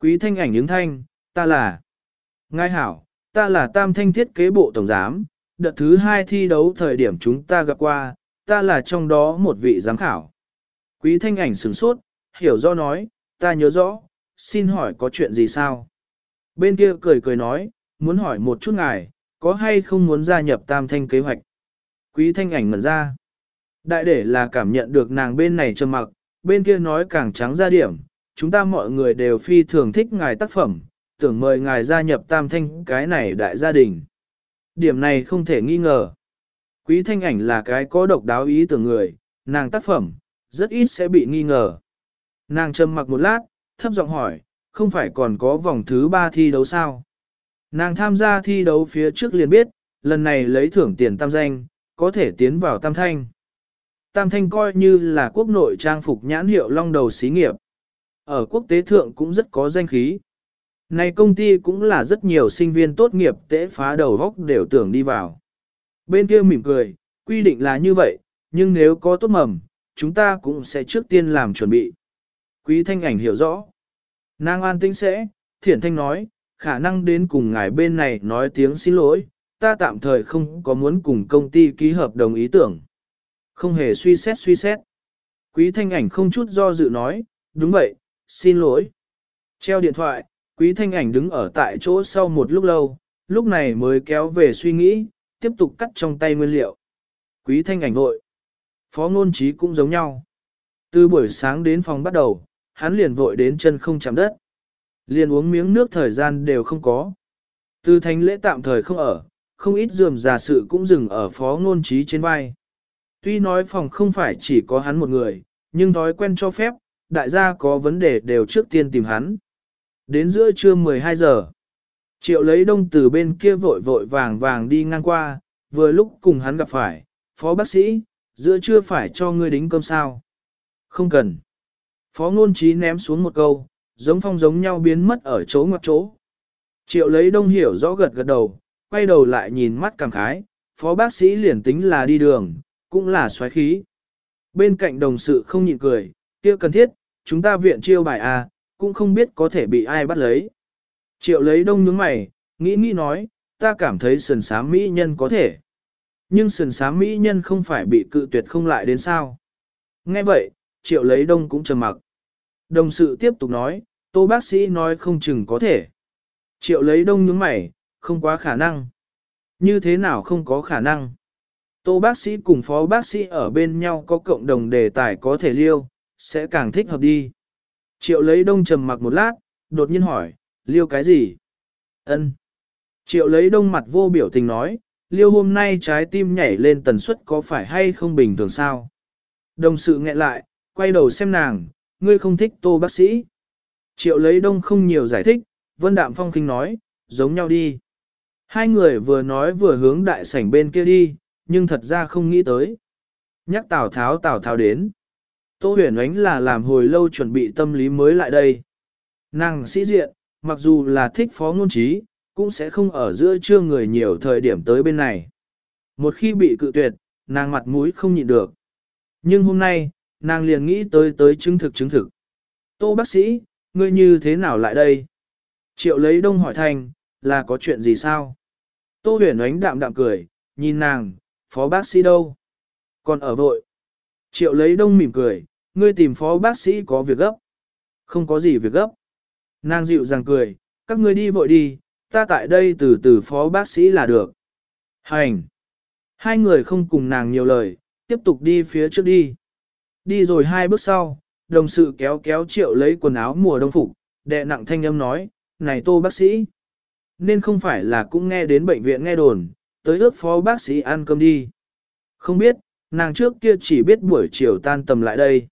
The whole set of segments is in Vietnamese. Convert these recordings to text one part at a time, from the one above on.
Quý thanh ảnh ứng thanh, ta là. Ngài hảo, ta là tam thanh thiết kế bộ tổng giám, đợt thứ hai thi đấu thời điểm chúng ta gặp qua, ta là trong đó một vị giám khảo. Quý thanh ảnh sửng sốt, hiểu do nói, ta nhớ rõ, xin hỏi có chuyện gì sao? Bên kia cười cười nói, muốn hỏi một chút ngài, có hay không muốn gia nhập tam thanh kế hoạch? Quý thanh ảnh ngẩn ra. Đại để là cảm nhận được nàng bên này trầm mặc, bên kia nói càng trắng ra điểm, chúng ta mọi người đều phi thường thích ngài tác phẩm, tưởng mời ngài gia nhập tam thanh cái này đại gia đình. Điểm này không thể nghi ngờ. Quý thanh ảnh là cái có độc đáo ý tưởng người, nàng tác phẩm, rất ít sẽ bị nghi ngờ. Nàng trầm mặc một lát, thấp giọng hỏi, không phải còn có vòng thứ ba thi đấu sao? Nàng tham gia thi đấu phía trước liền biết, lần này lấy thưởng tiền tam danh, có thể tiến vào tam thanh. Tam thanh coi như là quốc nội trang phục nhãn hiệu long đầu xí nghiệp. Ở quốc tế thượng cũng rất có danh khí. Này công ty cũng là rất nhiều sinh viên tốt nghiệp tễ phá đầu góc đều tưởng đi vào. Bên kia mỉm cười, quy định là như vậy, nhưng nếu có tốt mầm, chúng ta cũng sẽ trước tiên làm chuẩn bị. Quý thanh ảnh hiểu rõ. Nàng an tĩnh sẽ, thiển thanh nói, khả năng đến cùng ngài bên này nói tiếng xin lỗi, ta tạm thời không có muốn cùng công ty ký hợp đồng ý tưởng. Không hề suy xét suy xét. Quý thanh ảnh không chút do dự nói, đúng vậy, xin lỗi. Treo điện thoại, quý thanh ảnh đứng ở tại chỗ sau một lúc lâu, lúc này mới kéo về suy nghĩ, tiếp tục cắt trong tay nguyên liệu. Quý thanh ảnh vội. Phó ngôn trí cũng giống nhau. Từ buổi sáng đến phòng bắt đầu, hắn liền vội đến chân không chạm đất. Liền uống miếng nước thời gian đều không có. Từ thánh lễ tạm thời không ở, không ít dườm giả sự cũng dừng ở phó ngôn trí trên vai. Tuy nói phòng không phải chỉ có hắn một người, nhưng thói quen cho phép, đại gia có vấn đề đều trước tiên tìm hắn. Đến giữa trưa 12 giờ, triệu lấy đông từ bên kia vội vội vàng vàng đi ngang qua, vừa lúc cùng hắn gặp phải, phó bác sĩ, giữa trưa phải cho ngươi đính cơm sao. Không cần. Phó ngôn trí ném xuống một câu, giống phong giống nhau biến mất ở chỗ ngoặc chỗ. Triệu lấy đông hiểu rõ gật gật đầu, quay đầu lại nhìn mắt cảm khái, phó bác sĩ liền tính là đi đường, cũng là xoáy khí. Bên cạnh đồng sự không nhịn cười, kia cần thiết, chúng ta viện chiêu bài A, cũng không biết có thể bị ai bắt lấy. Triệu lấy đông nhướng mày, nghĩ nghĩ nói, ta cảm thấy sườn sám mỹ nhân có thể. Nhưng sườn sám mỹ nhân không phải bị cự tuyệt không lại đến sao. Nghe vậy, triệu lấy đông cũng trầm mặc. Đồng sự tiếp tục nói, tô bác sĩ nói không chừng có thể. Triệu lấy đông nhướng mày, không quá khả năng. Như thế nào không có khả năng? Tô bác sĩ cùng phó bác sĩ ở bên nhau có cộng đồng đề tài có thể liêu, sẽ càng thích hợp đi. Triệu lấy đông trầm mặc một lát, đột nhiên hỏi, liêu cái gì? Ân. Triệu lấy đông mặt vô biểu tình nói, liêu hôm nay trái tim nhảy lên tần suất có phải hay không bình thường sao? Đồng sự nghẹn lại, quay đầu xem nàng, ngươi không thích tô bác sĩ. Triệu lấy đông không nhiều giải thích, Vân Đạm Phong kinh nói, giống nhau đi. Hai người vừa nói vừa hướng đại sảnh bên kia đi, nhưng thật ra không nghĩ tới. Nhắc Tào Tháo Tào Tháo đến. Tô huyền ánh là làm hồi lâu chuẩn bị tâm lý mới lại đây. Nàng sĩ diện, mặc dù là thích phó ngôn trí, cũng sẽ không ở giữa trưa người nhiều thời điểm tới bên này. Một khi bị cự tuyệt, nàng mặt mũi không nhịn được. Nhưng hôm nay, nàng liền nghĩ tới tới chứng thực chứng thực. Tô bác sĩ, ngươi như thế nào lại đây? Triệu lấy đông hỏi thành, là có chuyện gì sao? Tô huyền ánh đạm đạm cười, nhìn nàng, phó bác sĩ đâu? Còn ở vội. Triệu lấy đông mỉm cười, ngươi tìm phó bác sĩ có việc gấp. Không có gì việc gấp. Nàng dịu dàng cười, các ngươi đi vội đi, ta tại đây từ từ phó bác sĩ là được. Hành. Hai người không cùng nàng nhiều lời, tiếp tục đi phía trước đi. Đi rồi hai bước sau, đồng sự kéo kéo triệu lấy quần áo mùa đông phục, đệ nặng thanh âm nói, này tô bác sĩ. Nên không phải là cũng nghe đến bệnh viện nghe đồn, tới ước phó bác sĩ ăn cơm đi. Không biết, nàng trước kia chỉ biết buổi chiều tan tầm lại đây.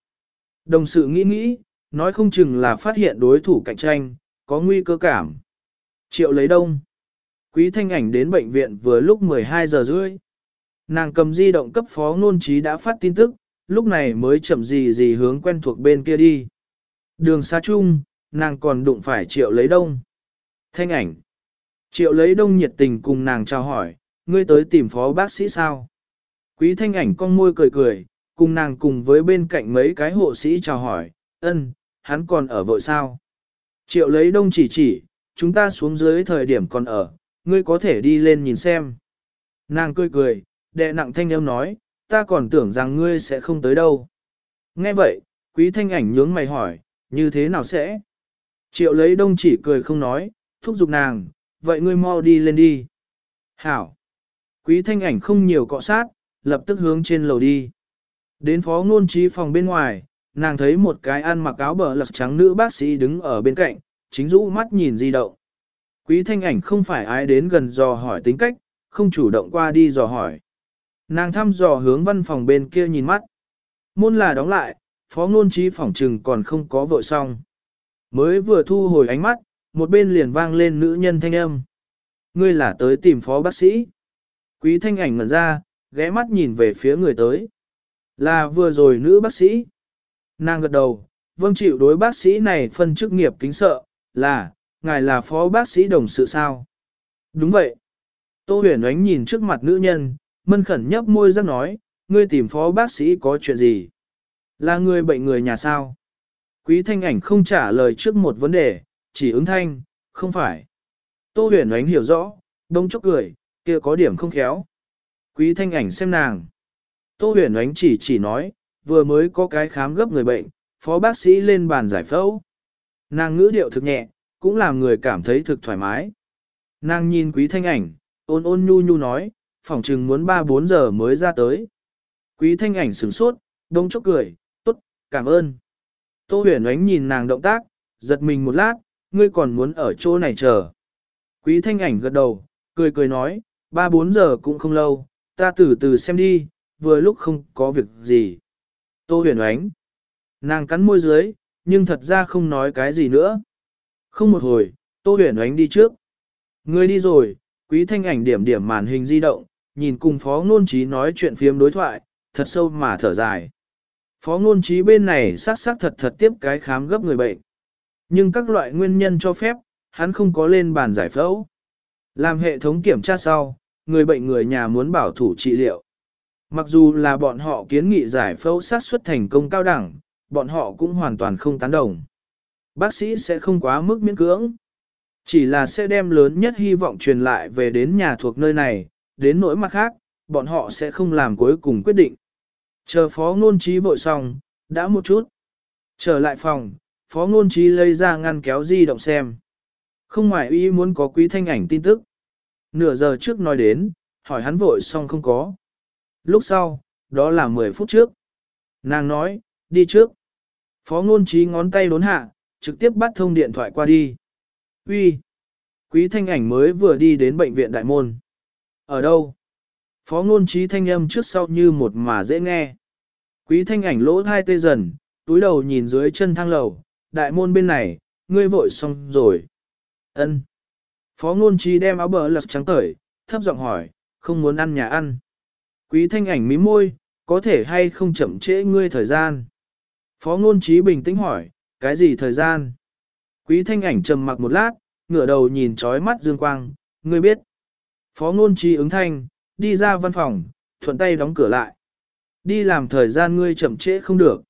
Đồng sự nghĩ nghĩ, nói không chừng là phát hiện đối thủ cạnh tranh, có nguy cơ cảm. Triệu lấy đông. Quý thanh ảnh đến bệnh viện vừa lúc 12 giờ rưỡi. Nàng cầm di động cấp phó ngôn trí đã phát tin tức, lúc này mới chậm gì gì hướng quen thuộc bên kia đi. Đường xa chung, nàng còn đụng phải triệu lấy đông. Thanh ảnh. Triệu lấy đông nhiệt tình cùng nàng chào hỏi, ngươi tới tìm phó bác sĩ sao? Quý thanh ảnh con môi cười cười, cùng nàng cùng với bên cạnh mấy cái hộ sĩ chào hỏi, ân, hắn còn ở vội sao? Triệu lấy đông chỉ chỉ, chúng ta xuống dưới thời điểm còn ở, ngươi có thể đi lên nhìn xem. Nàng cười cười, đệ nặng thanh âm nói, ta còn tưởng rằng ngươi sẽ không tới đâu. Nghe vậy, quý thanh ảnh nhướng mày hỏi, như thế nào sẽ? Triệu lấy đông chỉ cười không nói, thúc giục nàng, vậy ngươi mau đi lên đi. Hảo! Quý thanh ảnh không nhiều cọ sát, lập tức hướng trên lầu đi. Đến phó ngôn trí phòng bên ngoài, nàng thấy một cái ăn mặc áo bờ lật trắng nữ bác sĩ đứng ở bên cạnh, chính rũ mắt nhìn di động. Quý thanh ảnh không phải ai đến gần dò hỏi tính cách, không chủ động qua đi dò hỏi. Nàng thăm dò hướng văn phòng bên kia nhìn mắt. Môn là đóng lại, phó ngôn trí phòng trừng còn không có vội xong. Mới vừa thu hồi ánh mắt, một bên liền vang lên nữ nhân thanh âm. Ngươi là tới tìm phó bác sĩ. Quý thanh ảnh ngẩn ra, ghé mắt nhìn về phía người tới. Là vừa rồi nữ bác sĩ. Nàng gật đầu, vâng chịu đối bác sĩ này phân chức nghiệp kính sợ, là, ngài là phó bác sĩ đồng sự sao? Đúng vậy. Tô huyền ánh nhìn trước mặt nữ nhân, mân khẩn nhấp môi rắc nói, ngươi tìm phó bác sĩ có chuyện gì? Là người bệnh người nhà sao? Quý thanh ảnh không trả lời trước một vấn đề, chỉ ứng thanh, không phải. Tô huyền ánh hiểu rõ, đông chốc cười, kia có điểm không khéo. Quý thanh ảnh xem nàng. Tô huyền ánh chỉ chỉ nói, vừa mới có cái khám gấp người bệnh, phó bác sĩ lên bàn giải phẫu. Nàng ngữ điệu thực nhẹ, cũng làm người cảm thấy thực thoải mái. Nàng nhìn quý thanh ảnh, ôn ôn nhu nhu nói, phòng chừng muốn 3-4 giờ mới ra tới. Quý thanh ảnh sửng sốt, đông chốc cười, tốt, cảm ơn. Tô huyền ánh nhìn nàng động tác, giật mình một lát, ngươi còn muốn ở chỗ này chờ. Quý thanh ảnh gật đầu, cười cười nói, 3-4 giờ cũng không lâu, ta từ từ xem đi, vừa lúc không có việc gì. Tô huyền ánh. Nàng cắn môi dưới, nhưng thật ra không nói cái gì nữa. Không một hồi, Tô huyền ánh đi trước. Người đi rồi, quý thanh ảnh điểm điểm màn hình di động, nhìn cùng phó ngôn trí nói chuyện phiếm đối thoại, thật sâu mà thở dài. Phó ngôn trí bên này sát sát thật thật tiếp cái khám gấp người bệnh. Nhưng các loại nguyên nhân cho phép, hắn không có lên bàn giải phẫu. Làm hệ thống kiểm tra sau, người bệnh người nhà muốn bảo thủ trị liệu. Mặc dù là bọn họ kiến nghị giải phẫu sát xuất thành công cao đẳng, bọn họ cũng hoàn toàn không tán đồng. Bác sĩ sẽ không quá mức miễn cưỡng. Chỉ là sẽ đem lớn nhất hy vọng truyền lại về đến nhà thuộc nơi này, đến nỗi mặt khác, bọn họ sẽ không làm cuối cùng quyết định. Chờ phó ngôn trí vội xong, đã một chút. Trở lại phòng, phó ngôn trí lấy ra ngăn kéo di động xem. Không ngoài ý muốn có quý thanh ảnh tin tức. Nửa giờ trước nói đến, hỏi hắn vội xong không có. Lúc sau, đó là 10 phút trước. Nàng nói, đi trước. Phó ngôn trí ngón tay đốn hạ, trực tiếp bắt thông điện thoại qua đi. Uy, Quý thanh ảnh mới vừa đi đến bệnh viện đại môn. Ở đâu? Phó ngôn trí thanh âm trước sau như một mà dễ nghe. Quý thanh ảnh lỗ thai tê dần, túi đầu nhìn dưới chân thang lầu, đại môn bên này, ngươi vội xong rồi. Ân. Phó ngôn trí đem áo bờ lật trắng tởi, thấp giọng hỏi, không muốn ăn nhà ăn. Quý thanh ảnh mím môi, có thể hay không chậm trễ ngươi thời gian. Phó ngôn trí bình tĩnh hỏi, cái gì thời gian? Quý thanh ảnh trầm mặc một lát, ngửa đầu nhìn trói mắt dương quang, ngươi biết. Phó ngôn trí ứng thanh, đi ra văn phòng, thuận tay đóng cửa lại. Đi làm thời gian ngươi chậm trễ không được.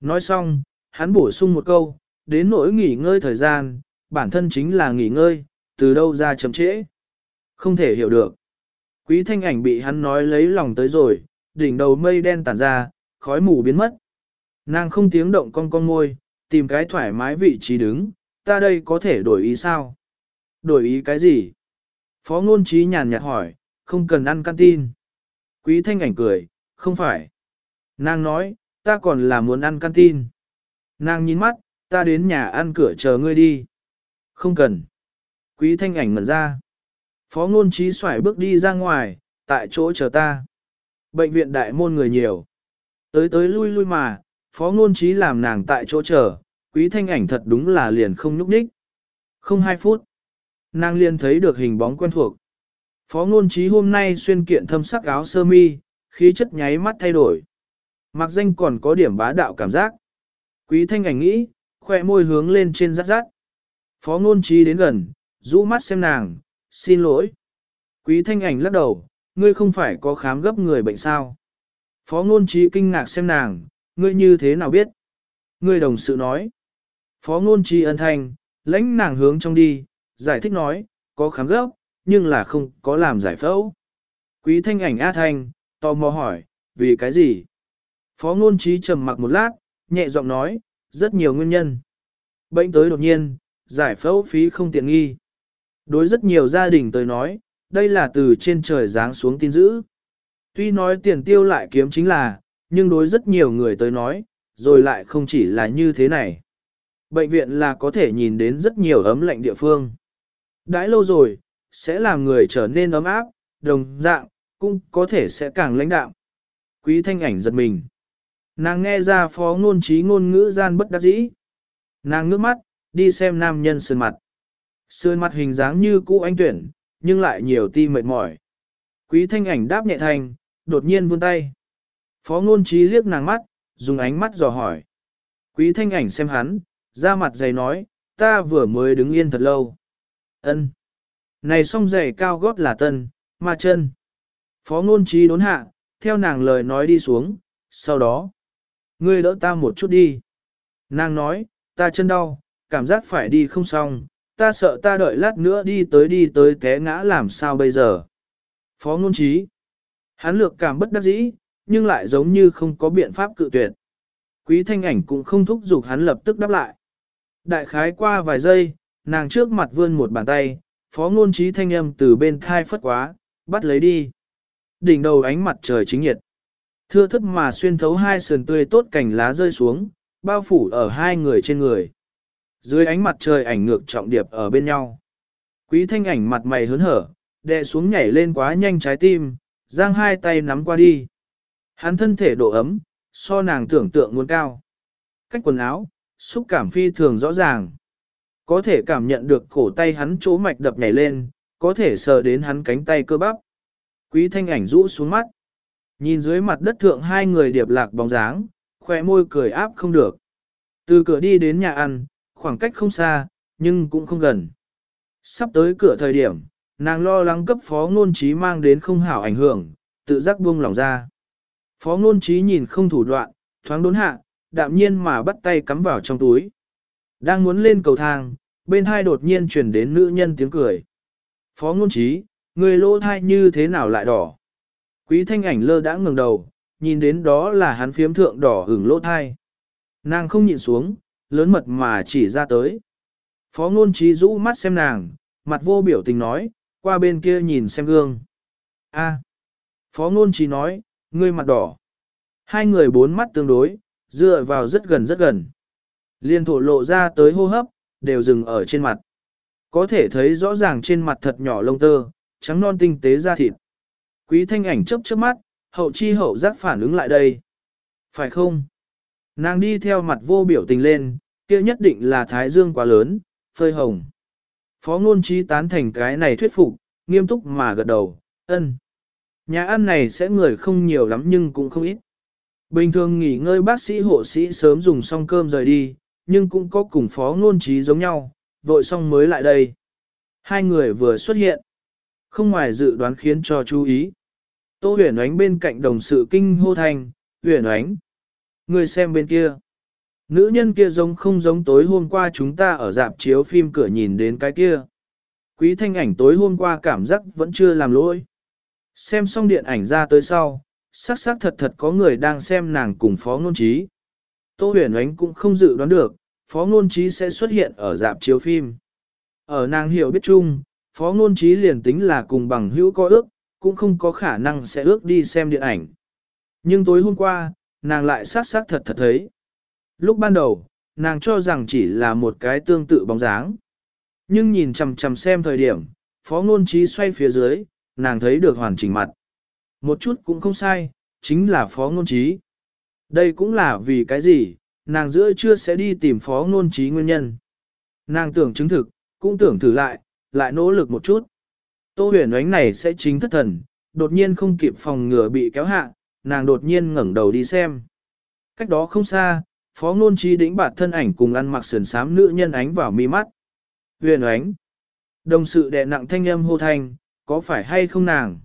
Nói xong, hắn bổ sung một câu, đến nỗi nghỉ ngơi thời gian, bản thân chính là nghỉ ngơi, từ đâu ra chậm trễ. Không thể hiểu được. Quý thanh ảnh bị hắn nói lấy lòng tới rồi, đỉnh đầu mây đen tản ra, khói mù biến mất. Nàng không tiếng động con con môi, tìm cái thoải mái vị trí đứng, ta đây có thể đổi ý sao? Đổi ý cái gì? Phó ngôn trí nhàn nhạt hỏi, không cần ăn canteen. Quý thanh ảnh cười, không phải. Nàng nói, ta còn là muốn ăn canteen. Nàng nhìn mắt, ta đến nhà ăn cửa chờ ngươi đi. Không cần. Quý thanh ảnh ngẩn ra. Phó ngôn trí xoải bước đi ra ngoài, tại chỗ chờ ta. Bệnh viện đại môn người nhiều. Tới tới lui lui mà, phó ngôn trí làm nàng tại chỗ chờ, quý thanh ảnh thật đúng là liền không nhúc nhích. Không hai phút. Nàng liền thấy được hình bóng quen thuộc. Phó ngôn trí hôm nay xuyên kiện thâm sắc áo sơ mi, khí chất nháy mắt thay đổi. Mặc danh còn có điểm bá đạo cảm giác. Quý thanh ảnh nghĩ, khoe môi hướng lên trên rát rát. Phó ngôn trí đến gần, rũ mắt xem nàng, xin lỗi. Quý thanh ảnh lắc đầu, ngươi không phải có khám gấp người bệnh sao. Phó ngôn trí kinh ngạc xem nàng, ngươi như thế nào biết? Ngươi đồng sự nói. Phó ngôn trí ân thanh, lãnh nàng hướng trong đi, giải thích nói, có khám gấp, nhưng là không có làm giải phẫu. Quý thanh ảnh A Thanh, tò mò hỏi, vì cái gì? Phó ngôn trí trầm mặc một lát, nhẹ giọng nói, rất nhiều nguyên nhân. Bệnh tới đột nhiên, giải phẫu phí không tiện nghi. Đối rất nhiều gia đình tới nói, đây là từ trên trời giáng xuống tin dữ. Tuy nói tiền tiêu lại kiếm chính là, nhưng đối rất nhiều người tới nói, rồi lại không chỉ là như thế này. Bệnh viện là có thể nhìn đến rất nhiều ấm lạnh địa phương. Đãi lâu rồi, sẽ làm người trở nên ấm áp, đồng dạng, cũng có thể sẽ càng lãnh đạo. Quý thanh ảnh giật mình. Nàng nghe ra phó ngôn trí ngôn ngữ gian bất đắc dĩ. Nàng ngước mắt, đi xem nam nhân sơn mặt. Sơn mặt hình dáng như cũ anh tuyển, nhưng lại nhiều ti mệt mỏi. Quý thanh ảnh đáp nhẹ thành, đột nhiên vươn tay. Phó ngôn trí liếc nàng mắt, dùng ánh mắt dò hỏi. Quý thanh ảnh xem hắn, ra mặt dày nói, ta vừa mới đứng yên thật lâu. ân Này song giày cao gót là tân, mà chân. Phó ngôn trí đốn hạ, theo nàng lời nói đi xuống, sau đó. Ngươi đỡ ta một chút đi. Nàng nói, ta chân đau, cảm giác phải đi không xong, ta sợ ta đợi lát nữa đi tới đi tới té ngã làm sao bây giờ. Phó ngôn trí. Hắn lược cảm bất đắc dĩ, nhưng lại giống như không có biện pháp cự tuyệt. Quý thanh ảnh cũng không thúc giục hắn lập tức đáp lại. Đại khái qua vài giây, nàng trước mặt vươn một bàn tay, phó ngôn trí thanh âm từ bên thai phất quá, bắt lấy đi. Đỉnh đầu ánh mặt trời chính nhiệt. Thưa thất mà xuyên thấu hai sườn tươi tốt cành lá rơi xuống, bao phủ ở hai người trên người. Dưới ánh mặt trời ảnh ngược trọng điệp ở bên nhau. Quý thanh ảnh mặt mày hớn hở, đè xuống nhảy lên quá nhanh trái tim, giang hai tay nắm qua đi. Hắn thân thể độ ấm, so nàng tưởng tượng muốn cao. Cách quần áo, xúc cảm phi thường rõ ràng. Có thể cảm nhận được cổ tay hắn chỗ mạch đập nhảy lên, có thể sờ đến hắn cánh tay cơ bắp. Quý thanh ảnh rũ xuống mắt. Nhìn dưới mặt đất thượng hai người điệp lạc bóng dáng, khoe môi cười áp không được. Từ cửa đi đến nhà ăn, khoảng cách không xa, nhưng cũng không gần. Sắp tới cửa thời điểm, nàng lo lắng cấp phó ngôn trí mang đến không hảo ảnh hưởng, tự giác buông lòng ra. Phó ngôn trí nhìn không thủ đoạn, thoáng đốn hạ, đạm nhiên mà bắt tay cắm vào trong túi. Đang muốn lên cầu thang, bên hai đột nhiên truyền đến nữ nhân tiếng cười. Phó ngôn trí, người lỗ thai như thế nào lại đỏ? Quý thanh ảnh lơ đã ngừng đầu, nhìn đến đó là hắn phiếm thượng đỏ hưởng lỗ thai. Nàng không nhìn xuống, lớn mật mà chỉ ra tới. Phó ngôn trí rũ mắt xem nàng, mặt vô biểu tình nói, qua bên kia nhìn xem gương. A. Phó ngôn trí nói, ngươi mặt đỏ. Hai người bốn mắt tương đối, dựa vào rất gần rất gần. Liên thổ lộ ra tới hô hấp, đều dừng ở trên mặt. Có thể thấy rõ ràng trên mặt thật nhỏ lông tơ, trắng non tinh tế da thịt. Quý thanh ảnh chớp chớp mắt, hậu chi hậu giác phản ứng lại đây. Phải không? Nàng đi theo mặt vô biểu tình lên, kia nhất định là thái dương quá lớn, phơi hồng. Phó ngôn trí tán thành cái này thuyết phục, nghiêm túc mà gật đầu, ân. Nhà ăn này sẽ người không nhiều lắm nhưng cũng không ít. Bình thường nghỉ ngơi bác sĩ hộ sĩ sớm dùng xong cơm rời đi, nhưng cũng có cùng phó ngôn trí giống nhau, vội xong mới lại đây. Hai người vừa xuất hiện, không ngoài dự đoán khiến cho chú ý. Tô huyền ánh bên cạnh đồng sự kinh hô thành, huyền ánh ngươi xem bên kia. Nữ nhân kia giống không giống tối hôm qua chúng ta ở dạp chiếu phim cửa nhìn đến cái kia. Quý thanh ảnh tối hôm qua cảm giác vẫn chưa làm lỗi. Xem xong điện ảnh ra tới sau, sắc sắc thật thật có người đang xem nàng cùng phó ngôn trí. Tô huyền ánh cũng không dự đoán được, phó ngôn trí sẽ xuất hiện ở dạp chiếu phim. Ở nàng hiểu biết chung, phó ngôn trí liền tính là cùng bằng hữu có ước, cũng không có khả năng sẽ ước đi xem điện ảnh. Nhưng tối hôm qua, nàng lại sát sát thật thật thấy. Lúc ban đầu, nàng cho rằng chỉ là một cái tương tự bóng dáng. Nhưng nhìn chằm chằm xem thời điểm, phó ngôn trí xoay phía dưới, nàng thấy được hoàn chỉnh mặt. Một chút cũng không sai, chính là phó ngôn trí. Đây cũng là vì cái gì, nàng giữa chưa sẽ đi tìm phó ngôn trí nguyên nhân. Nàng tưởng chứng thực, cũng tưởng thử lại, lại nỗ lực một chút. Tô huyền ánh này sẽ chính thất thần, đột nhiên không kịp phòng ngừa bị kéo hạ, nàng đột nhiên ngẩng đầu đi xem. Cách đó không xa, phó ngôn trí đĩnh bạt thân ảnh cùng ăn mặc sườn sám nữ nhân ánh vào mi mắt. Huyền ánh. Đồng sự đệ nặng thanh âm hô thanh, có phải hay không nàng?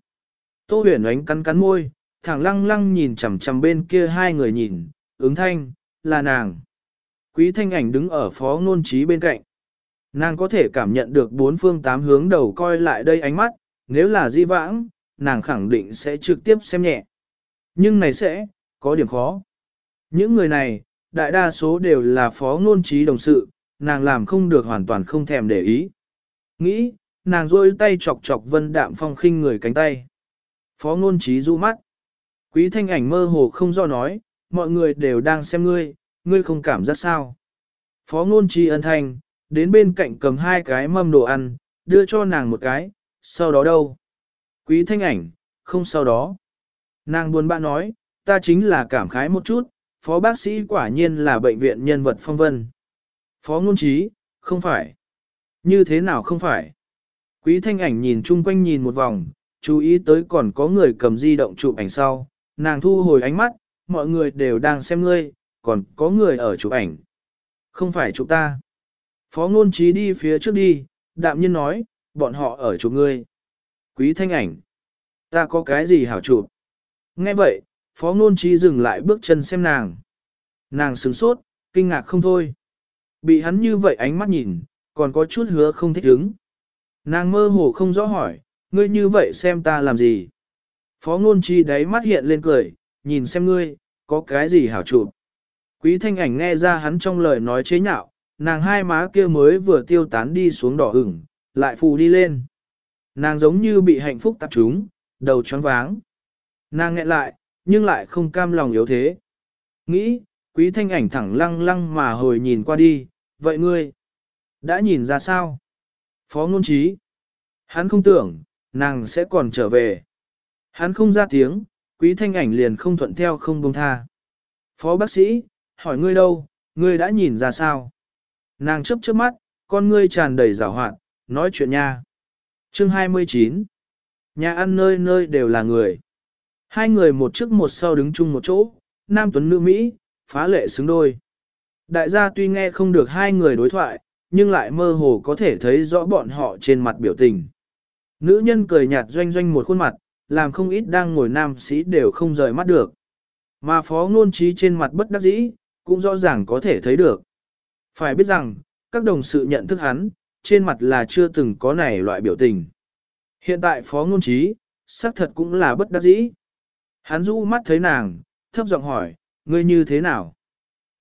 Tô huyền ánh cắn cắn môi, thẳng lăng lăng nhìn chằm chằm bên kia hai người nhìn, ứng thanh, là nàng. Quý thanh ảnh đứng ở phó ngôn trí bên cạnh. Nàng có thể cảm nhận được bốn phương tám hướng đầu coi lại đây ánh mắt, nếu là di vãng, nàng khẳng định sẽ trực tiếp xem nhẹ. Nhưng này sẽ, có điểm khó. Những người này, đại đa số đều là phó ngôn trí đồng sự, nàng làm không được hoàn toàn không thèm để ý. Nghĩ, nàng rôi tay chọc chọc vân đạm phong khinh người cánh tay. Phó ngôn trí du mắt. Quý thanh ảnh mơ hồ không do nói, mọi người đều đang xem ngươi, ngươi không cảm giác sao. Phó ngôn trí ân thanh, đến bên cạnh cầm hai cái mâm đồ ăn, đưa cho nàng một cái, sau đó đâu? Quý thanh ảnh, không sau đó. Nàng buồn bã nói, ta chính là cảm khái một chút, phó bác sĩ quả nhiên là bệnh viện nhân vật phong vân. Phó ngôn trí, không phải. Như thế nào không phải? Quý thanh ảnh nhìn chung quanh nhìn một vòng, chú ý tới còn có người cầm di động chụp ảnh sau, nàng thu hồi ánh mắt, mọi người đều đang xem ngươi, còn có người ở chụp ảnh. Không phải chụp ta. Phó ngôn trí đi phía trước đi, đạm nhiên nói, bọn họ ở chụp ngươi. Quý thanh ảnh. Ta có cái gì hảo chụp? Nghe vậy, phó ngôn trí dừng lại bước chân xem nàng. Nàng sửng sốt, kinh ngạc không thôi. Bị hắn như vậy ánh mắt nhìn, còn có chút hứa không thích ứng. Nàng mơ hồ không rõ hỏi, ngươi như vậy xem ta làm gì? Phó ngôn trí đáy mắt hiện lên cười, nhìn xem ngươi, có cái gì hảo chụp. Quý thanh ảnh nghe ra hắn trong lời nói chế nhạo, nàng hai má kia mới vừa tiêu tán đi xuống đỏ ửng, lại phù đi lên. Nàng giống như bị hạnh phúc tập trúng, đầu choáng váng. Nàng nghẹn lại, nhưng lại không cam lòng yếu thế. Nghĩ, quý thanh ảnh thẳng lăng lăng mà hồi nhìn qua đi, vậy ngươi, đã nhìn ra sao? Phó ngôn trí, hắn không tưởng, nàng sẽ còn trở về. Hắn không ra tiếng, quý thanh ảnh liền không thuận theo không buông tha. Phó bác sĩ, hỏi ngươi đâu, ngươi đã nhìn ra sao? Nàng chấp trước mắt, con ngươi tràn đầy rào hoạt, nói chuyện nha. Chương 29 Nhà ăn nơi nơi đều là người. Hai người một trước một sau đứng chung một chỗ, nam tuấn nữ Mỹ, phá lệ xứng đôi. Đại gia tuy nghe không được hai người đối thoại, nhưng lại mơ hồ có thể thấy rõ bọn họ trên mặt biểu tình. Nữ nhân cười nhạt doanh doanh một khuôn mặt, làm không ít đang ngồi nam sĩ đều không rời mắt được. Mà phó ngôn trí trên mặt bất đắc dĩ, cũng rõ ràng có thể thấy được. Phải biết rằng, các đồng sự nhận thức hắn, trên mặt là chưa từng có này loại biểu tình. Hiện tại phó ngôn trí, xác thật cũng là bất đắc dĩ. Hắn rũ mắt thấy nàng, thấp giọng hỏi, ngươi như thế nào?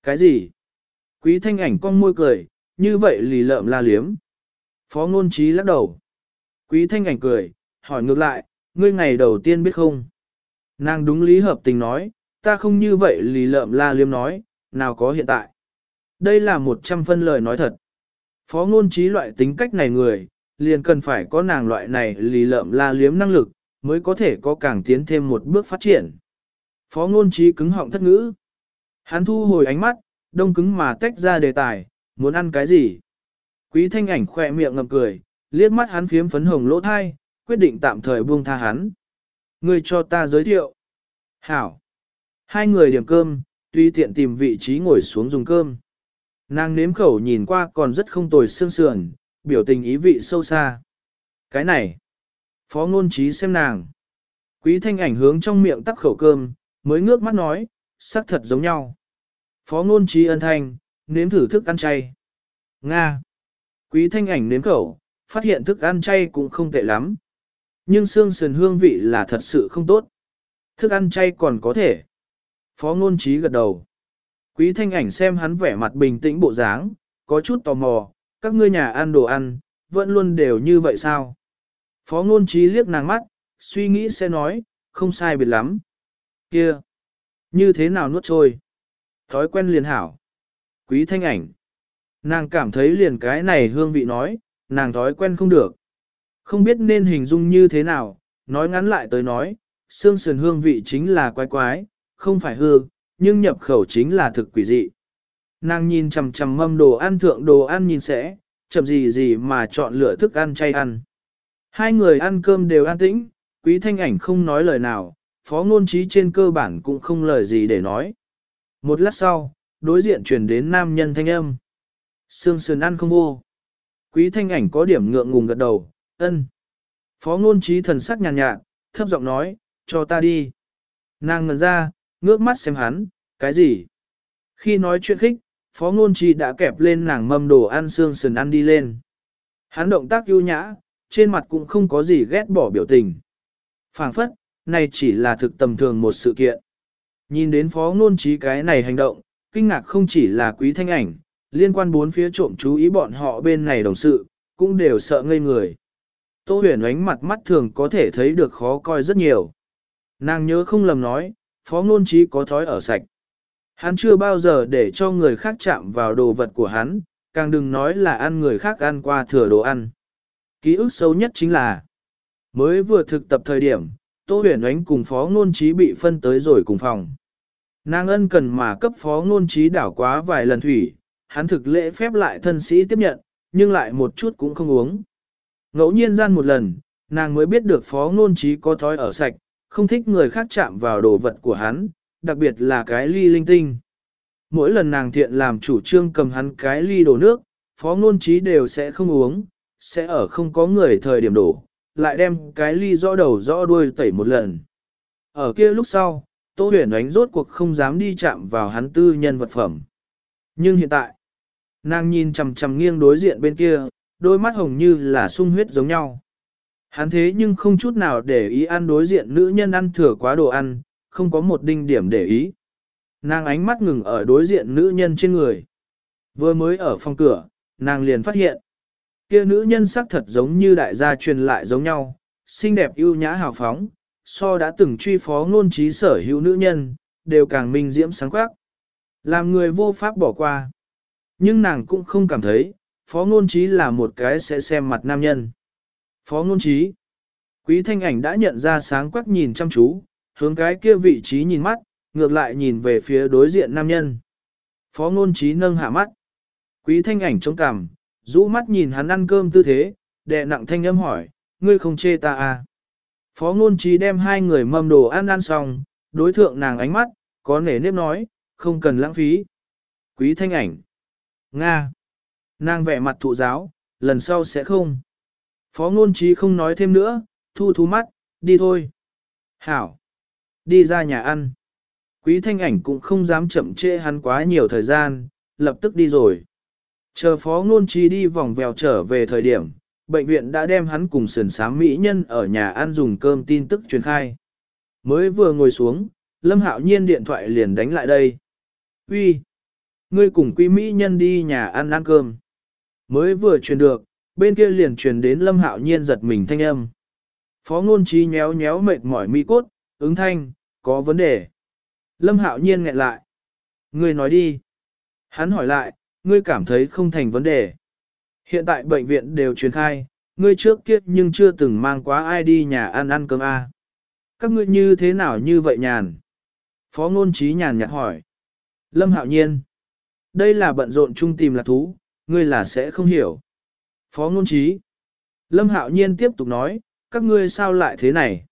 Cái gì? Quý thanh ảnh con môi cười, như vậy lì lợm la liếm. Phó ngôn trí lắc đầu. Quý thanh ảnh cười, hỏi ngược lại, ngươi ngày đầu tiên biết không? Nàng đúng lý hợp tình nói, ta không như vậy lì lợm la liếm nói, nào có hiện tại. Đây là một trăm phân lời nói thật. Phó ngôn trí loại tính cách này người, liền cần phải có nàng loại này lì lợm la liếm năng lực, mới có thể có càng tiến thêm một bước phát triển. Phó ngôn trí cứng họng thất ngữ. Hắn thu hồi ánh mắt, đông cứng mà tách ra đề tài, muốn ăn cái gì? Quý thanh ảnh khỏe miệng ngậm cười, liếc mắt hắn phiếm phấn hồng lỗ thai, quyết định tạm thời buông tha hắn. Người cho ta giới thiệu. Hảo. Hai người điểm cơm, tuy tiện tìm vị trí ngồi xuống dùng cơm. Nàng nếm khẩu nhìn qua còn rất không tồi xương sườn, biểu tình ý vị sâu xa. Cái này. Phó ngôn trí xem nàng. Quý thanh ảnh hướng trong miệng tắc khẩu cơm, mới ngước mắt nói, sắc thật giống nhau. Phó ngôn trí ân thanh, nếm thử thức ăn chay. Nga. Quý thanh ảnh nếm khẩu, phát hiện thức ăn chay cũng không tệ lắm. Nhưng xương sườn hương vị là thật sự không tốt. Thức ăn chay còn có thể. Phó ngôn trí gật đầu. Quý thanh ảnh xem hắn vẻ mặt bình tĩnh bộ dáng, có chút tò mò, các ngươi nhà ăn đồ ăn, vẫn luôn đều như vậy sao? Phó ngôn trí liếc nàng mắt, suy nghĩ sẽ nói, không sai biệt lắm. Kia! Như thế nào nuốt trôi? Thói quen liền hảo. Quý thanh ảnh. Nàng cảm thấy liền cái này hương vị nói, nàng thói quen không được. Không biết nên hình dung như thế nào, nói ngắn lại tới nói, xương sườn hương vị chính là quái quái, không phải hư, nhưng nhập khẩu chính là thực quỷ dị. Nàng nhìn chằm chằm mâm đồ ăn thượng đồ ăn nhìn sẽ, chậm gì gì mà chọn lựa thức ăn chay ăn. Hai người ăn cơm đều an tĩnh, quý thanh ảnh không nói lời nào, phó ngôn trí trên cơ bản cũng không lời gì để nói. Một lát sau, đối diện chuyển đến nam nhân thanh âm. Sương sườn ăn không vô. Quý thanh ảnh có điểm ngượng ngùng gật đầu, ân. Phó ngôn trí thần sắc nhàn nhạt, nhạt, thấp giọng nói, cho ta đi. Nàng ngần ra, ngước mắt xem hắn, cái gì? Khi nói chuyện khích, phó ngôn trí đã kẹp lên nàng mâm đồ ăn xương sườn ăn đi lên. Hắn động tác ưu nhã, trên mặt cũng không có gì ghét bỏ biểu tình. phảng phất, này chỉ là thực tầm thường một sự kiện. Nhìn đến phó ngôn trí cái này hành động, kinh ngạc không chỉ là quý thanh ảnh, liên quan bốn phía trộm chú ý bọn họ bên này đồng sự, cũng đều sợ ngây người. Tô huyền ánh mặt mắt thường có thể thấy được khó coi rất nhiều. Nàng nhớ không lầm nói, phó ngôn trí có thói ở sạch. Hắn chưa bao giờ để cho người khác chạm vào đồ vật của hắn, càng đừng nói là ăn người khác ăn qua thừa đồ ăn. Ký ức sâu nhất chính là, mới vừa thực tập thời điểm, Tô huyền ánh cùng phó ngôn trí bị phân tới rồi cùng phòng. Nàng ân cần mà cấp phó ngôn trí đảo quá vài lần thủy, hắn thực lễ phép lại thân sĩ tiếp nhận, nhưng lại một chút cũng không uống. Ngẫu nhiên gian một lần, nàng mới biết được phó ngôn trí có thói ở sạch, không thích người khác chạm vào đồ vật của hắn, đặc biệt là cái ly linh tinh. Mỗi lần nàng thiện làm chủ trương cầm hắn cái ly đổ nước, phó ngôn trí đều sẽ không uống, sẽ ở không có người thời điểm đổ, lại đem cái ly rõ đầu rõ đuôi tẩy một lần. Ở kia lúc sau, Tô huyền ánh rốt cuộc không dám đi chạm vào hắn tư nhân vật phẩm. Nhưng hiện tại, nàng nhìn chằm chằm nghiêng đối diện bên kia, đôi mắt hồng như là sung huyết giống nhau. Hắn thế nhưng không chút nào để ý ăn đối diện nữ nhân ăn thừa quá đồ ăn, không có một đinh điểm để ý. Nàng ánh mắt ngừng ở đối diện nữ nhân trên người. Vừa mới ở phòng cửa, nàng liền phát hiện. Kia nữ nhân sắc thật giống như đại gia truyền lại giống nhau, xinh đẹp ưu nhã hào phóng, so đã từng truy phó ngôn trí sở hữu nữ nhân, đều càng minh diễm sáng quắc. Làm người vô pháp bỏ qua. Nhưng nàng cũng không cảm thấy, phó ngôn trí là một cái sẽ xem mặt nam nhân. Phó ngôn trí. Quý thanh ảnh đã nhận ra sáng quắc nhìn chăm chú, hướng cái kia vị trí nhìn mắt, ngược lại nhìn về phía đối diện nam nhân. Phó ngôn trí nâng hạ mắt. Quý thanh ảnh trông cằm, rũ mắt nhìn hắn ăn cơm tư thế, đệ nặng thanh âm hỏi, ngươi không chê ta à? Phó ngôn trí đem hai người mâm đồ ăn ăn xong, đối thượng nàng ánh mắt, có nể nếp nói, không cần lãng phí. Quý thanh ảnh. Nga. Nàng vẻ mặt thụ giáo, lần sau sẽ không. Phó ngôn trí không nói thêm nữa, thu thú mắt, đi thôi. Hảo. Đi ra nhà ăn. Quý thanh ảnh cũng không dám chậm trễ hắn quá nhiều thời gian, lập tức đi rồi. Chờ phó ngôn trí đi vòng vèo trở về thời điểm, bệnh viện đã đem hắn cùng sườn sám mỹ nhân ở nhà ăn dùng cơm tin tức truyền khai. Mới vừa ngồi xuống, Lâm Hạo Nhiên điện thoại liền đánh lại đây. Uy, Ngươi cùng quý mỹ nhân đi nhà ăn ăn cơm. Mới vừa truyền được, bên kia liền truyền đến Lâm Hạo Nhiên giật mình thanh âm. Phó ngôn trí nhéo nhéo mệt mỏi mi cốt, ứng thanh, có vấn đề. Lâm Hạo Nhiên nghẹn lại. Ngươi nói đi. Hắn hỏi lại, ngươi cảm thấy không thành vấn đề. Hiện tại bệnh viện đều truyền khai, ngươi trước kia nhưng chưa từng mang quá ai đi nhà ăn ăn cơm a. À. Các ngươi như thế nào như vậy nhàn? Phó ngôn trí nhàn nhạt hỏi. Lâm hạo nhiên. Đây là bận rộn chung tìm lạc thú, ngươi là sẽ không hiểu. Phó ngôn trí. Lâm hạo nhiên tiếp tục nói, các ngươi sao lại thế này?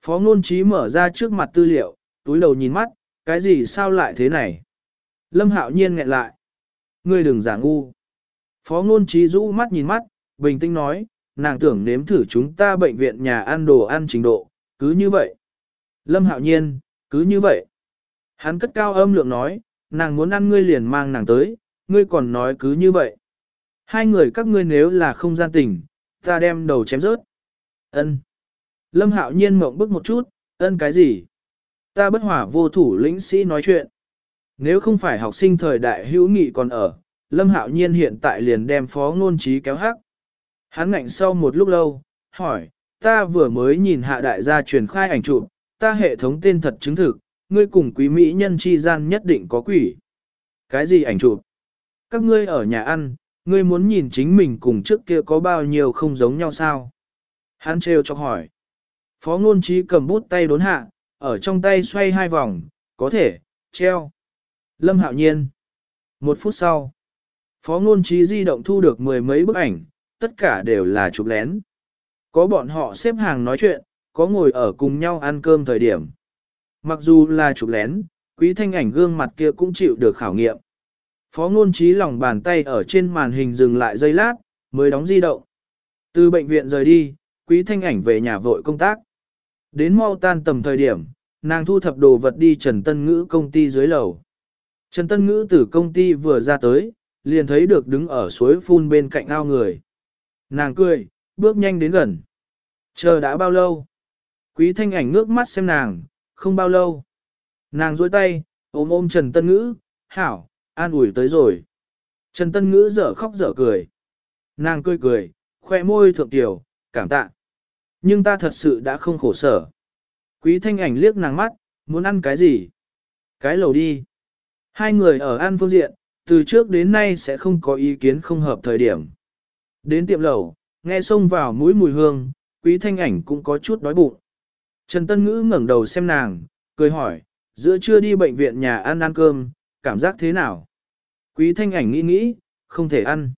Phó ngôn trí mở ra trước mặt tư liệu, túi đầu nhìn mắt, cái gì sao lại thế này? Lâm hạo nhiên nghẹn lại. Ngươi đừng giả ngu. Phó ngôn trí rũ mắt nhìn mắt, bình tĩnh nói, nàng tưởng nếm thử chúng ta bệnh viện nhà ăn đồ ăn trình độ, cứ như vậy. Lâm hạo nhiên, cứ như vậy. Hắn cất cao âm lượng nói, nàng muốn ăn ngươi liền mang nàng tới, ngươi còn nói cứ như vậy. Hai người các ngươi nếu là không gian tình, ta đem đầu chém rớt. Ân. Lâm hạo nhiên mộng bức một chút, ân cái gì? Ta bất hỏa vô thủ lĩnh sĩ nói chuyện. Nếu không phải học sinh thời đại hữu nghị còn ở, Lâm Hạo Nhiên hiện tại liền đem phó ngôn trí kéo hắc. Hắn ngạnh sau một lúc lâu, hỏi, ta vừa mới nhìn hạ đại gia truyền khai ảnh chụp, ta hệ thống tên thật chứng thực, ngươi cùng quý mỹ nhân chi gian nhất định có quỷ. Cái gì ảnh chụp? Các ngươi ở nhà ăn, ngươi muốn nhìn chính mình cùng trước kia có bao nhiêu không giống nhau sao? Hắn trêu cho hỏi. Phó ngôn trí cầm bút tay đốn hạ, ở trong tay xoay hai vòng, có thể, treo. Lâm Hạo Nhiên. Một phút sau, Phó Ngôn Trí di động thu được mười mấy bức ảnh, tất cả đều là chụp lén. Có bọn họ xếp hàng nói chuyện, có ngồi ở cùng nhau ăn cơm thời điểm. Mặc dù là chụp lén, quý thanh ảnh gương mặt kia cũng chịu được khảo nghiệm. Phó Ngôn Trí lòng bàn tay ở trên màn hình dừng lại giây lát, mới đóng di động. Từ bệnh viện rời đi, quý thanh ảnh về nhà vội công tác. Đến mau tan tầm thời điểm, nàng thu thập đồ vật đi Trần Tân Ngữ công ty dưới lầu. Trần Tân Ngữ từ công ty vừa ra tới, liền thấy được đứng ở suối phun bên cạnh ao người. Nàng cười, bước nhanh đến gần. Chờ đã bao lâu? Quý thanh ảnh ngước mắt xem nàng, không bao lâu. Nàng dối tay, ôm ôm Trần Tân Ngữ, hảo, an ủi tới rồi. Trần Tân Ngữ dở khóc dở cười. Nàng cười cười, khoe môi thượng tiểu, cảm tạ. Nhưng ta thật sự đã không khổ sở. Quý thanh ảnh liếc nàng mắt, muốn ăn cái gì? Cái lầu đi. Hai người ở ăn phương diện, từ trước đến nay sẽ không có ý kiến không hợp thời điểm. Đến tiệm lẩu nghe xông vào mũi mùi hương, quý thanh ảnh cũng có chút đói bụng. Trần Tân Ngữ ngẩng đầu xem nàng, cười hỏi, giữa trưa đi bệnh viện nhà ăn ăn cơm, cảm giác thế nào? Quý thanh ảnh nghĩ nghĩ, không thể ăn.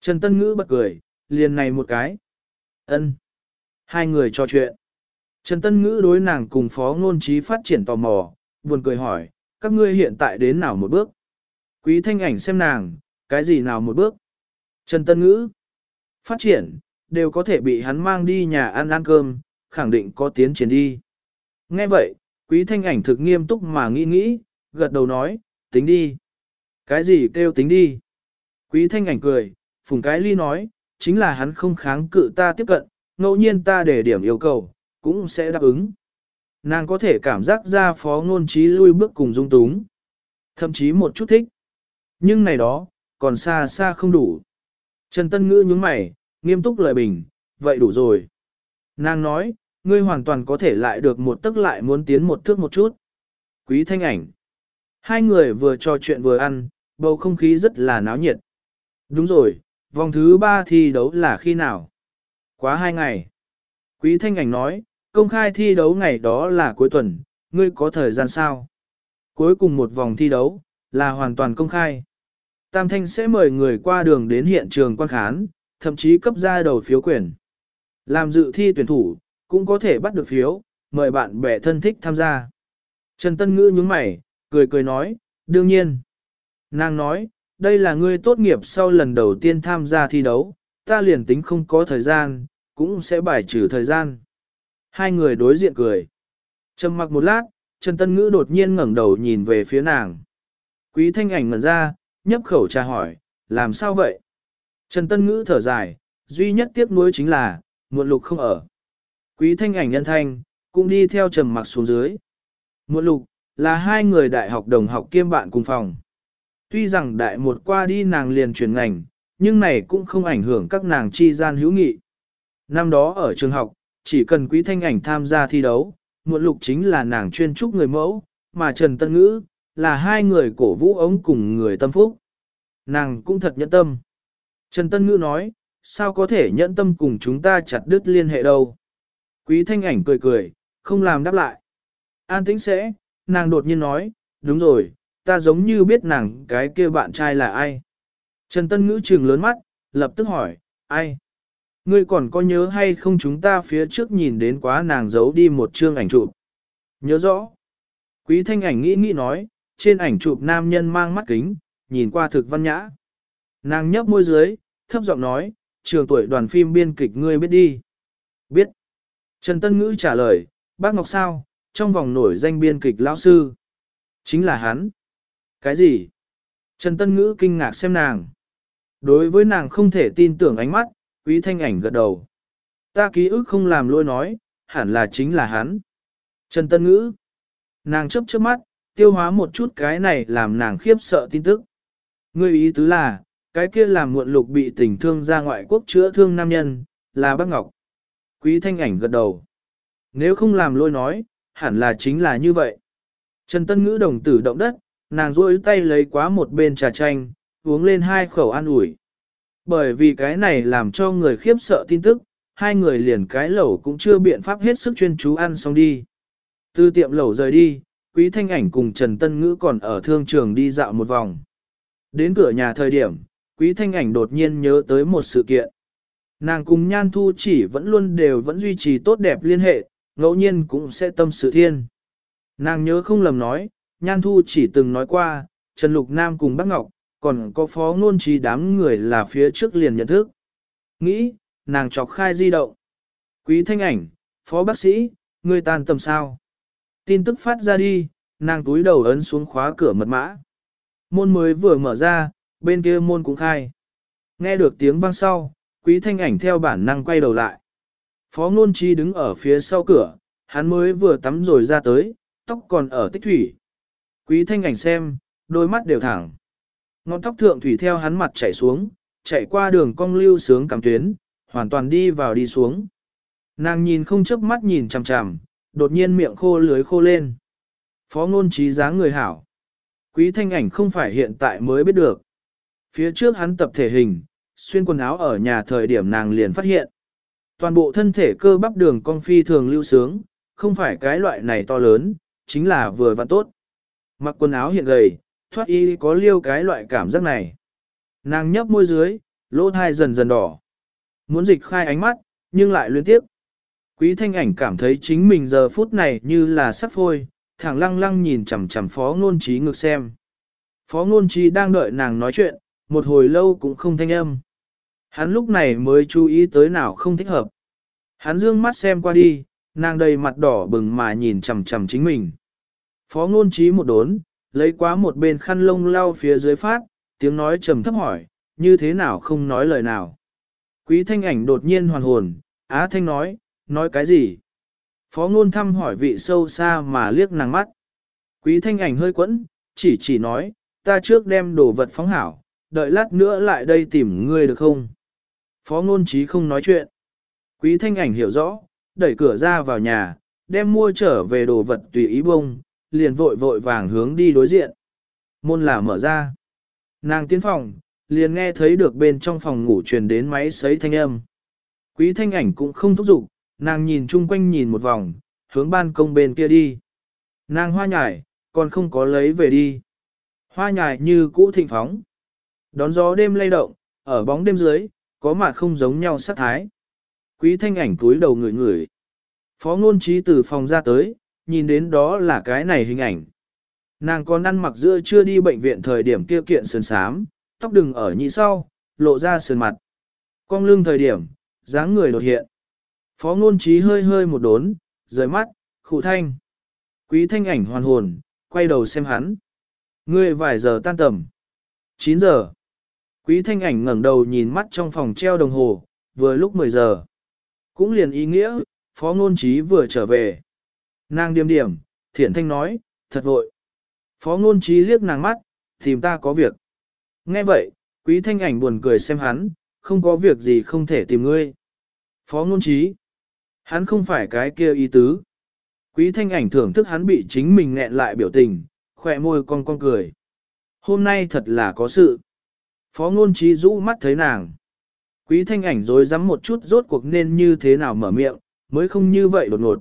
Trần Tân Ngữ bật cười, liền này một cái. ân Hai người trò chuyện. Trần Tân Ngữ đối nàng cùng phó ngôn trí phát triển tò mò, buồn cười hỏi, các ngươi hiện tại đến nào một bước? Quý thanh ảnh xem nàng, cái gì nào một bước? Trần Tân Ngữ, phát triển, đều có thể bị hắn mang đi nhà ăn ăn cơm, khẳng định có tiến triển đi. Nghe vậy, quý thanh ảnh thực nghiêm túc mà nghĩ nghĩ, gật đầu nói, tính đi. Cái gì kêu tính đi? Quý thanh ảnh cười, phùng cái ly nói, chính là hắn không kháng cự ta tiếp cận, ngẫu nhiên ta để điểm yêu cầu, cũng sẽ đáp ứng. Nàng có thể cảm giác ra phó ngôn trí lui bước cùng dung túng. Thậm chí một chút thích. Nhưng này đó, còn xa xa không đủ. Trần Tân Ngữ nhướng mày, nghiêm túc lời bình, vậy đủ rồi. Nàng nói, ngươi hoàn toàn có thể lại được một tức lại muốn tiến một thước một chút. Quý thanh ảnh. Hai người vừa trò chuyện vừa ăn, bầu không khí rất là náo nhiệt. Đúng rồi, vòng thứ ba thi đấu là khi nào? Quá hai ngày. Quý thanh ảnh nói, công khai thi đấu ngày đó là cuối tuần, ngươi có thời gian sao? Cuối cùng một vòng thi đấu, là hoàn toàn công khai. Tam Thanh sẽ mời người qua đường đến hiện trường quan khán, thậm chí cấp ra đầu phiếu quyền. Làm dự thi tuyển thủ, cũng có thể bắt được phiếu, mời bạn bè thân thích tham gia. Trần Tân Ngữ nhướng mày, cười cười nói, đương nhiên. Nàng nói, đây là ngươi tốt nghiệp sau lần đầu tiên tham gia thi đấu, ta liền tính không có thời gian, cũng sẽ bài trừ thời gian. Hai người đối diện cười. Trầm mặc một lát, Trần Tân Ngữ đột nhiên ngẩng đầu nhìn về phía nàng. Quý thanh ảnh ngẩn ra, nhấp khẩu trà hỏi, làm sao vậy? Trần Tân Ngữ thở dài, duy nhất tiếc nuối chính là, muộn lục không ở. Quý thanh ảnh nhân thanh, cũng đi theo trầm mặc xuống dưới. Muộn lục, là hai người đại học đồng học kiêm bạn cùng phòng. Tuy rằng đại một qua đi nàng liền chuyển ngành, nhưng này cũng không ảnh hưởng các nàng chi gian hữu nghị. Năm đó ở trường học, chỉ cần quý thanh ảnh tham gia thi đấu, muộn lục chính là nàng chuyên trúc người mẫu, mà Trần Tân Ngữ, là hai người cổ vũ ống cùng người tâm phúc. Nàng cũng thật nhẫn tâm. Trần Tân Ngữ nói, sao có thể nhẫn tâm cùng chúng ta chặt đứt liên hệ đâu. Quý thanh ảnh cười cười, không làm đáp lại. An tĩnh sẽ, nàng đột nhiên nói, đúng rồi, ta giống như biết nàng cái kia bạn trai là ai. Trần Tân Ngữ trừng lớn mắt, lập tức hỏi, ai? Ngươi còn có nhớ hay không chúng ta phía trước nhìn đến quá nàng giấu đi một chương ảnh chụp? Nhớ rõ. Quý thanh ảnh nghĩ nghĩ nói, trên ảnh chụp nam nhân mang mắt kính, nhìn qua thực văn nhã. Nàng nhấp môi dưới, thấp giọng nói, trường tuổi đoàn phim biên kịch ngươi biết đi. Biết. Trần Tân Ngữ trả lời, bác Ngọc sao, trong vòng nổi danh biên kịch lão sư. Chính là hắn. Cái gì? Trần Tân Ngữ kinh ngạc xem nàng. Đối với nàng không thể tin tưởng ánh mắt, quý thanh ảnh gật đầu. Ta ký ức không làm lôi nói, hẳn là chính là hắn. Trần Tân Ngữ. Nàng chấp chớp mắt, tiêu hóa một chút cái này làm nàng khiếp sợ tin tức. Ngươi ý tứ là, cái kia làm muộn lục bị tình thương ra ngoại quốc chữa thương nam nhân, là bác Ngọc. Quý thanh ảnh gật đầu. Nếu không làm lôi nói, hẳn là chính là như vậy. Trần Tân Ngữ đồng tử động đất, nàng rôi tay lấy quá một bên trà chanh, uống lên hai khẩu ăn ủi. Bởi vì cái này làm cho người khiếp sợ tin tức, hai người liền cái lẩu cũng chưa biện pháp hết sức chuyên chú ăn xong đi. Từ tiệm lẩu rời đi, Quý Thanh Ảnh cùng Trần Tân Ngữ còn ở thương trường đi dạo một vòng. Đến cửa nhà thời điểm, Quý Thanh Ảnh đột nhiên nhớ tới một sự kiện. Nàng cùng Nhan Thu chỉ vẫn luôn đều vẫn duy trì tốt đẹp liên hệ, ngẫu nhiên cũng sẽ tâm sự thiên. Nàng nhớ không lầm nói, Nhan Thu chỉ từng nói qua, Trần Lục Nam cùng Bác Ngọc, còn có phó ngôn trí đám người là phía trước liền nhận thức. Nghĩ, nàng chọc khai di động. Quý Thanh Ảnh, phó bác sĩ, người tàn tầm sao? Tin tức phát ra đi, nàng túi đầu ấn xuống khóa cửa mật mã. Môn mới vừa mở ra, bên kia môn cũng khai. Nghe được tiếng vang sau, quý thanh ảnh theo bản năng quay đầu lại. Phó ngôn trí đứng ở phía sau cửa, hắn mới vừa tắm rồi ra tới, tóc còn ở tích thủy. Quý thanh ảnh xem, đôi mắt đều thẳng. Ngọn tóc thượng thủy theo hắn mặt chảy xuống, chạy qua đường cong lưu sướng cảm tuyến, hoàn toàn đi vào đi xuống. Nàng nhìn không chớp mắt nhìn chằm chằm, đột nhiên miệng khô lưới khô lên. Phó ngôn trí dáng người hảo. Quý thanh ảnh không phải hiện tại mới biết được. Phía trước hắn tập thể hình, xuyên quần áo ở nhà thời điểm nàng liền phát hiện. Toàn bộ thân thể cơ bắp đường cong phi thường lưu sướng, không phải cái loại này to lớn, chính là vừa và tốt. Mặc quần áo hiện gầy, thoát y có liêu cái loại cảm giác này. Nàng nhấp môi dưới, lỗ thai dần dần đỏ. Muốn dịch khai ánh mắt, nhưng lại liên tiếp. Quý thanh ảnh cảm thấy chính mình giờ phút này như là sắp phôi, thẳng lăng lăng nhìn chằm chằm phó ngôn trí ngược xem. Phó ngôn trí đang đợi nàng nói chuyện, một hồi lâu cũng không thanh âm. Hắn lúc này mới chú ý tới nào không thích hợp. Hắn dương mắt xem qua đi, nàng đầy mặt đỏ bừng mà nhìn chằm chằm chính mình. Phó ngôn trí một đốn, lấy quá một bên khăn lông lau phía dưới phát, tiếng nói trầm thấp hỏi, như thế nào không nói lời nào. Quý thanh ảnh đột nhiên hoàn hồn, Á Thanh nói, nói cái gì? Phó ngôn thăm hỏi vị sâu xa mà liếc nàng mắt. Quý thanh ảnh hơi quẫn, chỉ chỉ nói, ta trước đem đồ vật phóng hảo, đợi lát nữa lại đây tìm ngươi được không? Phó ngôn trí không nói chuyện. Quý thanh ảnh hiểu rõ, đẩy cửa ra vào nhà, đem mua trở về đồ vật tùy ý bông, liền vội vội vàng hướng đi đối diện. Môn là mở ra. Nàng tiến phòng, liền nghe thấy được bên trong phòng ngủ truyền đến máy sấy thanh âm. Quý thanh ảnh cũng không thúc giục, nàng nhìn chung quanh nhìn một vòng, hướng ban công bên kia đi. Nàng hoa nhải, còn không có lấy về đi. Hoa nhài như cũ thịnh phóng. Đón gió đêm lay động, ở bóng đêm dưới, có mặt không giống nhau sát thái. Quý thanh ảnh túi đầu người người. Phó ngôn trí từ phòng ra tới, nhìn đến đó là cái này hình ảnh. Nàng còn ăn mặc giữa chưa đi bệnh viện thời điểm kia kiện sườn sám, tóc đừng ở nhị sau, lộ ra sườn mặt. Cong lưng thời điểm, dáng người đột hiện. Phó ngôn trí hơi hơi một đốn, rời mắt, khụ thanh. Quý thanh ảnh hoàn hồn, quay đầu xem hắn. Ngươi vài giờ tan tầm. 9 giờ. Quý thanh ảnh ngẩng đầu nhìn mắt trong phòng treo đồng hồ, vừa lúc 10 giờ. Cũng liền ý nghĩa, phó ngôn trí vừa trở về. Nàng điềm điểm, thiện thanh nói, thật vội. Phó ngôn trí liếc nàng mắt, tìm ta có việc. Nghe vậy, quý thanh ảnh buồn cười xem hắn, không có việc gì không thể tìm ngươi. Phó ngôn trí. Hắn không phải cái kia ý tứ. Quý thanh ảnh thưởng thức hắn bị chính mình nghẹn lại biểu tình, khỏe môi con con cười. Hôm nay thật là có sự. Phó ngôn trí rũ mắt thấy nàng. Quý thanh ảnh dối rắm một chút rốt cuộc nên như thế nào mở miệng, mới không như vậy đột ngột.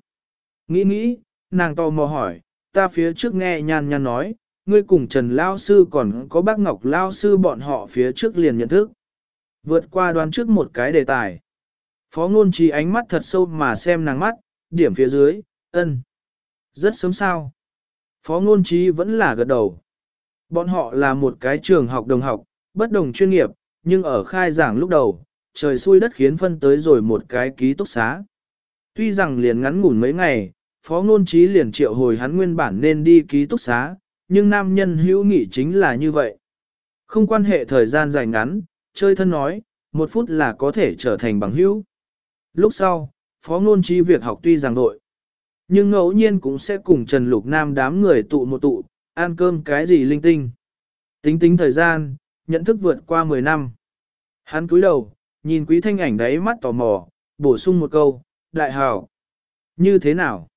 Nghĩ nghĩ, nàng to mò hỏi, ta phía trước nghe nhan nhan nói, ngươi cùng Trần Lao Sư còn có bác Ngọc Lao Sư bọn họ phía trước liền nhận thức. Vượt qua đoán trước một cái đề tài. Phó ngôn trí ánh mắt thật sâu mà xem nàng mắt, điểm phía dưới, ân. Rất sớm sao. Phó ngôn trí vẫn là gật đầu. Bọn họ là một cái trường học đồng học, bất đồng chuyên nghiệp, nhưng ở khai giảng lúc đầu, trời xui đất khiến phân tới rồi một cái ký túc xá. Tuy rằng liền ngắn ngủn mấy ngày, phó ngôn trí liền triệu hồi hắn nguyên bản nên đi ký túc xá, nhưng nam nhân hữu nghị chính là như vậy. Không quan hệ thời gian dài ngắn, chơi thân nói, một phút là có thể trở thành bằng hữu. Lúc sau, phó ngôn trí việc học tuy rằng đội, nhưng ngẫu nhiên cũng sẽ cùng Trần Lục Nam đám người tụ một tụ, ăn cơm cái gì linh tinh. Tính tính thời gian, nhận thức vượt qua 10 năm. Hắn cúi đầu, nhìn quý thanh ảnh đấy mắt tò mò, bổ sung một câu, đại hào. Như thế nào?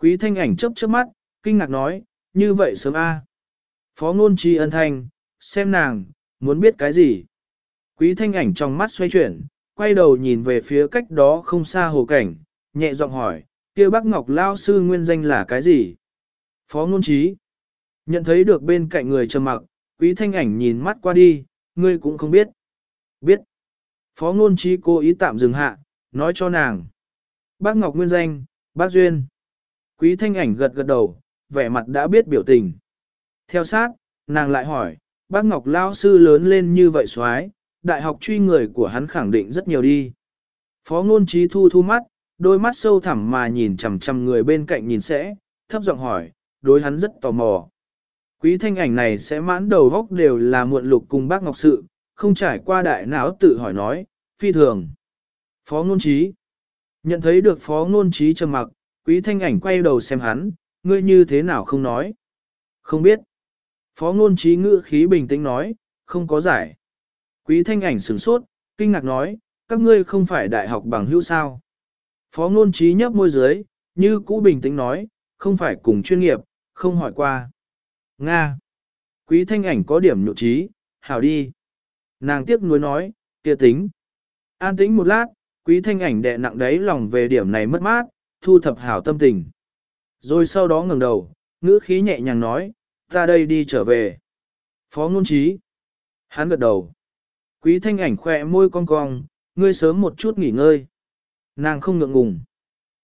Quý thanh ảnh chớp chớp mắt, kinh ngạc nói, như vậy sớm a. Phó ngôn chi ân thanh, xem nàng, muốn biết cái gì? Quý thanh ảnh trong mắt xoay chuyển, quay đầu nhìn về phía cách đó không xa hồ cảnh, nhẹ giọng hỏi, kia bác Ngọc Lao sư nguyên danh là cái gì? Phó ngôn trí. Nhận thấy được bên cạnh người trầm mặc, quý thanh ảnh nhìn mắt qua đi, ngươi cũng không biết. Biết. Phó ngôn trí cố ý tạm dừng hạ, nói cho nàng. Bác Ngọc nguyên danh, bác Duyên. Quý thanh ảnh gật gật đầu, vẻ mặt đã biết biểu tình. Theo sát, nàng lại hỏi, bác Ngọc Lao sư lớn lên như vậy xoái, đại học truy người của hắn khẳng định rất nhiều đi. Phó ngôn trí thu thu mắt, đôi mắt sâu thẳm mà nhìn chằm chằm người bên cạnh nhìn sẽ, thấp giọng hỏi, đối hắn rất tò mò. Quý thanh ảnh này sẽ mãn đầu góc đều là muộn lục cùng bác Ngọc Sự, không trải qua đại não tự hỏi nói, Phi thường. Phó ngôn trí. Nhận thấy được phó ngôn trí trầm mặc, quý thanh ảnh quay đầu xem hắn, ngươi như thế nào không nói. Không biết. Phó ngôn trí ngữ khí bình tĩnh nói, không có giải. Quý thanh ảnh sửng sốt, kinh ngạc nói, các ngươi không phải đại học bằng hữu sao. Phó ngôn trí nhấp môi dưới, như cũ bình tĩnh nói, không phải cùng chuyên nghiệp, không hỏi qua. Nga. Quý thanh ảnh có điểm nhụ trí, hảo đi. Nàng tiếc nuối nói, kia tính. An tĩnh một lát, quý thanh ảnh đệ nặng đáy lòng về điểm này mất mát, thu thập hảo tâm tình. Rồi sau đó ngẩng đầu, ngữ khí nhẹ nhàng nói, ta đây đi trở về. Phó ngôn trí. Hắn gật đầu. Quý thanh ảnh khỏe môi cong cong, ngươi sớm một chút nghỉ ngơi. Nàng không ngượng ngùng.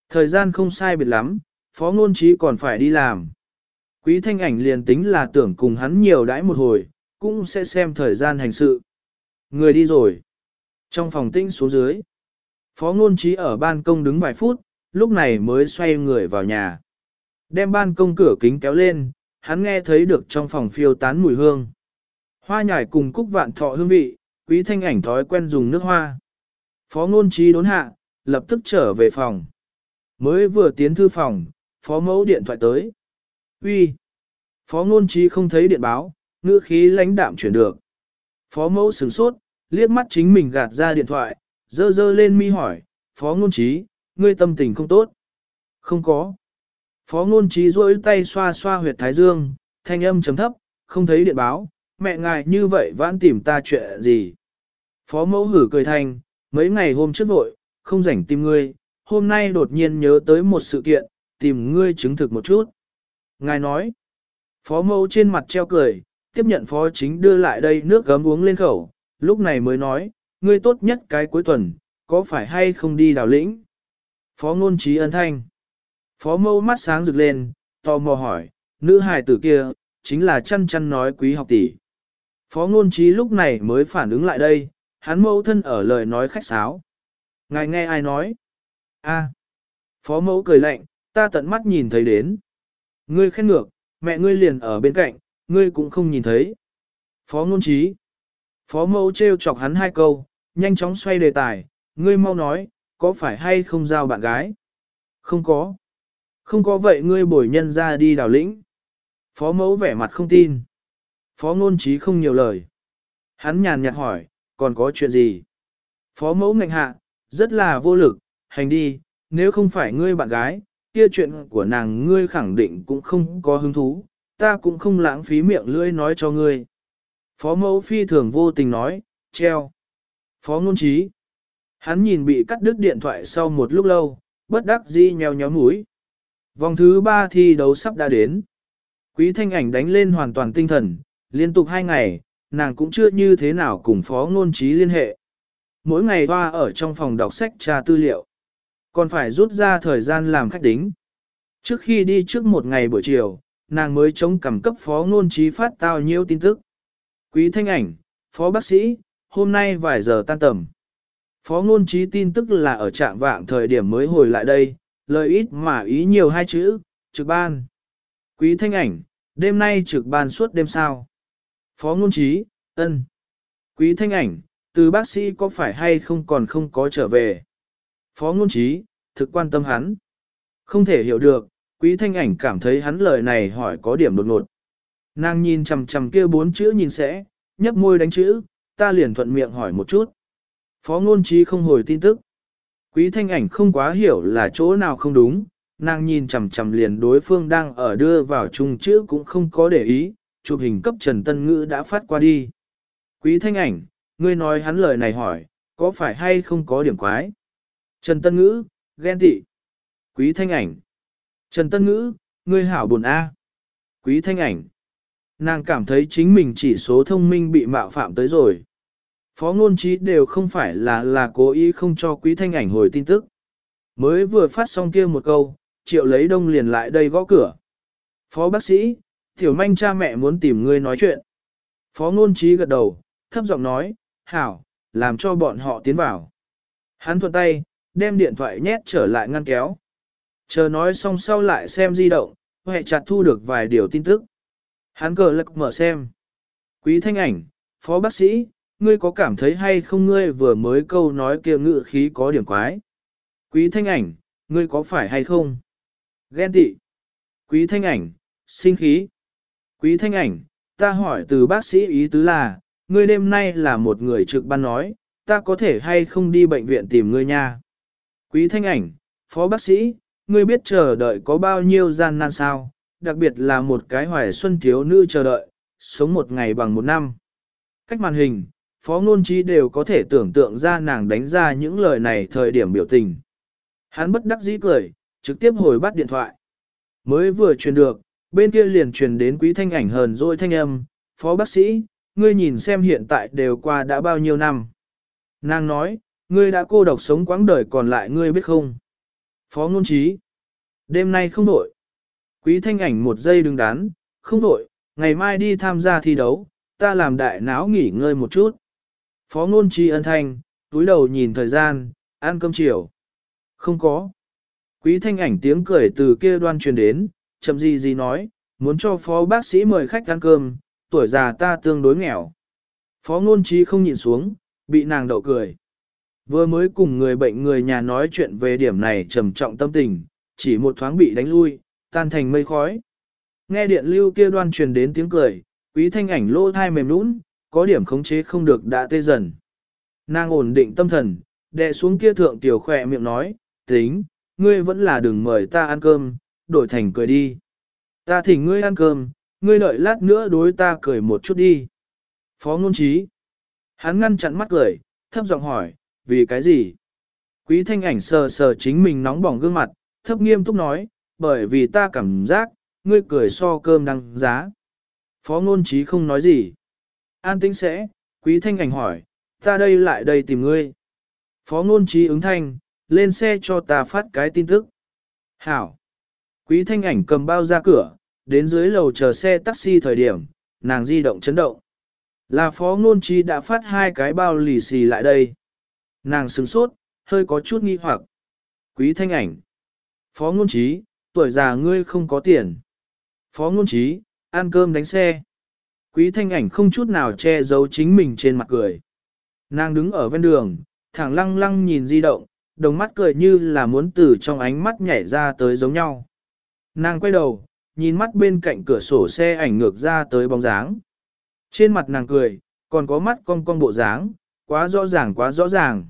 Thời gian không sai biệt lắm, phó ngôn trí còn phải đi làm. Quý thanh ảnh liền tính là tưởng cùng hắn nhiều đãi một hồi, cũng sẽ xem thời gian hành sự. Người đi rồi. Trong phòng tinh xuống dưới, phó ngôn trí ở ban công đứng vài phút, lúc này mới xoay người vào nhà. Đem ban công cửa kính kéo lên, hắn nghe thấy được trong phòng phiêu tán mùi hương. Hoa nhài cùng cúc vạn thọ hương vị, quý thanh ảnh thói quen dùng nước hoa. Phó ngôn trí đốn hạ, lập tức trở về phòng. Mới vừa tiến thư phòng, phó mẫu điện thoại tới. Uy, Phó ngôn trí không thấy điện báo, ngữ khí lãnh đạm chuyển được. Phó mẫu sửng sốt, liếc mắt chính mình gạt ra điện thoại, dơ dơ lên mi hỏi, phó ngôn trí, ngươi tâm tình không tốt. Không có. Phó ngôn trí rỗi tay xoa xoa huyệt thái dương, thanh âm chấm thấp, không thấy điện báo, mẹ ngài như vậy vãn tìm ta chuyện gì. Phó mẫu hử cười thanh, mấy ngày hôm trước vội, không rảnh tìm ngươi, hôm nay đột nhiên nhớ tới một sự kiện, tìm ngươi chứng thực một chút. Ngài nói, phó mẫu trên mặt treo cười, tiếp nhận phó chính đưa lại đây nước gấm uống lên khẩu, lúc này mới nói, ngươi tốt nhất cái cuối tuần, có phải hay không đi đào lĩnh? Phó ngôn trí ân thanh. Phó mẫu mắt sáng rực lên, tò mò hỏi, nữ hài tử kia, chính là chăn chăn nói quý học tỷ. Phó ngôn trí lúc này mới phản ứng lại đây, hắn mẫu thân ở lời nói khách sáo. Ngài nghe ai nói? a Phó mẫu cười lạnh, ta tận mắt nhìn thấy đến. Ngươi khen ngược, mẹ ngươi liền ở bên cạnh, ngươi cũng không nhìn thấy. Phó ngôn trí. Phó mẫu trêu chọc hắn hai câu, nhanh chóng xoay đề tài, ngươi mau nói, có phải hay không giao bạn gái? Không có. Không có vậy ngươi bồi nhân ra đi đào lĩnh. Phó mẫu vẻ mặt không tin. Phó ngôn trí không nhiều lời. Hắn nhàn nhạt hỏi, còn có chuyện gì? Phó mẫu ngạnh hạ, rất là vô lực, hành đi, nếu không phải ngươi bạn gái, kia chuyện của nàng ngươi khẳng định cũng không có hứng thú, ta cũng không lãng phí miệng lưỡi nói cho ngươi. Phó mẫu phi thường vô tình nói, treo. Phó ngôn trí. Hắn nhìn bị cắt đứt điện thoại sau một lúc lâu, bất đắc dĩ nheo nhéo mũi. Vòng thứ ba thi đấu sắp đã đến. Quý thanh ảnh đánh lên hoàn toàn tinh thần, liên tục hai ngày, nàng cũng chưa như thế nào cùng phó ngôn trí liên hệ. Mỗi ngày hoa ở trong phòng đọc sách tra tư liệu. Còn phải rút ra thời gian làm khách đính. Trước khi đi trước một ngày buổi chiều, nàng mới chống cầm cấp phó ngôn trí phát tao nhiêu tin tức. Quý thanh ảnh, phó bác sĩ, hôm nay vài giờ tan tầm. Phó ngôn trí tin tức là ở trạng vạng thời điểm mới hồi lại đây, lời ít mà ý nhiều hai chữ, trực ban. Quý thanh ảnh, đêm nay trực ban suốt đêm sao. Phó ngôn trí, ân. Quý thanh ảnh, từ bác sĩ có phải hay không còn không có trở về. Phó ngôn trí, thực quan tâm hắn. Không thể hiểu được, quý thanh ảnh cảm thấy hắn lời này hỏi có điểm đột ngột. Nàng nhìn chằm chằm kia bốn chữ nhìn sẽ, nhấp môi đánh chữ, ta liền thuận miệng hỏi một chút. Phó ngôn trí không hồi tin tức. Quý thanh ảnh không quá hiểu là chỗ nào không đúng, nàng nhìn chằm chằm liền đối phương đang ở đưa vào chung chữ cũng không có để ý, chụp hình cấp Trần Tân Ngữ đã phát qua đi. Quý thanh ảnh, ngươi nói hắn lời này hỏi, có phải hay không có điểm quái? Trần Tân Ngữ, ghen tị. Quý thanh ảnh. Trần Tân Ngữ, ngươi hảo buồn A. Quý thanh ảnh. Nàng cảm thấy chính mình chỉ số thông minh bị mạo phạm tới rồi. Phó ngôn trí đều không phải là là cố ý không cho quý thanh ảnh hồi tin tức. Mới vừa phát xong kia một câu, triệu lấy đông liền lại đây gõ cửa. Phó bác sĩ, tiểu manh cha mẹ muốn tìm ngươi nói chuyện. Phó ngôn trí gật đầu, thấp giọng nói, hảo, làm cho bọn họ tiến vào. Hắn thuận tay, đem điện thoại nhét trở lại ngăn kéo. Chờ nói xong sau lại xem di động, hệ chặt thu được vài điều tin tức. Hắn cờ lật mở xem. Quý thanh ảnh, phó bác sĩ, ngươi có cảm thấy hay không ngươi vừa mới câu nói kia ngự khí có điểm quái. Quý thanh ảnh, ngươi có phải hay không? Ghen tị. Quý thanh ảnh, sinh khí. Quý thanh ảnh, ta hỏi từ bác sĩ ý tứ là, ngươi đêm nay là một người trực ban nói, ta có thể hay không đi bệnh viện tìm ngươi nha. Quý thanh ảnh, phó bác sĩ, ngươi biết chờ đợi có bao nhiêu gian nan sao, đặc biệt là một cái hoài xuân thiếu nữ chờ đợi, sống một ngày bằng một năm. Cách màn hình, phó ngôn trí đều có thể tưởng tượng ra nàng đánh ra những lời này thời điểm biểu tình. Hắn bất đắc dĩ cười, trực tiếp hồi bắt điện thoại. Mới vừa truyền được, bên kia liền truyền đến quý thanh ảnh hờn dỗi thanh âm, phó bác sĩ, ngươi nhìn xem hiện tại đều qua đã bao nhiêu năm. Nàng nói, ngươi đã cô độc sống quãng đời còn lại ngươi biết không? Phó ngôn trí, đêm nay không đổi. Quý thanh ảnh một giây đứng đắn, không đổi, ngày mai đi tham gia thi đấu, ta làm đại náo nghỉ ngơi một chút. Phó ngôn tri ân thanh, túi đầu nhìn thời gian, ăn cơm chiều. Không có. Quý thanh ảnh tiếng cười từ kia đoan truyền đến, chậm gì gì nói, muốn cho phó bác sĩ mời khách ăn cơm, tuổi già ta tương đối nghèo. Phó ngôn trí không nhìn xuống, bị nàng đậu cười. Vừa mới cùng người bệnh người nhà nói chuyện về điểm này trầm trọng tâm tình, chỉ một thoáng bị đánh lui, tan thành mây khói. Nghe điện lưu kia đoan truyền đến tiếng cười, quý thanh ảnh lô thai mềm nũng, có điểm khống chế không được đã tê dần. Nàng ổn định tâm thần, đệ xuống kia thượng tiểu khỏe miệng nói, tính, ngươi vẫn là đừng mời ta ăn cơm, đổi thành cười đi. Ta thỉnh ngươi ăn cơm, ngươi đợi lát nữa đối ta cười một chút đi. Phó ngôn trí. Hắn ngăn chặn mắt cười, thấp giọng hỏi, vì cái gì? Quý thanh ảnh sờ sờ chính mình nóng bỏng gương mặt, thấp nghiêm túc nói, bởi vì ta cảm giác, ngươi cười so cơm đăng giá. Phó ngôn trí không nói gì. An tĩnh sẽ, quý thanh ảnh hỏi, ta đây lại đây tìm ngươi. Phó ngôn trí ứng thanh, lên xe cho ta phát cái tin tức. Hảo. Quý thanh ảnh cầm bao ra cửa, đến dưới lầu chờ xe taxi thời điểm, nàng di động chấn động. Là phó ngôn trí đã phát hai cái bao lì xì lại đây. Nàng sừng sốt, hơi có chút nghi hoặc. Quý thanh ảnh. Phó ngôn trí, tuổi già ngươi không có tiền. Phó ngôn trí, ăn cơm đánh xe. Quý thanh ảnh không chút nào che giấu chính mình trên mặt cười. Nàng đứng ở ven đường, thẳng lăng lăng nhìn di động, đồng mắt cười như là muốn từ trong ánh mắt nhảy ra tới giống nhau. Nàng quay đầu, nhìn mắt bên cạnh cửa sổ xe ảnh ngược ra tới bóng dáng. Trên mặt nàng cười, còn có mắt cong cong bộ dáng, quá rõ ràng quá rõ ràng.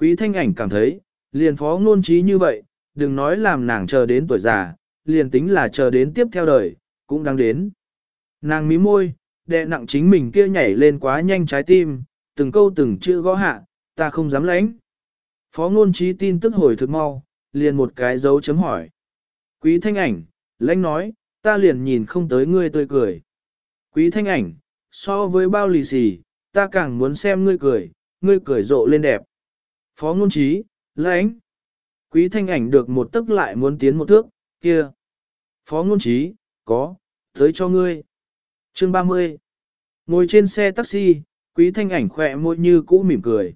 Quý thanh ảnh cảm thấy, liền phó ngôn trí như vậy, đừng nói làm nàng chờ đến tuổi già, liền tính là chờ đến tiếp theo đời, cũng đang đến. Nàng mí môi, đè nặng chính mình kia nhảy lên quá nhanh trái tim, từng câu từng chữ gõ hạ, ta không dám lãnh. Phó ngôn trí tin tức hồi thực mau, liền một cái dấu chấm hỏi. Quý thanh ảnh, lãnh nói, ta liền nhìn không tới ngươi tươi cười. Quý thanh ảnh, so với bao lì xì, ta càng muốn xem ngươi cười, ngươi cười rộ lên đẹp. Phó ngôn trí, lãnh. Quý thanh ảnh được một tức lại muốn tiến một thước, kia. Phó ngôn trí, có, tới cho ngươi. Chương 30. Ngồi trên xe taxi, quý thanh ảnh khỏe môi như cũ mỉm cười.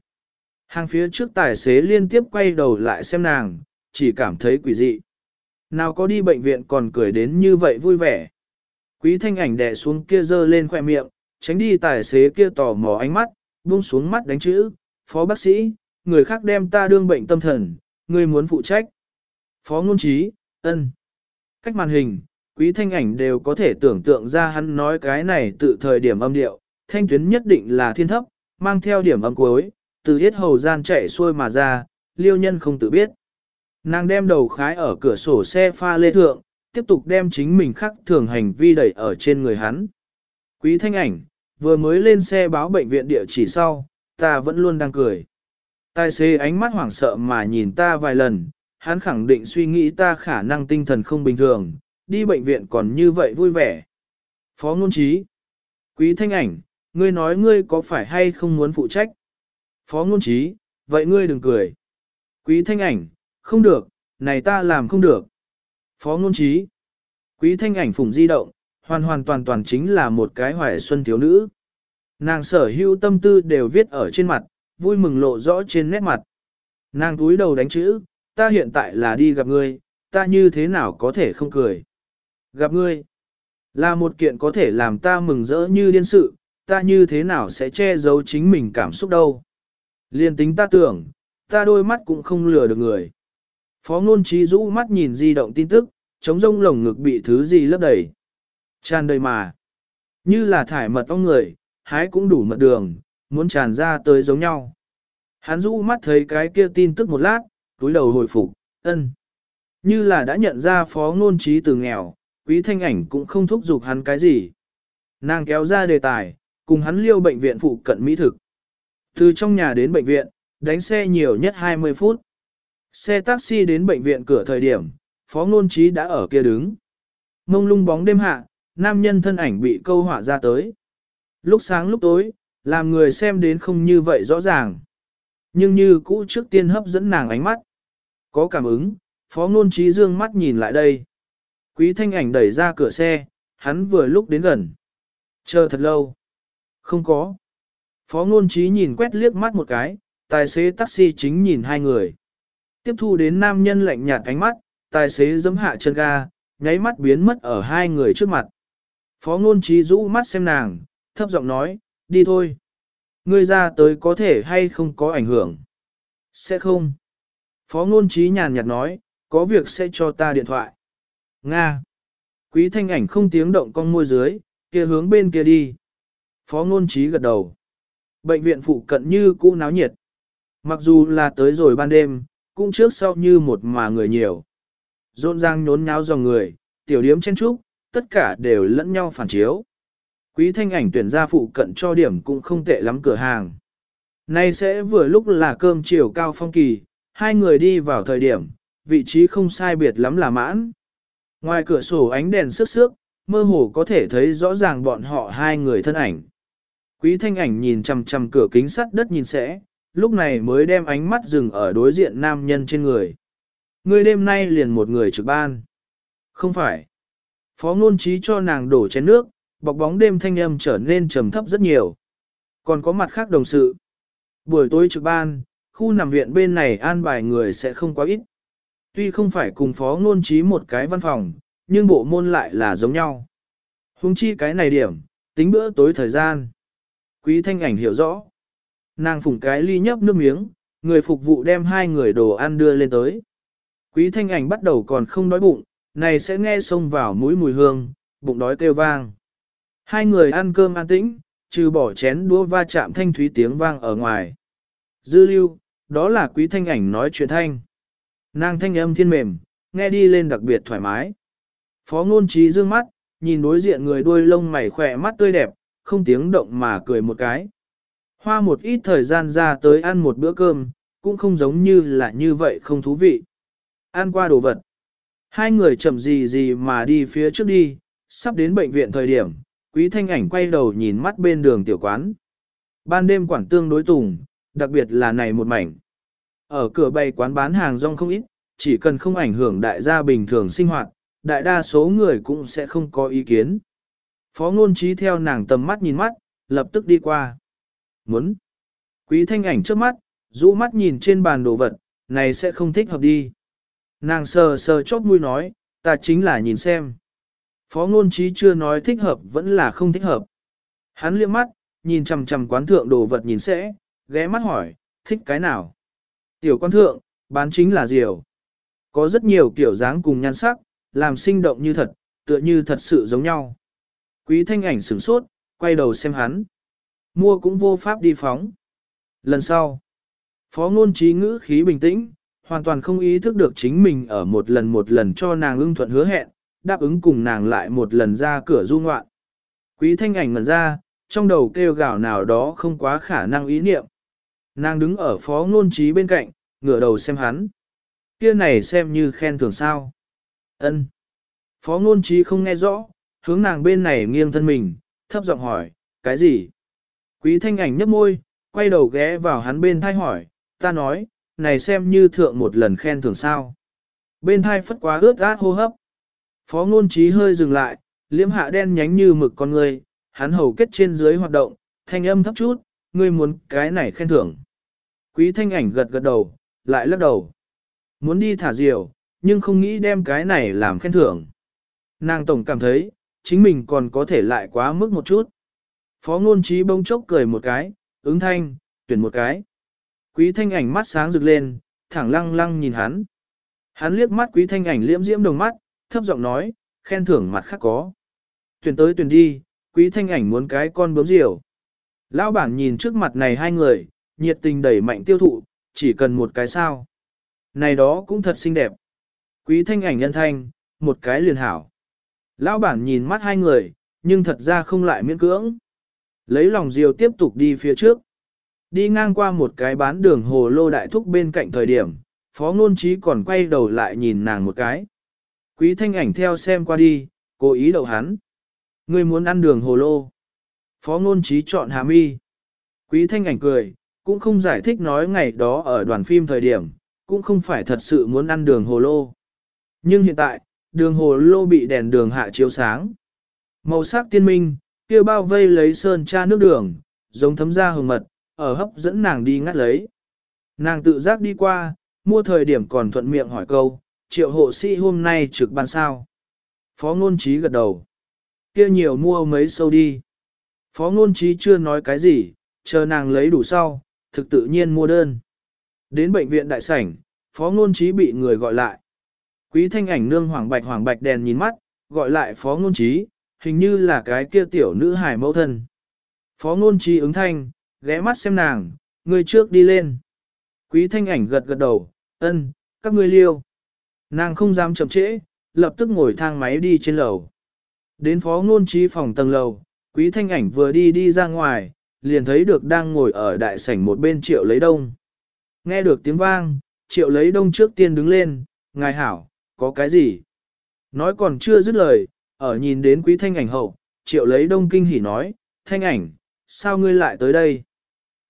Hàng phía trước tài xế liên tiếp quay đầu lại xem nàng, chỉ cảm thấy quỷ dị. Nào có đi bệnh viện còn cười đến như vậy vui vẻ. Quý thanh ảnh đè xuống kia dơ lên khỏe miệng, tránh đi tài xế kia tò mò ánh mắt, buông xuống mắt đánh chữ, phó bác sĩ, người khác đem ta đương bệnh tâm thần, người muốn phụ trách. Phó ngôn trí, ân. Cách màn hình, quý thanh ảnh đều có thể tưởng tượng ra hắn nói cái này tự thời điểm âm điệu, thanh tuyến nhất định là thiên thấp, mang theo điểm âm cuối, từ hết hầu gian chạy xuôi mà ra, liêu nhân không tự biết. Nàng đem đầu khái ở cửa sổ xe pha lê thượng, tiếp tục đem chính mình khắc thường hành vi đẩy ở trên người hắn. Quý thanh ảnh, vừa mới lên xe báo bệnh viện địa chỉ sau, ta vẫn luôn đang cười. Tài xế ánh mắt hoảng sợ mà nhìn ta vài lần, hắn khẳng định suy nghĩ ta khả năng tinh thần không bình thường, đi bệnh viện còn như vậy vui vẻ. Phó ngôn trí. Quý thanh ảnh, ngươi nói ngươi có phải hay không muốn phụ trách? Phó ngôn trí, vậy ngươi đừng cười. Quý thanh ảnh, không được, này ta làm không được. Phó ngôn trí. Quý thanh ảnh phùng di động, hoàn hoàn toàn toàn chính là một cái hoài xuân thiếu nữ. Nàng sở hữu tâm tư đều viết ở trên mặt, vui mừng lộ rõ trên nét mặt. Nàng túi đầu đánh chữ, ta hiện tại là đi gặp ngươi, ta như thế nào có thể không cười. Gặp ngươi, là một kiện có thể làm ta mừng rỡ như điên sự, ta như thế nào sẽ che giấu chính mình cảm xúc đâu. Liên tính ta tưởng, ta đôi mắt cũng không lừa được người. Phó ngôn trí rũ mắt nhìn di động tin tức, chống rông lồng ngực bị thứ gì lấp đầy. Tràn đầy mà. Như là thải mật ong người, hái cũng đủ mật đường, muốn tràn ra tới giống nhau. Hắn rũ mắt thấy cái kia tin tức một lát, túi đầu hồi phục, ân. Như là đã nhận ra phó ngôn trí từ nghèo, quý thanh ảnh cũng không thúc giục hắn cái gì. Nàng kéo ra đề tài, cùng hắn liêu bệnh viện phụ cận mỹ thực. Từ trong nhà đến bệnh viện, đánh xe nhiều nhất 20 phút. Xe taxi đến bệnh viện cửa thời điểm, phó ngôn trí đã ở kia đứng. Mông lung bóng đêm hạ, nam nhân thân ảnh bị câu hỏa ra tới. Lúc sáng lúc tối, làm người xem đến không như vậy rõ ràng. Nhưng như cũ trước tiên hấp dẫn nàng ánh mắt. Có cảm ứng, phó ngôn trí dương mắt nhìn lại đây. Quý thanh ảnh đẩy ra cửa xe, hắn vừa lúc đến gần. Chờ thật lâu. Không có. Phó ngôn trí nhìn quét liếc mắt một cái, tài xế taxi chính nhìn hai người. Tiếp thu đến nam nhân lạnh nhạt ánh mắt, tài xế giấm hạ chân ga, nháy mắt biến mất ở hai người trước mặt. Phó ngôn trí rũ mắt xem nàng, thấp giọng nói, đi thôi. Ngươi ra tới có thể hay không có ảnh hưởng? Sẽ không. Phó ngôn trí nhàn nhạt nói, có việc sẽ cho ta điện thoại. Nga. Quý thanh ảnh không tiếng động con môi dưới, kia hướng bên kia đi. Phó ngôn trí gật đầu. Bệnh viện phụ cận như cũ náo nhiệt. Mặc dù là tới rồi ban đêm, cũng trước sau như một mà người nhiều. Rộn ràng nhốn nháo dòng người, tiểu điếm chen trúc, tất cả đều lẫn nhau phản chiếu. Quý thanh ảnh tuyển ra phụ cận cho điểm cũng không tệ lắm cửa hàng. Nay sẽ vừa lúc là cơm chiều cao phong kỳ, hai người đi vào thời điểm, vị trí không sai biệt lắm là mãn. Ngoài cửa sổ ánh đèn sức sước, mơ hồ có thể thấy rõ ràng bọn họ hai người thân ảnh. Quý thanh ảnh nhìn chằm chằm cửa kính sắt đất nhìn sẽ, lúc này mới đem ánh mắt dừng ở đối diện nam nhân trên người. Người đêm nay liền một người trực ban. Không phải. Phó ngôn trí cho nàng đổ chén nước, bọc bóng đêm thanh âm trở nên trầm thấp rất nhiều. Còn có mặt khác đồng sự. Buổi tối trực ban, khu nằm viện bên này an bài người sẽ không quá ít. Tuy không phải cùng phó ngôn trí một cái văn phòng, nhưng bộ môn lại là giống nhau. Hùng chi cái này điểm, tính bữa tối thời gian. Quý thanh ảnh hiểu rõ. Nàng phủng cái ly nhấp nước miếng, người phục vụ đem hai người đồ ăn đưa lên tới. Quý thanh ảnh bắt đầu còn không đói bụng, này sẽ nghe xông vào mũi mùi hương, bụng đói kêu vang. Hai người ăn cơm an tĩnh, trừ bỏ chén đũa va chạm thanh thúy tiếng vang ở ngoài. Dư lưu, đó là quý thanh ảnh nói chuyện thanh. Nàng thanh âm thiên mềm, nghe đi lên đặc biệt thoải mái. Phó ngôn trí dương mắt, nhìn đối diện người đuôi lông mày khỏe mắt tươi đẹp, không tiếng động mà cười một cái. Hoa một ít thời gian ra tới ăn một bữa cơm, cũng không giống như là như vậy không thú vị. Ăn qua đồ vật. Hai người chậm gì gì mà đi phía trước đi, sắp đến bệnh viện thời điểm, quý thanh ảnh quay đầu nhìn mắt bên đường tiểu quán. Ban đêm quảng tương đối tùng, đặc biệt là này một mảnh. Ở cửa bày quán bán hàng rong không ít, chỉ cần không ảnh hưởng đại gia bình thường sinh hoạt, đại đa số người cũng sẽ không có ý kiến. Phó ngôn trí theo nàng tầm mắt nhìn mắt, lập tức đi qua. Muốn. Quý thanh ảnh trước mắt, rũ mắt nhìn trên bàn đồ vật, này sẽ không thích hợp đi. Nàng sờ sờ chót mũi nói, ta chính là nhìn xem. Phó ngôn trí chưa nói thích hợp vẫn là không thích hợp. Hắn liếc mắt, nhìn chằm chằm quán thượng đồ vật nhìn sẽ, ghé mắt hỏi, thích cái nào? Tiểu quan thượng, bán chính là diều. Có rất nhiều kiểu dáng cùng nhan sắc, làm sinh động như thật, tựa như thật sự giống nhau. Quý thanh ảnh sửng sốt, quay đầu xem hắn. Mua cũng vô pháp đi phóng. Lần sau, phó ngôn trí ngữ khí bình tĩnh, hoàn toàn không ý thức được chính mình ở một lần một lần cho nàng ưng thuận hứa hẹn, đáp ứng cùng nàng lại một lần ra cửa du ngoạn. Quý thanh ảnh ngần ra, trong đầu kêu gào nào đó không quá khả năng ý niệm. Nàng đứng ở phó ngôn trí bên cạnh, ngửa đầu xem hắn. Kia này xem như khen thưởng sao. ân Phó ngôn trí không nghe rõ, hướng nàng bên này nghiêng thân mình, thấp giọng hỏi, cái gì? Quý thanh ảnh nhấp môi, quay đầu ghé vào hắn bên thai hỏi, ta nói, này xem như thượng một lần khen thưởng sao. Bên thai phất quá ướt át hô hấp. Phó ngôn trí hơi dừng lại, liễm hạ đen nhánh như mực con người, hắn hầu kết trên dưới hoạt động, thanh âm thấp chút, ngươi muốn cái này khen thưởng. Quý thanh ảnh gật gật đầu, lại lắc đầu. Muốn đi thả diều, nhưng không nghĩ đem cái này làm khen thưởng. Nàng tổng cảm thấy, chính mình còn có thể lại quá mức một chút. Phó ngôn trí bông chốc cười một cái, ứng thanh, tuyển một cái. Quý thanh ảnh mắt sáng rực lên, thẳng lăng lăng nhìn hắn. Hắn liếc mắt quý thanh ảnh liễm diễm đồng mắt, thấp giọng nói, khen thưởng mặt khác có. Tuyển tới tuyển đi, quý thanh ảnh muốn cái con bướm diều. Lão bản nhìn trước mặt này hai người, nhiệt tình đẩy mạnh tiêu thụ, chỉ cần một cái sao. Này đó cũng thật xinh đẹp. Quý thanh ảnh nhân thanh, một cái liền hảo. Lão bản nhìn mắt hai người, nhưng thật ra không lại miễn cưỡng. Lấy lòng diều tiếp tục đi phía trước. Đi ngang qua một cái bán đường hồ lô đại thúc bên cạnh thời điểm, phó ngôn trí còn quay đầu lại nhìn nàng một cái. Quý thanh ảnh theo xem qua đi, cố ý đậu hắn. Người muốn ăn đường hồ lô. Phó ngôn trí chọn hàm y. Quý thanh ảnh cười, cũng không giải thích nói ngày đó ở đoàn phim thời điểm, cũng không phải thật sự muốn ăn đường hồ lô. Nhưng hiện tại, đường hồ lô bị đèn đường hạ chiếu sáng. Màu sắc tiên minh, kia bao vây lấy sơn cha nước đường, giống thấm da hồng mật, ở hấp dẫn nàng đi ngắt lấy. Nàng tự giác đi qua, mua thời điểm còn thuận miệng hỏi câu, triệu hộ sĩ hôm nay trực ban sao. Phó ngôn trí gật đầu. kia nhiều mua mấy sâu đi. Phó ngôn trí chưa nói cái gì, chờ nàng lấy đủ sau, thực tự nhiên mua đơn. Đến bệnh viện đại sảnh, phó ngôn trí bị người gọi lại. Quý thanh ảnh nương hoàng bạch hoàng bạch đèn nhìn mắt, gọi lại phó ngôn trí, hình như là cái kia tiểu nữ hải mẫu thân. Phó ngôn trí ứng thanh, ghé mắt xem nàng, người trước đi lên. Quý thanh ảnh gật gật đầu, ân, các ngươi liêu. Nàng không dám chậm trễ, lập tức ngồi thang máy đi trên lầu. Đến phó ngôn trí phòng tầng lầu, quý thanh ảnh vừa đi đi ra ngoài, liền thấy được đang ngồi ở đại sảnh một bên triệu lấy đông. Nghe được tiếng vang, triệu lấy đông trước tiên đứng lên, ngài hảo, có cái gì? Nói còn chưa dứt lời, ở nhìn đến quý thanh ảnh hậu, triệu lấy đông kinh hỉ nói, thanh ảnh, sao ngươi lại tới đây?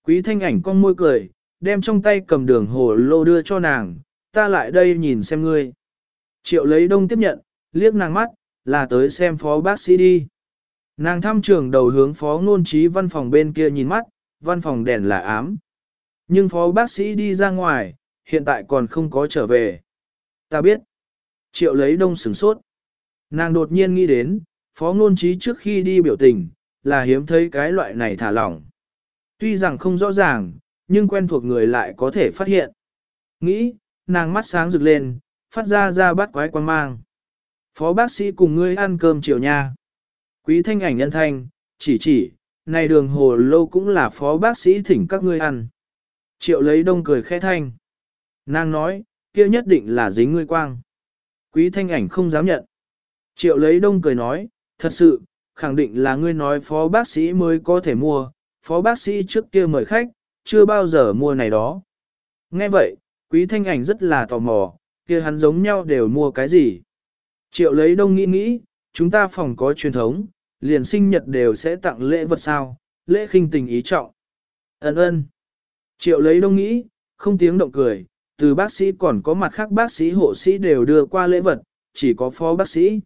Quý thanh ảnh con môi cười, đem trong tay cầm đường hồ lô đưa cho nàng, ta lại đây nhìn xem ngươi. Triệu lấy đông tiếp nhận, liếc nàng mắt, là tới xem phó bác sĩ đi. Nàng thăm trường đầu hướng phó ngôn trí văn phòng bên kia nhìn mắt, văn phòng đèn là ám. Nhưng phó bác sĩ đi ra ngoài, hiện tại còn không có trở về. Ta biết. Triệu lấy đông sửng sốt. Nàng đột nhiên nghĩ đến, phó ngôn trí trước khi đi biểu tình, là hiếm thấy cái loại này thả lỏng. Tuy rằng không rõ ràng, nhưng quen thuộc người lại có thể phát hiện. Nghĩ, nàng mắt sáng rực lên, phát ra ra bắt quái quang mang. Phó bác sĩ cùng ngươi ăn cơm chiều nha. Quý thanh ảnh nhân thanh, chỉ chỉ, này đường hồ lâu cũng là phó bác sĩ thỉnh các ngươi ăn. Triệu lấy đông cười khẽ thanh. Nàng nói, kia nhất định là dính ngươi quang. Quý thanh ảnh không dám nhận. Triệu lấy đông cười nói, thật sự, khẳng định là ngươi nói phó bác sĩ mới có thể mua, phó bác sĩ trước kia mời khách, chưa bao giờ mua này đó. Nghe vậy, quý thanh ảnh rất là tò mò, kia hắn giống nhau đều mua cái gì. Triệu lấy đông nghĩ nghĩ, chúng ta phòng có truyền thống, liền sinh nhật đều sẽ tặng lễ vật sao, lễ khinh tình ý trọng. Ấn ơn. Triệu lấy đông nghĩ, không tiếng động cười, từ bác sĩ còn có mặt khác bác sĩ hộ sĩ đều đưa qua lễ vật, chỉ có phó bác sĩ.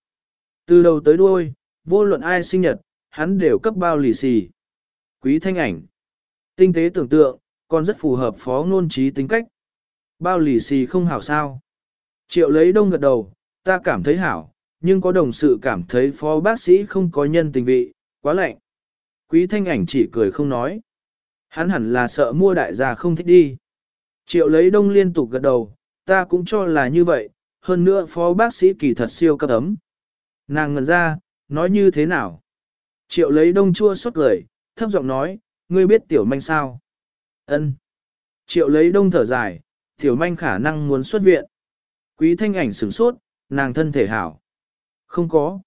Từ đầu tới đuôi, vô luận ai sinh nhật, hắn đều cấp bao lì xì. Quý thanh ảnh. Tinh tế tưởng tượng, còn rất phù hợp phó ngôn trí tính cách. Bao lì xì không hảo sao. Triệu lấy đông gật đầu, ta cảm thấy hảo, nhưng có đồng sự cảm thấy phó bác sĩ không có nhân tình vị, quá lạnh. Quý thanh ảnh chỉ cười không nói. Hắn hẳn là sợ mua đại gia không thích đi. Triệu lấy đông liên tục gật đầu, ta cũng cho là như vậy, hơn nữa phó bác sĩ kỳ thật siêu cấp ấm. Nàng ngần ra, nói như thế nào? Triệu lấy đông chua xót cười, thấp giọng nói, ngươi biết tiểu manh sao? Ân. Triệu lấy đông thở dài, tiểu manh khả năng muốn xuất viện. Quý thanh ảnh sửng sốt, nàng thân thể hảo. Không có.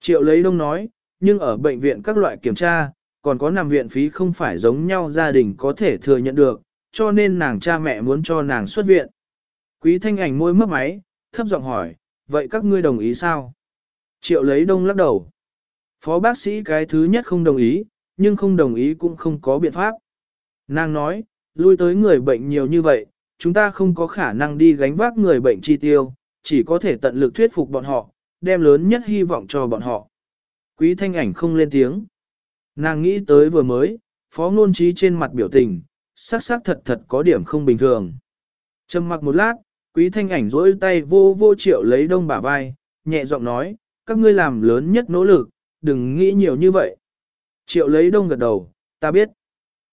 Triệu lấy đông nói, nhưng ở bệnh viện các loại kiểm tra, còn có nằm viện phí không phải giống nhau gia đình có thể thừa nhận được, cho nên nàng cha mẹ muốn cho nàng xuất viện. Quý thanh ảnh môi mấp máy, thấp giọng hỏi, vậy các ngươi đồng ý sao? Triệu lấy đông lắc đầu. Phó bác sĩ cái thứ nhất không đồng ý, nhưng không đồng ý cũng không có biện pháp. Nàng nói, lui tới người bệnh nhiều như vậy, chúng ta không có khả năng đi gánh vác người bệnh chi tiêu, chỉ có thể tận lực thuyết phục bọn họ, đem lớn nhất hy vọng cho bọn họ. Quý thanh ảnh không lên tiếng. Nàng nghĩ tới vừa mới, phó ngôn trí trên mặt biểu tình, sắc sắc thật thật có điểm không bình thường. Trầm mặc một lát, quý thanh ảnh rỗi tay vô vô triệu lấy đông bả vai, nhẹ giọng nói, các ngươi làm lớn nhất nỗ lực, đừng nghĩ nhiều như vậy. Triệu lấy đông gật đầu, ta biết.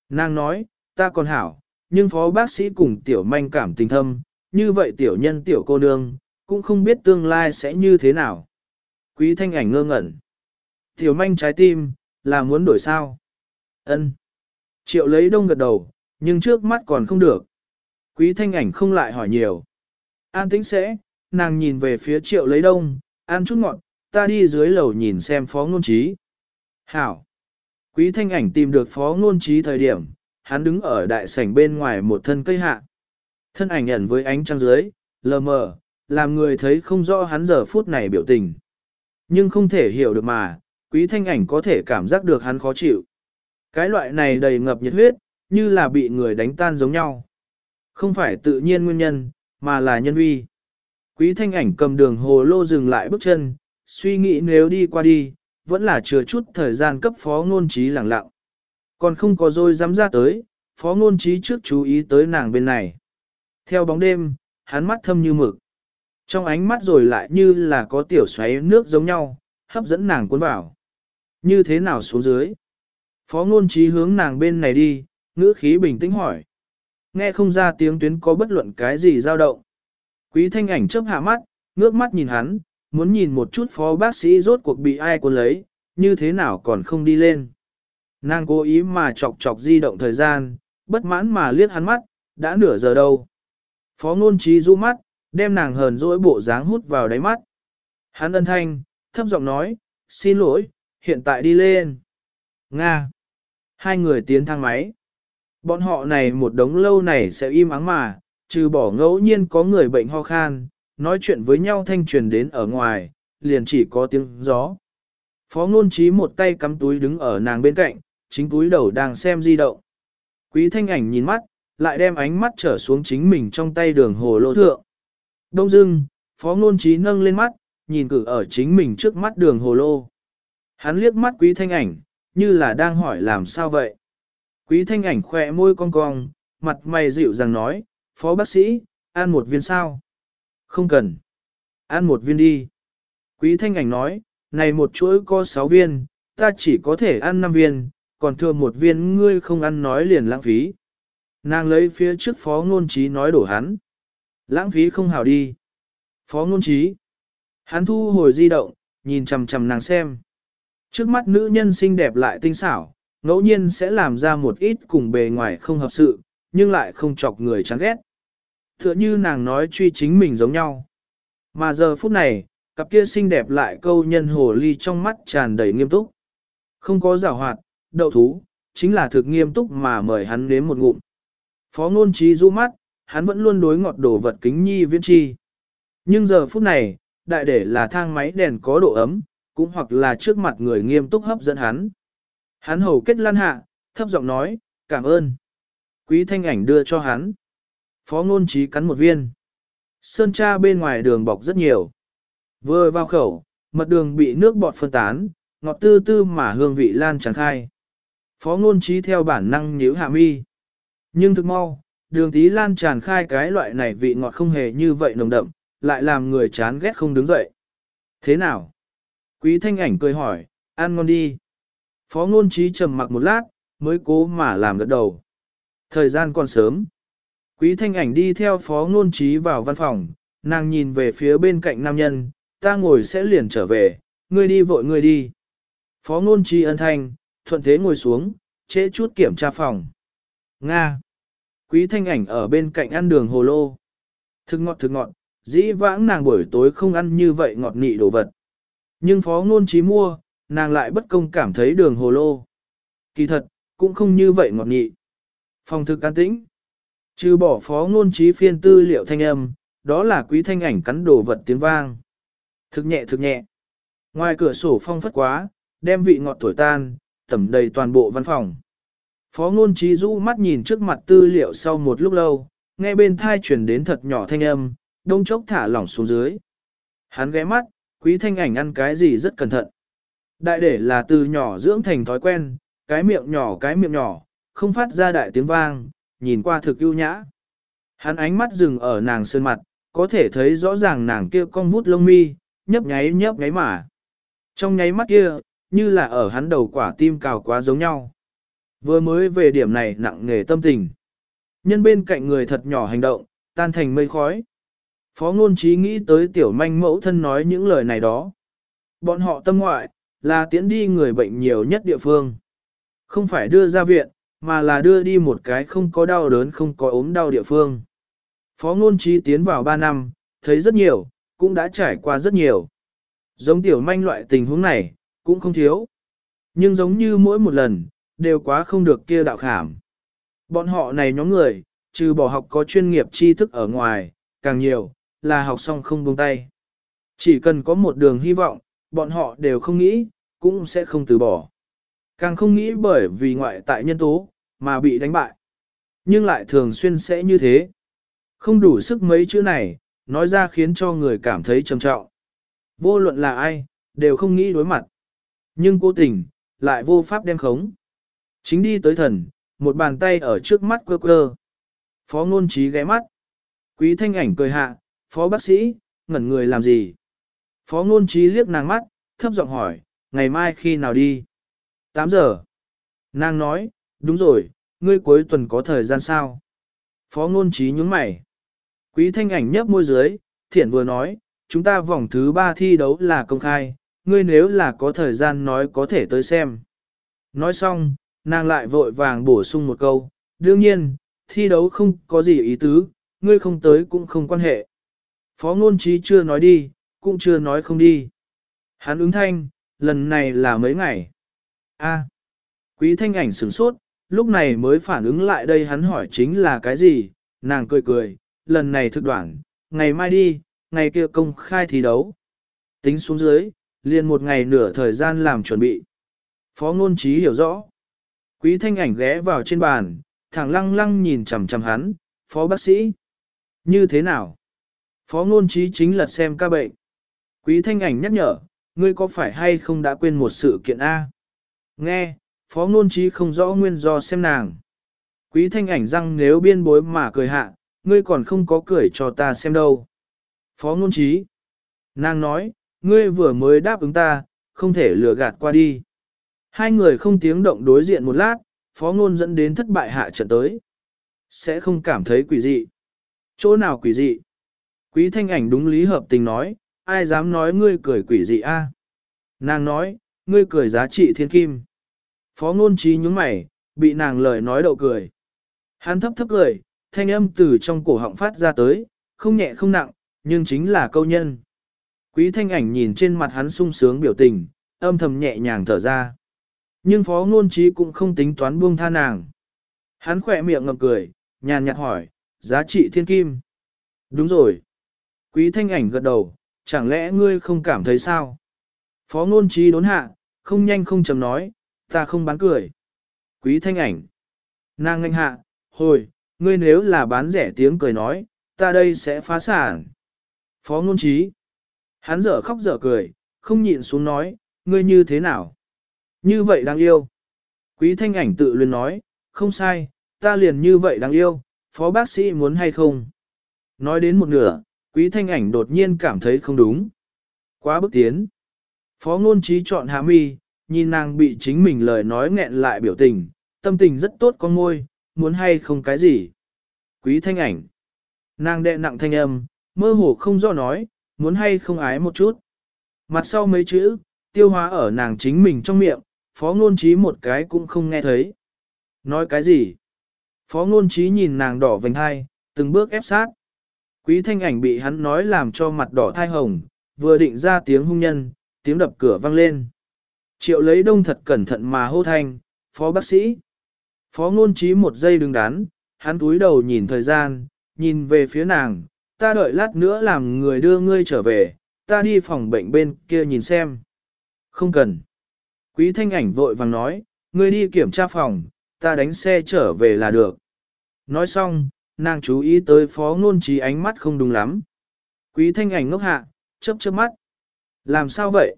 Nàng nói, ta còn hảo, nhưng phó bác sĩ cùng tiểu manh cảm tình thâm, như vậy tiểu nhân tiểu cô nương, cũng không biết tương lai sẽ như thế nào. Quý thanh ảnh ngơ ngẩn. Tiểu manh trái tim, là muốn đổi sao? Ân. Triệu lấy đông gật đầu, nhưng trước mắt còn không được. Quý thanh ảnh không lại hỏi nhiều. An tĩnh sẽ, nàng nhìn về phía triệu lấy đông, ăn chút ngọn, ta đi dưới lầu nhìn xem phó ngôn trí. Hảo. Quý thanh ảnh tìm được phó ngôn trí thời điểm, hắn đứng ở đại sảnh bên ngoài một thân cây hạ. Thân ảnh ẩn với ánh trăng dưới, lờ mờ, làm người thấy không rõ hắn giờ phút này biểu tình. Nhưng không thể hiểu được mà, quý thanh ảnh có thể cảm giác được hắn khó chịu. Cái loại này đầy ngập nhiệt huyết, như là bị người đánh tan giống nhau. Không phải tự nhiên nguyên nhân, mà là nhân vi. Quý thanh ảnh cầm đường hồ lô dừng lại bước chân, suy nghĩ nếu đi qua đi, vẫn là chưa chút thời gian cấp phó ngôn trí lẳng lặng. Còn không có rồi dám ra tới, phó ngôn trí trước chú ý tới nàng bên này. Theo bóng đêm, hắn mắt thâm như mực. Trong ánh mắt rồi lại như là có tiểu xoáy nước giống nhau, hấp dẫn nàng cuốn vào. Như thế nào xuống dưới? Phó ngôn trí hướng nàng bên này đi, ngữ khí bình tĩnh hỏi. Nghe không ra tiếng tuyến có bất luận cái gì dao động. Quý thanh ảnh chớp hạ mắt, ngước mắt nhìn hắn, muốn nhìn một chút phó bác sĩ rốt cuộc bị ai cuốn lấy, như thế nào còn không đi lên. Nàng cố ý mà chọc chọc di động thời gian, bất mãn mà liếc hắn mắt, đã nửa giờ đâu. Phó ngôn trí du mắt, đem nàng hờn dỗi bộ dáng hút vào đáy mắt. Hắn ân thanh, thấp giọng nói, xin lỗi, hiện tại đi lên. Nga. Hai người tiến thang máy. Bọn họ này một đống lâu này sẽ im ắng mà, trừ bỏ ngẫu nhiên có người bệnh ho khan, nói chuyện với nhau thanh truyền đến ở ngoài, liền chỉ có tiếng gió. Phó ngôn trí một tay cắm túi đứng ở nàng bên cạnh, chính túi đầu đang xem di động. Quý thanh ảnh nhìn mắt, lại đem ánh mắt trở xuống chính mình trong tay đường hồ lô thượng. Đông dưng, phó ngôn trí nâng lên mắt, nhìn cử ở chính mình trước mắt đường hồ lô. Hắn liếc mắt quý thanh ảnh, như là đang hỏi làm sao vậy. Quý thanh ảnh khỏe môi cong cong, mặt mày dịu dàng nói, phó bác sĩ, ăn một viên sao? Không cần. Ăn một viên đi. Quý thanh ảnh nói, này một chuỗi có sáu viên, ta chỉ có thể ăn năm viên, còn thừa một viên ngươi không ăn nói liền lãng phí. Nàng lấy phía trước phó ngôn trí nói đổ hắn. Lãng phí không hảo đi. Phó ngôn trí. Hắn thu hồi di động, nhìn chằm chằm nàng xem. Trước mắt nữ nhân xinh đẹp lại tinh xảo, ngẫu nhiên sẽ làm ra một ít cùng bề ngoài không hợp sự, nhưng lại không chọc người chán ghét. Tựa như nàng nói truy chính mình giống nhau. Mà giờ phút này, cặp kia xinh đẹp lại câu nhân hồ ly trong mắt tràn đầy nghiêm túc. Không có giảo hoạt, đậu thú, chính là thực nghiêm túc mà mời hắn nếm một ngụm. Phó ngôn trí du mắt, hắn vẫn luôn đối ngọt đồ vật kính nhi viễn chi. Nhưng giờ phút này, đại để là thang máy đèn có độ ấm, cũng hoặc là trước mặt người nghiêm túc hấp dẫn hắn. Hắn hầu kết lan hạ, thấp giọng nói, cảm ơn. Quý thanh ảnh đưa cho hắn. Phó ngôn trí cắn một viên. Sơn cha bên ngoài đường bọc rất nhiều. Vừa vào khẩu, mật đường bị nước bọt phân tán, ngọt tư tư mà hương vị lan tràn khai. Phó ngôn trí theo bản năng nhíu hạ mi. Nhưng thực mau, đường tí lan tràn khai cái loại này vị ngọt không hề như vậy nồng đậm, lại làm người chán ghét không đứng dậy. Thế nào? Quý thanh ảnh cười hỏi, ăn ngon đi. Phó ngôn trí trầm mặc một lát, mới cố mà làm gật đầu. Thời gian còn sớm. Quý thanh ảnh đi theo phó ngôn trí vào văn phòng, nàng nhìn về phía bên cạnh nam nhân, ta ngồi sẽ liền trở về, ngươi đi vội ngươi đi. Phó ngôn trí ân thanh, thuận thế ngồi xuống, trễ chút kiểm tra phòng. Nga. Quý thanh ảnh ở bên cạnh ăn đường hồ lô. Thực ngọt thực ngọt, dĩ vãng nàng buổi tối không ăn như vậy ngọt nị đồ vật. Nhưng phó ngôn trí mua, nàng lại bất công cảm thấy đường hồ lô. Kỳ thật, cũng không như vậy ngọt nị. Phòng thực an tĩnh. Trừ bỏ phó ngôn trí phiên tư liệu thanh âm, đó là quý thanh ảnh cắn đồ vật tiếng vang. Thực nhẹ thực nhẹ. Ngoài cửa sổ phong phất quá, đem vị ngọt thổi tan, tẩm đầy toàn bộ văn phòng. Phó ngôn trí rũ mắt nhìn trước mặt tư liệu sau một lúc lâu, nghe bên thai chuyển đến thật nhỏ thanh âm, đông chốc thả lỏng xuống dưới. Hắn ghé mắt, quý thanh ảnh ăn cái gì rất cẩn thận. Đại để là từ nhỏ dưỡng thành thói quen, cái miệng nhỏ cái miệng nhỏ, không phát ra đại tiếng vang, nhìn qua thực ưu nhã. Hắn ánh mắt dừng ở nàng sơn mặt, có thể thấy rõ ràng nàng kia cong vút lông mi, nhấp nháy nhấp nháy mà. Trong nháy mắt kia, như là ở hắn đầu quả tim cào quá giống nhau. Vừa mới về điểm này nặng nề tâm tình. Nhân bên cạnh người thật nhỏ hành động, tan thành mây khói. Phó ngôn trí nghĩ tới tiểu manh mẫu thân nói những lời này đó. Bọn họ tâm ngoại, là tiễn đi người bệnh nhiều nhất địa phương. Không phải đưa ra viện, mà là đưa đi một cái không có đau đớn không có ốm đau địa phương. Phó ngôn trí tiến vào 3 năm, thấy rất nhiều, cũng đã trải qua rất nhiều. Giống tiểu manh loại tình huống này, cũng không thiếu. Nhưng giống như mỗi một lần, đều quá không được kia đạo khảm. Bọn họ này nhóm người, trừ bỏ học có chuyên nghiệp tri thức ở ngoài, càng nhiều, là học xong không buông tay. Chỉ cần có một đường hy vọng, bọn họ đều không nghĩ, cũng sẽ không từ bỏ. Càng không nghĩ bởi vì ngoại tại nhân tố, mà bị đánh bại. Nhưng lại thường xuyên sẽ như thế. Không đủ sức mấy chữ này, nói ra khiến cho người cảm thấy trầm trọng. Vô luận là ai, đều không nghĩ đối mặt. Nhưng cố tình, lại vô pháp đem khống. Chính đi tới thần, một bàn tay ở trước mắt quơ quơ. Phó ngôn trí ghé mắt. Quý thanh ảnh cười hạ, phó bác sĩ, ngẩn người làm gì? Phó ngôn trí liếc nàng mắt, thấp giọng hỏi, ngày mai khi nào đi? 8 giờ. Nàng nói, đúng rồi, ngươi cuối tuần có thời gian sao? Phó ngôn trí nhướng mày. Quý thanh ảnh nhấp môi dưới, thiện vừa nói, chúng ta vòng thứ ba thi đấu là công khai, ngươi nếu là có thời gian nói có thể tới xem. Nói xong, nàng lại vội vàng bổ sung một câu, đương nhiên, thi đấu không có gì ý tứ, ngươi không tới cũng không quan hệ. Phó ngôn trí chưa nói đi, cũng chưa nói không đi. Hắn ứng thanh, lần này là mấy ngày. A. quý thanh ảnh sửng sốt, lúc này mới phản ứng lại đây hắn hỏi chính là cái gì, nàng cười cười, lần này thực đoạn, ngày mai đi, ngày kia công khai thi đấu. Tính xuống dưới, liền một ngày nửa thời gian làm chuẩn bị. Phó ngôn trí hiểu rõ. Quý thanh ảnh ghé vào trên bàn, thẳng lăng lăng nhìn chằm chằm hắn, phó bác sĩ. Như thế nào? Phó ngôn trí chính lật xem ca bệnh. Quý thanh ảnh nhắc nhở, ngươi có phải hay không đã quên một sự kiện A? Nghe, phó ngôn trí không rõ nguyên do xem nàng. Quý thanh ảnh răng nếu biên bối mà cười hạ, ngươi còn không có cười cho ta xem đâu. Phó ngôn trí. Nàng nói, ngươi vừa mới đáp ứng ta, không thể lừa gạt qua đi. Hai người không tiếng động đối diện một lát, phó ngôn dẫn đến thất bại hạ trận tới. Sẽ không cảm thấy quỷ dị. Chỗ nào quỷ dị? Quý thanh ảnh đúng lý hợp tình nói, ai dám nói ngươi cười quỷ dị a? Nàng nói, ngươi cười giá trị thiên kim. Phó ngôn trí nhúng mày, bị nàng lời nói đậu cười. Hắn thấp thấp cười, thanh âm từ trong cổ họng phát ra tới, không nhẹ không nặng, nhưng chính là câu nhân. Quý thanh ảnh nhìn trên mặt hắn sung sướng biểu tình, âm thầm nhẹ nhàng thở ra. Nhưng phó ngôn trí cũng không tính toán buông tha nàng. Hắn khỏe miệng ngậm cười, nhàn nhạt hỏi, giá trị thiên kim. Đúng rồi. Quý thanh ảnh gật đầu, chẳng lẽ ngươi không cảm thấy sao? Phó ngôn trí đốn hạ, không nhanh không chầm nói, ta không bán cười. Quý thanh ảnh. Nàng nganh hạ, hồi, ngươi nếu là bán rẻ tiếng cười nói, ta đây sẽ phá sản. Phó ngôn trí. Hắn dở khóc dở cười, không nhịn xuống nói, ngươi như thế nào? Như vậy đáng yêu. Quý thanh ảnh tự luyến nói, không sai, ta liền như vậy đáng yêu, phó bác sĩ muốn hay không? Nói đến một nửa, quý thanh ảnh đột nhiên cảm thấy không đúng. Quá bức tiến. Phó ngôn trí chọn hạ mi, nhìn nàng bị chính mình lời nói nghẹn lại biểu tình, tâm tình rất tốt con môi, muốn hay không cái gì. Quý thanh ảnh. Nàng đệ nặng thanh âm, mơ hồ không do nói, muốn hay không ái một chút. Mặt sau mấy chữ, tiêu hóa ở nàng chính mình trong miệng, phó ngôn trí một cái cũng không nghe thấy. Nói cái gì? Phó ngôn trí nhìn nàng đỏ vành hai, từng bước ép sát. Quý thanh ảnh bị hắn nói làm cho mặt đỏ thai hồng, vừa định ra tiếng hung nhân, tiếng đập cửa vang lên. Triệu lấy đông thật cẩn thận mà hô thanh, phó bác sĩ. Phó ngôn trí một giây đứng đắn, hắn túi đầu nhìn thời gian, nhìn về phía nàng, ta đợi lát nữa làm người đưa ngươi trở về, ta đi phòng bệnh bên kia nhìn xem. Không cần. Quý thanh ảnh vội vàng nói, ngươi đi kiểm tra phòng, ta đánh xe trở về là được. Nói xong, nàng chú ý tới phó ngôn trí ánh mắt không đúng lắm. Quý thanh ảnh ngốc hạ, chớp chớp mắt. Làm sao vậy?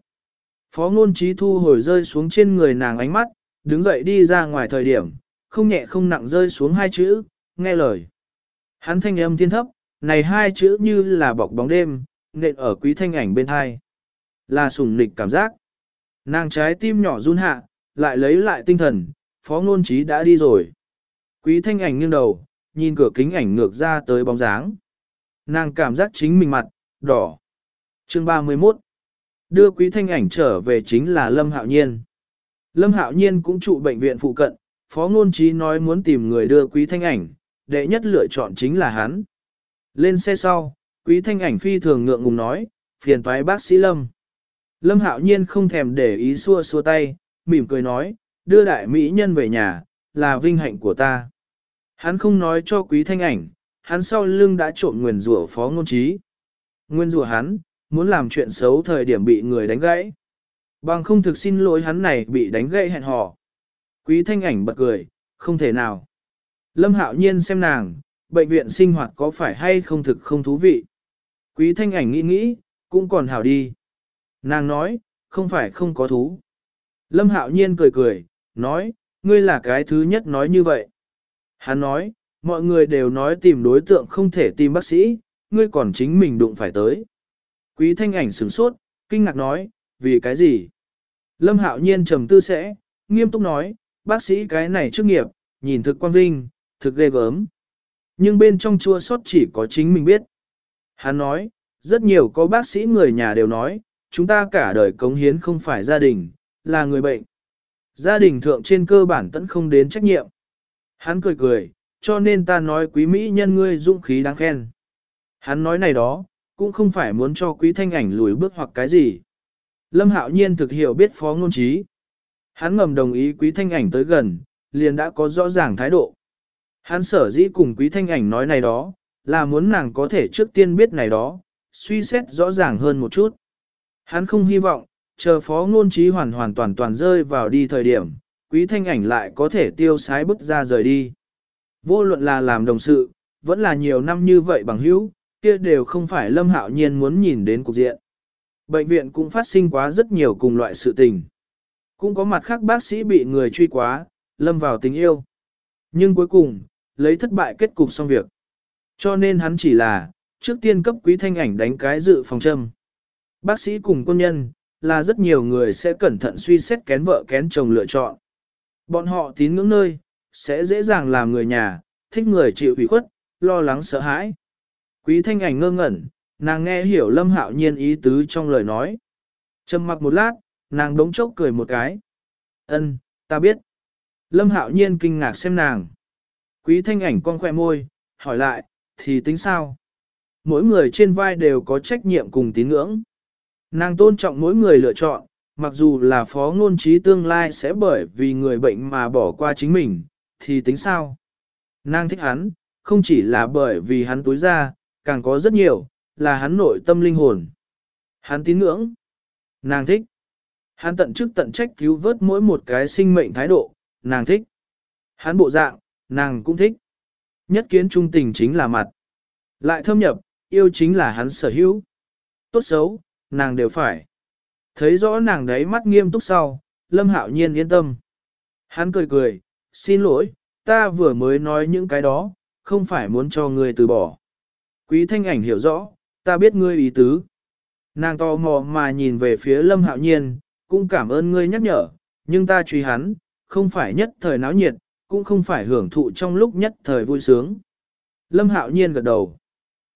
Phó ngôn trí thu hồi rơi xuống trên người nàng ánh mắt, đứng dậy đi ra ngoài thời điểm, không nhẹ không nặng rơi xuống hai chữ, nghe lời. Hắn thanh âm thiên thấp, này hai chữ như là bọc bóng đêm, nện ở quý thanh ảnh bên hai. Là sùng nịch cảm giác. Nàng trái tim nhỏ run hạ, lại lấy lại tinh thần, phó ngôn trí đã đi rồi. Quý thanh ảnh nghiêng đầu, nhìn cửa kính ảnh ngược ra tới bóng dáng. Nàng cảm giác chính mình mặt, đỏ. Chương 31 Đưa quý thanh ảnh trở về chính là Lâm Hạo Nhiên. Lâm Hạo Nhiên cũng trụ bệnh viện phụ cận, Phó Ngôn Trí nói muốn tìm người đưa quý thanh ảnh, đệ nhất lựa chọn chính là hắn. Lên xe sau, quý thanh ảnh phi thường ngượng ngùng nói, phiền toái bác sĩ Lâm. Lâm Hạo Nhiên không thèm để ý xua xua tay, mỉm cười nói, đưa đại mỹ nhân về nhà, là vinh hạnh của ta. Hắn không nói cho quý thanh ảnh, hắn sau lưng đã trộn nguyền rủa phó ngôn trí. Nguyên rủa hắn, muốn làm chuyện xấu thời điểm bị người đánh gãy. Bằng không thực xin lỗi hắn này bị đánh gãy hẹn hò. Quý thanh ảnh bật cười, không thể nào. Lâm hạo nhiên xem nàng, bệnh viện sinh hoạt có phải hay không thực không thú vị. Quý thanh ảnh nghĩ nghĩ, cũng còn hảo đi. Nàng nói, không phải không có thú. Lâm hạo nhiên cười cười, nói, ngươi là cái thứ nhất nói như vậy. Hắn nói, mọi người đều nói tìm đối tượng không thể tìm bác sĩ, ngươi còn chính mình đụng phải tới. Quý thanh ảnh sửng sốt, kinh ngạc nói, vì cái gì? Lâm hạo nhiên trầm tư sẽ, nghiêm túc nói, bác sĩ cái này chức nghiệp, nhìn thực quan vinh, thực ghê gớm. Nhưng bên trong chua sót chỉ có chính mình biết. Hắn nói, rất nhiều có bác sĩ người nhà đều nói, chúng ta cả đời cống hiến không phải gia đình, là người bệnh. Gia đình thượng trên cơ bản tẫn không đến trách nhiệm. Hắn cười cười, cho nên ta nói quý mỹ nhân ngươi dũng khí đáng khen. Hắn nói này đó, cũng không phải muốn cho quý thanh ảnh lùi bước hoặc cái gì. Lâm hạo nhiên thực hiểu biết phó ngôn trí. Hắn ngầm đồng ý quý thanh ảnh tới gần, liền đã có rõ ràng thái độ. Hắn sở dĩ cùng quý thanh ảnh nói này đó, là muốn nàng có thể trước tiên biết này đó, suy xét rõ ràng hơn một chút. Hắn không hy vọng, chờ phó ngôn trí hoàn hoàn toàn toàn rơi vào đi thời điểm, quý thanh ảnh lại có thể tiêu sái bức ra rời đi. Vô luận là làm đồng sự, vẫn là nhiều năm như vậy bằng hữu, kia đều không phải lâm hạo nhiên muốn nhìn đến cục diện. Bệnh viện cũng phát sinh quá rất nhiều cùng loại sự tình. Cũng có mặt khác bác sĩ bị người truy quá, lâm vào tình yêu. Nhưng cuối cùng, lấy thất bại kết cục xong việc. Cho nên hắn chỉ là, trước tiên cấp quý thanh ảnh đánh cái dự phòng châm. Bác sĩ cùng quân nhân, là rất nhiều người sẽ cẩn thận suy xét kén vợ kén chồng lựa chọn. Bọn họ tín ngưỡng nơi, sẽ dễ dàng làm người nhà, thích người chịu ủy khuất, lo lắng sợ hãi. Quý thanh ảnh ngơ ngẩn, nàng nghe hiểu lâm hạo nhiên ý tứ trong lời nói. Trầm mặc một lát, nàng đống chốc cười một cái. Ân, ta biết. Lâm hạo nhiên kinh ngạc xem nàng. Quý thanh ảnh con khoe môi, hỏi lại, thì tính sao? Mỗi người trên vai đều có trách nhiệm cùng tín ngưỡng. Nàng tôn trọng mỗi người lựa chọn, mặc dù là phó ngôn trí tương lai sẽ bởi vì người bệnh mà bỏ qua chính mình, thì tính sao? Nàng thích hắn, không chỉ là bởi vì hắn túi ra, càng có rất nhiều, là hắn nội tâm linh hồn. Hắn tín ngưỡng. Nàng thích. Hắn tận chức tận trách cứu vớt mỗi một cái sinh mệnh thái độ, nàng thích. Hắn bộ dạng, nàng cũng thích. Nhất kiến trung tình chính là mặt. Lại thâm nhập, yêu chính là hắn sở hữu. Tốt xấu, nàng đều phải. Thấy rõ nàng đấy mắt nghiêm túc sau, Lâm Hạo Nhiên yên tâm. Hắn cười cười, xin lỗi, ta vừa mới nói những cái đó, không phải muốn cho ngươi từ bỏ. Quý thanh ảnh hiểu rõ, ta biết ngươi ý tứ. Nàng to mò mà nhìn về phía Lâm Hạo Nhiên, cũng cảm ơn ngươi nhắc nhở, nhưng ta truy hắn, không phải nhất thời náo nhiệt, cũng không phải hưởng thụ trong lúc nhất thời vui sướng. Lâm Hạo Nhiên gật đầu.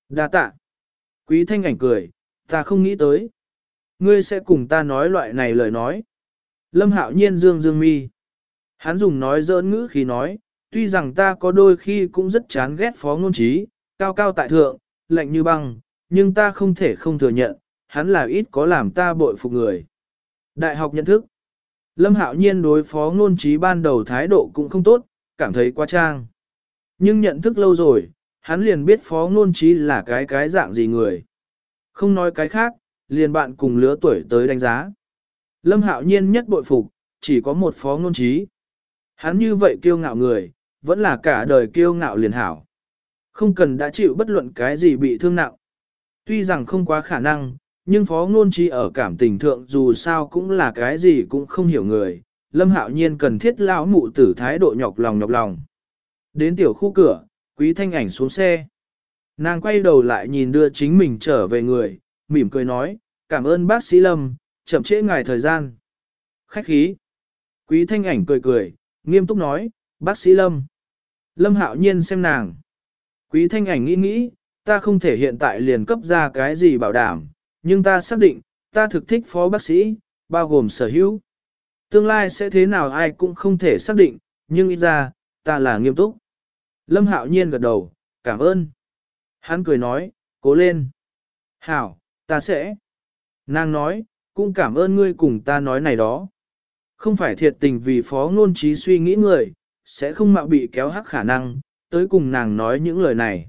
Đa tạ. Quý thanh ảnh cười, ta không nghĩ tới. Ngươi sẽ cùng ta nói loại này lời nói. Lâm Hạo Nhiên dương dương mi. Hắn dùng nói dỡn ngữ khi nói, tuy rằng ta có đôi khi cũng rất chán ghét phó ngôn trí, cao cao tại thượng, lạnh như băng, nhưng ta không thể không thừa nhận, hắn là ít có làm ta bội phục người. Đại học nhận thức. Lâm Hạo Nhiên đối phó ngôn trí ban đầu thái độ cũng không tốt, cảm thấy quá trang. Nhưng nhận thức lâu rồi, hắn liền biết phó ngôn trí là cái cái dạng gì người. Không nói cái khác, liền bạn cùng lứa tuổi tới đánh giá. Lâm Hạo Nhiên nhất bội phục, chỉ có một phó ngôn trí. Hắn như vậy kiêu ngạo người, vẫn là cả đời kiêu ngạo liền hảo. Không cần đã chịu bất luận cái gì bị thương nặng. Tuy rằng không quá khả năng, nhưng phó ngôn trí ở cảm tình thượng dù sao cũng là cái gì cũng không hiểu người. Lâm hạo nhiên cần thiết lão mụ tử thái độ nhọc lòng nhọc lòng. Đến tiểu khu cửa, quý thanh ảnh xuống xe. Nàng quay đầu lại nhìn đưa chính mình trở về người, mỉm cười nói, cảm ơn bác sĩ Lâm, chậm trễ ngài thời gian. khách khí. Quý thanh ảnh cười cười, nghiêm túc nói, bác sĩ Lâm. Lâm hạo nhiên xem nàng. Quý thanh ảnh nghĩ nghĩ, ta không thể hiện tại liền cấp ra cái gì bảo đảm, nhưng ta xác định, ta thực thích phó bác sĩ, bao gồm sở hữu. Tương lai sẽ thế nào ai cũng không thể xác định, nhưng ít ra, ta là nghiêm túc. Lâm hạo nhiên gật đầu, cảm ơn. Hắn cười nói, cố lên. Hảo, ta sẽ. Nàng nói, cũng cảm ơn ngươi cùng ta nói này đó. Không phải thiệt tình vì phó ngôn trí suy nghĩ người, sẽ không mạo bị kéo hắc khả năng, tới cùng nàng nói những lời này.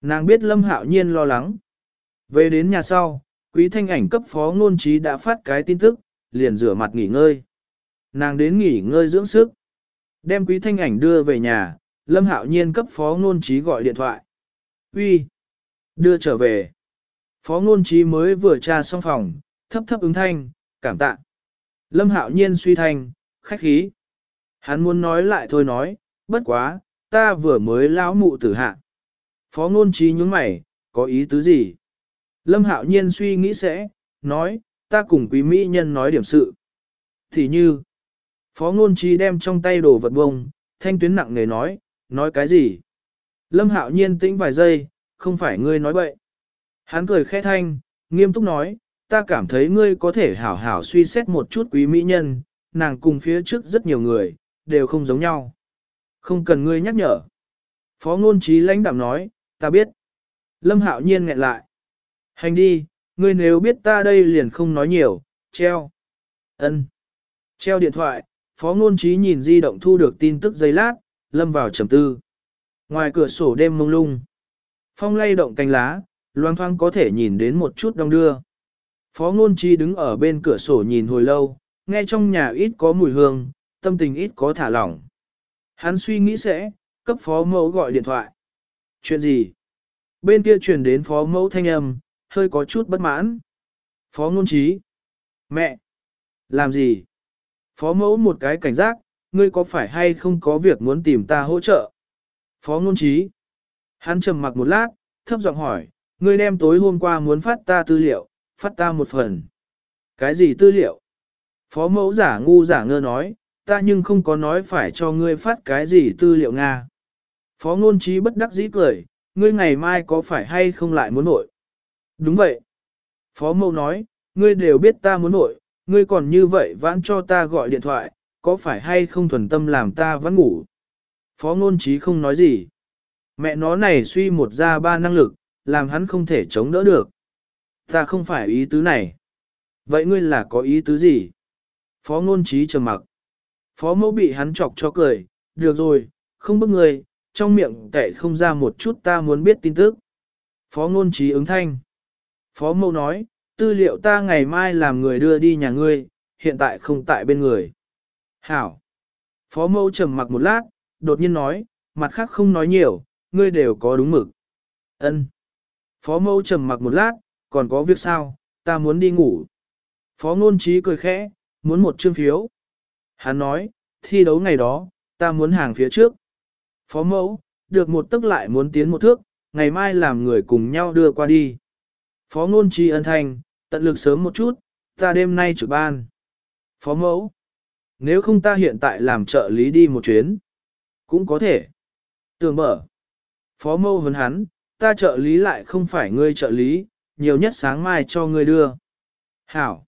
Nàng biết Lâm Hạo Nhiên lo lắng. Về đến nhà sau, quý thanh ảnh cấp phó ngôn trí đã phát cái tin tức, liền rửa mặt nghỉ ngơi. Nàng đến nghỉ ngơi dưỡng sức. Đem quý thanh ảnh đưa về nhà, Lâm Hạo Nhiên cấp phó ngôn trí gọi điện thoại. Uy, Đưa trở về. Phó ngôn trí mới vừa tra xong phòng, thấp thấp ứng thanh, cảm tạ. Lâm Hạo Nhiên suy thanh, khách khí. Hắn muốn nói lại thôi nói, bất quá, ta vừa mới lão mụ tử hạ. Phó ngôn trí nhướng mày, có ý tứ gì? Lâm Hạo Nhiên suy nghĩ sẽ, nói, ta cùng quý mỹ nhân nói điểm sự. Thì như, Phó ngôn trí đem trong tay đồ vật bông, thanh tuyến nặng nề nói, nói cái gì? Lâm Hạo Nhiên tĩnh vài giây, không phải ngươi nói bậy. Hắn cười khẽ thanh, nghiêm túc nói, ta cảm thấy ngươi có thể hảo hảo suy xét một chút quý mỹ nhân, nàng cùng phía trước rất nhiều người, đều không giống nhau. Không cần ngươi nhắc nhở. Phó ngôn trí lãnh đạm nói, ta biết. Lâm hạo nhiên nghẹn lại. Hành đi, ngươi nếu biết ta đây liền không nói nhiều, treo. ân Treo điện thoại, phó ngôn trí nhìn di động thu được tin tức giây lát, lâm vào trầm tư. Ngoài cửa sổ đêm mông lung. Phong lay động cánh lá, loang thoang có thể nhìn đến một chút đông đưa. Phó ngôn trí đứng ở bên cửa sổ nhìn hồi lâu, nghe trong nhà ít có mùi hương, tâm tình ít có thả lỏng. Hắn suy nghĩ sẽ, cấp phó mẫu gọi điện thoại. Chuyện gì? Bên kia truyền đến phó mẫu thanh âm, hơi có chút bất mãn. Phó ngôn trí. Mẹ! Làm gì? Phó mẫu một cái cảnh giác, ngươi có phải hay không có việc muốn tìm ta hỗ trợ? Phó ngôn trí. Hắn trầm mặc một lát, thấp giọng hỏi, ngươi đem tối hôm qua muốn phát ta tư liệu, phát ta một phần. Cái gì tư liệu? Phó mẫu giả ngu giả ngơ nói, ta nhưng không có nói phải cho ngươi phát cái gì tư liệu Nga. Phó ngôn trí bất đắc dĩ cười, ngươi ngày mai có phải hay không lại muốn nội? Đúng vậy. Phó mẫu nói, ngươi đều biết ta muốn nội, ngươi còn như vậy vãn cho ta gọi điện thoại, có phải hay không thuần tâm làm ta vẫn ngủ? Phó ngôn trí không nói gì. Mẹ nó này suy một ra ba năng lực, làm hắn không thể chống đỡ được. Ta không phải ý tứ này. Vậy ngươi là có ý tứ gì? Phó ngôn trí trầm mặc. Phó mẫu bị hắn chọc cho cười, được rồi, không bức người, trong miệng kệ không ra một chút ta muốn biết tin tức. Phó ngôn trí ứng thanh. Phó mẫu nói, tư liệu ta ngày mai làm người đưa đi nhà ngươi, hiện tại không tại bên người. Hảo. Phó mẫu trầm mặc một lát, đột nhiên nói, mặt khác không nói nhiều, ngươi đều có đúng mực. Ân. Phó mẫu trầm mặc một lát, còn có việc sao, ta muốn đi ngủ. Phó ngôn trí cười khẽ, muốn một chương phiếu. Hắn nói, thi đấu ngày đó, ta muốn hàng phía trước. Phó mẫu, được một tức lại muốn tiến một thước, ngày mai làm người cùng nhau đưa qua đi. Phó ngôn trí ân thành, tận lực sớm một chút, ta đêm nay trực ban. Phó mẫu, nếu không ta hiện tại làm trợ lý đi một chuyến, cũng có thể. Tường mở. Phó mâu vấn hắn, ta trợ lý lại không phải ngươi trợ lý, nhiều nhất sáng mai cho ngươi đưa. Hảo.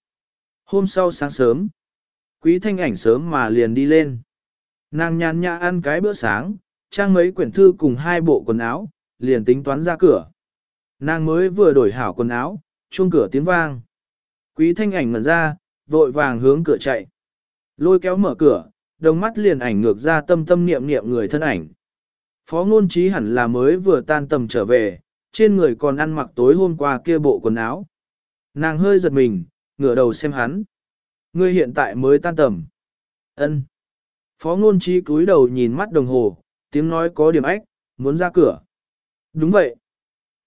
Hôm sau sáng sớm, quý thanh ảnh sớm mà liền đi lên. Nàng nhàn nhã ăn cái bữa sáng, trang mấy quyển thư cùng hai bộ quần áo, liền tính toán ra cửa. Nàng mới vừa đổi hảo quần áo, chuông cửa tiếng vang. Quý thanh ảnh ngẩn ra, vội vàng hướng cửa chạy. Lôi kéo mở cửa, đồng mắt liền ảnh ngược ra tâm tâm niệm niệm người thân ảnh. Phó ngôn trí hẳn là mới vừa tan tầm trở về, trên người còn ăn mặc tối hôm qua kia bộ quần áo. Nàng hơi giật mình, ngửa đầu xem hắn. Ngươi hiện tại mới tan tầm. Ân. Phó ngôn trí cúi đầu nhìn mắt đồng hồ, tiếng nói có điểm ách, muốn ra cửa. Đúng vậy.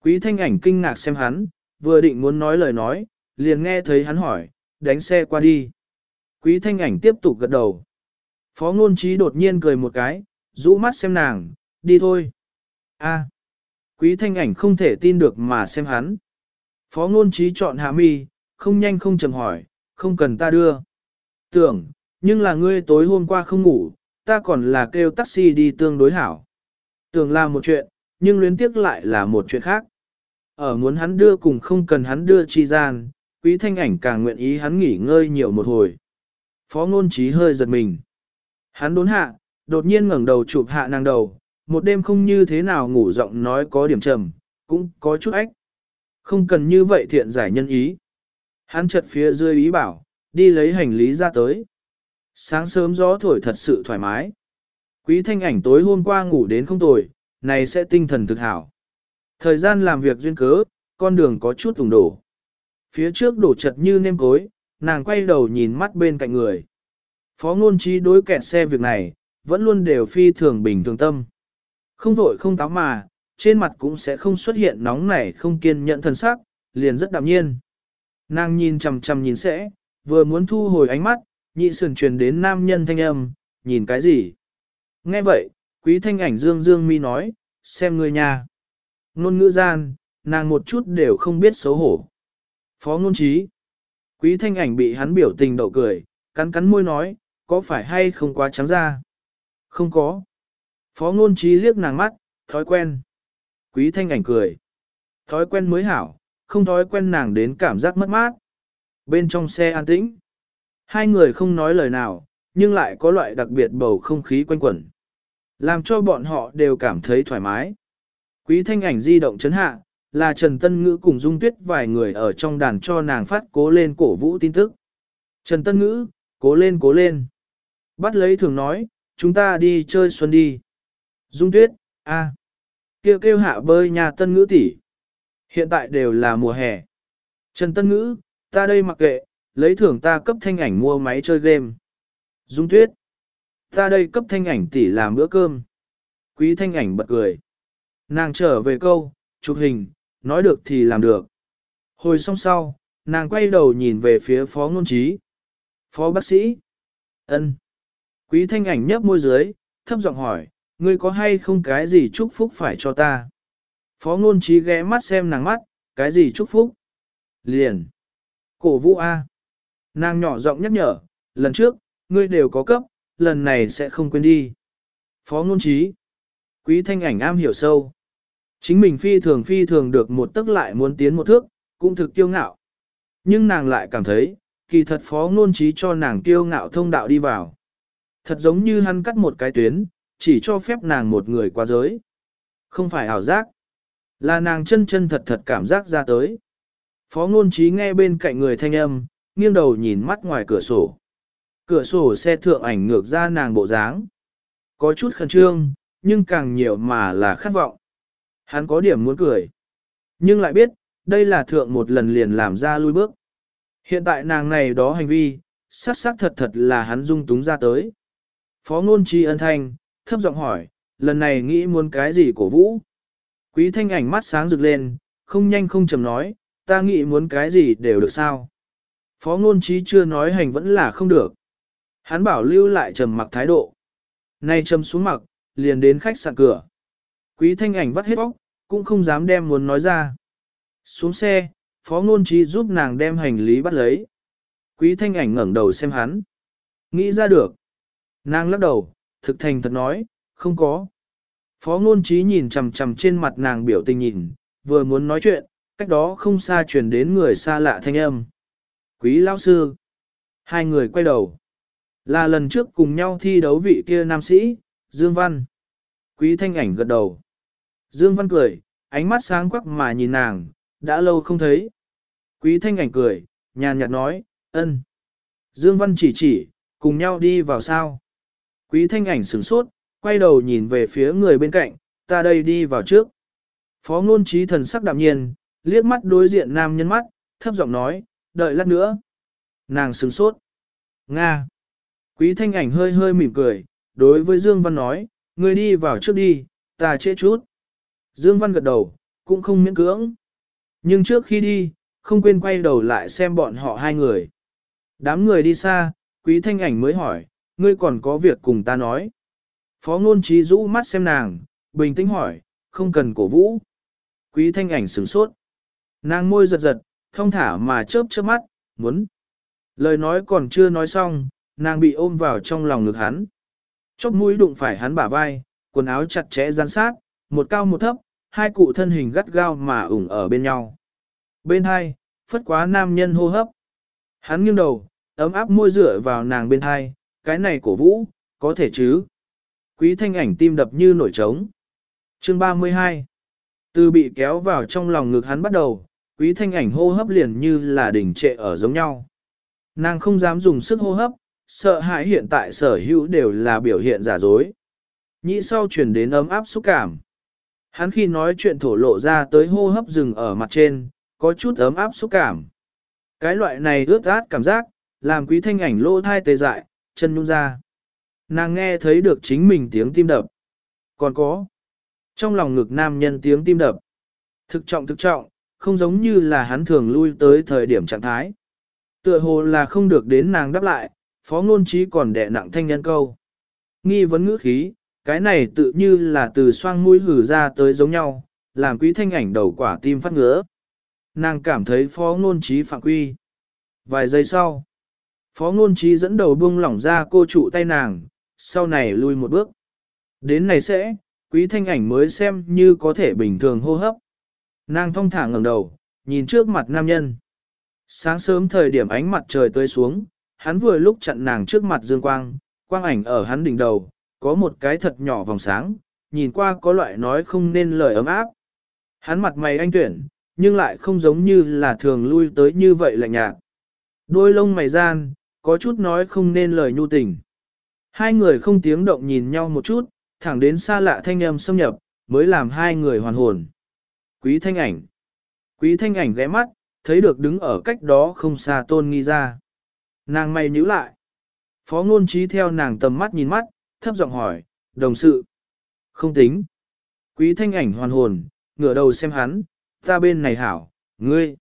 Quý thanh ảnh kinh ngạc xem hắn, vừa định muốn nói lời nói, liền nghe thấy hắn hỏi, đánh xe qua đi. Quý thanh ảnh tiếp tục gật đầu. Phó ngôn trí đột nhiên cười một cái, rũ mắt xem nàng, đi thôi. A. Quý thanh ảnh không thể tin được mà xem hắn. Phó ngôn trí chọn hạ mi, không nhanh không chậm hỏi, không cần ta đưa. Tưởng, nhưng là ngươi tối hôm qua không ngủ, ta còn là kêu taxi đi tương đối hảo. Tưởng là một chuyện, nhưng luyến tiếc lại là một chuyện khác. Ở muốn hắn đưa cùng không cần hắn đưa chi gian, quý thanh ảnh càng nguyện ý hắn nghỉ ngơi nhiều một hồi. Phó ngôn trí hơi giật mình. Hắn đốn hạ, đột nhiên ngẩng đầu chụp hạ nàng đầu, một đêm không như thế nào ngủ giọng nói có điểm trầm, cũng có chút ách. Không cần như vậy thiện giải nhân ý. Hắn chợt phía dưới ý bảo, đi lấy hành lý ra tới. Sáng sớm gió thổi thật sự thoải mái. Quý thanh ảnh tối hôm qua ngủ đến không tồi, này sẽ tinh thần thực hảo. Thời gian làm việc duyên cớ, con đường có chút ủng đổ. Phía trước đổ chật như nêm cối, nàng quay đầu nhìn mắt bên cạnh người. Phó ngôn trí đối kẹt xe việc này, vẫn luôn đều phi thường bình thường tâm. Không vội không táo mà, trên mặt cũng sẽ không xuất hiện nóng nảy không kiên nhẫn thần sắc, liền rất đạm nhiên. Nàng nhìn chằm chằm nhìn sẽ, vừa muốn thu hồi ánh mắt, nhị sườn truyền đến nam nhân thanh âm, nhìn cái gì? Nghe vậy, quý thanh ảnh dương dương mi nói, xem người nhà. Nôn ngữ gian, nàng một chút đều không biết xấu hổ. Phó ngôn trí. Quý thanh ảnh bị hắn biểu tình đậu cười, cắn cắn môi nói, có phải hay không quá trắng ra? Không có. Phó ngôn trí liếc nàng mắt, thói quen. Quý thanh ảnh cười. Thói quen mới hảo, không thói quen nàng đến cảm giác mất mát. Bên trong xe an tĩnh. Hai người không nói lời nào, nhưng lại có loại đặc biệt bầu không khí quanh quẩn. Làm cho bọn họ đều cảm thấy thoải mái. Quý thanh ảnh di động chấn hạ, là Trần Tân Ngữ cùng Dung Tuyết vài người ở trong đàn cho nàng phát cố lên cổ vũ tin tức. Trần Tân Ngữ, cố lên cố lên. Bắt lấy thường nói, chúng ta đi chơi xuân đi. Dung Tuyết, a, kêu kêu hạ bơi nhà Tân Ngữ tỷ. Hiện tại đều là mùa hè. Trần Tân Ngữ, ta đây mặc kệ, lấy thưởng ta cấp thanh ảnh mua máy chơi game. Dung Tuyết, ta đây cấp thanh ảnh tỷ làm bữa cơm. Quý thanh ảnh bật cười. Nàng trở về câu, chụp hình, nói được thì làm được. Hồi xong sau, nàng quay đầu nhìn về phía phó ngôn trí. Phó bác sĩ. ân. Quý thanh ảnh nhấp môi dưới, thấp giọng hỏi, ngươi có hay không cái gì chúc phúc phải cho ta? Phó ngôn trí ghé mắt xem nàng mắt, cái gì chúc phúc? Liền. Cổ vũ A. Nàng nhỏ giọng nhắc nhở, lần trước, ngươi đều có cấp, lần này sẽ không quên đi. Phó ngôn trí. Quý thanh ảnh am hiểu sâu. Chính mình phi thường phi thường được một tức lại muốn tiến một thước, cũng thực kiêu ngạo. Nhưng nàng lại cảm thấy, kỳ thật phó ngôn trí cho nàng kiêu ngạo thông đạo đi vào. Thật giống như hắn cắt một cái tuyến, chỉ cho phép nàng một người qua giới. Không phải ảo giác, là nàng chân chân thật thật cảm giác ra tới. Phó ngôn trí nghe bên cạnh người thanh âm, nghiêng đầu nhìn mắt ngoài cửa sổ. Cửa sổ xe thượng ảnh ngược ra nàng bộ dáng. Có chút khẩn trương, nhưng càng nhiều mà là khát vọng. Hắn có điểm muốn cười. Nhưng lại biết, đây là thượng một lần liền làm ra lui bước. Hiện tại nàng này đó hành vi, sắc sắc thật thật là hắn dung túng ra tới. Phó ngôn chi ân thanh, thấp giọng hỏi, lần này nghĩ muốn cái gì cổ vũ? Quý thanh ảnh mắt sáng rực lên, không nhanh không chầm nói, ta nghĩ muốn cái gì đều được sao? Phó ngôn trí chưa nói hành vẫn là không được. Hắn bảo lưu lại trầm mặc thái độ. Nay trầm xuống mặc, liền đến khách sạn cửa. Quý thanh ảnh vắt hết bóc, cũng không dám đem muốn nói ra. Xuống xe, phó ngôn trí giúp nàng đem hành lý bắt lấy. Quý thanh ảnh ngẩng đầu xem hắn. Nghĩ ra được. Nàng lắc đầu, thực thành thật nói, không có. Phó ngôn trí nhìn chằm chằm trên mặt nàng biểu tình nhìn, vừa muốn nói chuyện, cách đó không xa truyền đến người xa lạ thanh âm. Quý lão sư. Hai người quay đầu. Là lần trước cùng nhau thi đấu vị kia nam sĩ, Dương Văn. Quý thanh ảnh gật đầu. Dương Văn cười, ánh mắt sáng quắc mà nhìn nàng, đã lâu không thấy. Quý thanh ảnh cười, nhàn nhạt nói, ân. Dương Văn chỉ chỉ, cùng nhau đi vào sao. Quý thanh ảnh sửng sốt, quay đầu nhìn về phía người bên cạnh, ta đây đi vào trước. Phó ngôn trí thần sắc đạm nhiên, liếc mắt đối diện nam nhân mắt, thấp giọng nói, đợi lát nữa. Nàng sửng sốt. Nga. Quý thanh ảnh hơi hơi mỉm cười, đối với Dương Văn nói, người đi vào trước đi, ta trễ chút. Dương Văn gật đầu, cũng không miễn cưỡng. Nhưng trước khi đi, không quên quay đầu lại xem bọn họ hai người. Đám người đi xa, quý thanh ảnh mới hỏi, ngươi còn có việc cùng ta nói. Phó ngôn trí rũ mắt xem nàng, bình tĩnh hỏi, không cần cổ vũ. Quý thanh ảnh sửng sốt. Nàng môi giật giật, thông thả mà chớp chớp mắt, muốn. Lời nói còn chưa nói xong, nàng bị ôm vào trong lòng ngực hắn. Chóp mũi đụng phải hắn bả vai, quần áo chặt chẽ gian sát, một cao một thấp, hai cụ thân hình gắt gao mà ủng ở bên nhau. Bên hai, phất quá nam nhân hô hấp. Hắn nghiêng đầu, ấm áp môi rửa vào nàng bên hai, cái này cổ vũ, có thể chứ. Quý thanh ảnh tim đập như nổi trống. Chương 32 Từ bị kéo vào trong lòng ngực hắn bắt đầu, quý thanh ảnh hô hấp liền như là đỉnh trệ ở giống nhau. Nàng không dám dùng sức hô hấp, sợ hãi hiện tại sở hữu đều là biểu hiện giả dối. Nhĩ sau chuyển đến ấm áp xúc cảm. Hắn khi nói chuyện thổ lộ ra tới hô hấp rừng ở mặt trên, có chút ấm áp xúc cảm. Cái loại này ướt át cảm giác, làm quý thanh ảnh lỗ thai tê dại, chân nhung ra. Nàng nghe thấy được chính mình tiếng tim đập. Còn có, trong lòng ngực nam nhân tiếng tim đập. Thực trọng thực trọng, không giống như là hắn thường lui tới thời điểm trạng thái. Tựa hồ là không được đến nàng đáp lại, phó ngôn trí còn đẻ nặng thanh nhân câu. Nghi vấn ngữ khí, cái này tự như là từ xoang mũi hử ra tới giống nhau, làm quý thanh ảnh đầu quả tim phát ngứa. Nàng cảm thấy phó ngôn trí phạm quy. Vài giây sau, phó ngôn trí dẫn đầu buông lỏng ra cô trụ tay nàng, sau này lui một bước. Đến này sẽ, quý thanh ảnh mới xem như có thể bình thường hô hấp. Nàng thong thả ngẩng đầu, nhìn trước mặt nam nhân. Sáng sớm thời điểm ánh mặt trời tươi xuống, hắn vừa lúc chặn nàng trước mặt dương quang, quang ảnh ở hắn đỉnh đầu, có một cái thật nhỏ vòng sáng, nhìn qua có loại nói không nên lời ấm áp. Hắn mặt mày anh tuyển, nhưng lại không giống như là thường lui tới như vậy lạnh nhạt. Đôi lông mày gian, có chút nói không nên lời nhu tình. Hai người không tiếng động nhìn nhau một chút, thẳng đến xa lạ thanh âm xâm nhập, mới làm hai người hoàn hồn. Quý thanh ảnh. Quý thanh ảnh ghé mắt, thấy được đứng ở cách đó không xa tôn nghi ra. Nàng mày nhíu lại. Phó ngôn trí theo nàng tầm mắt nhìn mắt, thấp giọng hỏi, đồng sự. Không tính. Quý thanh ảnh hoàn hồn, ngửa đầu xem hắn, ta bên này hảo, ngươi.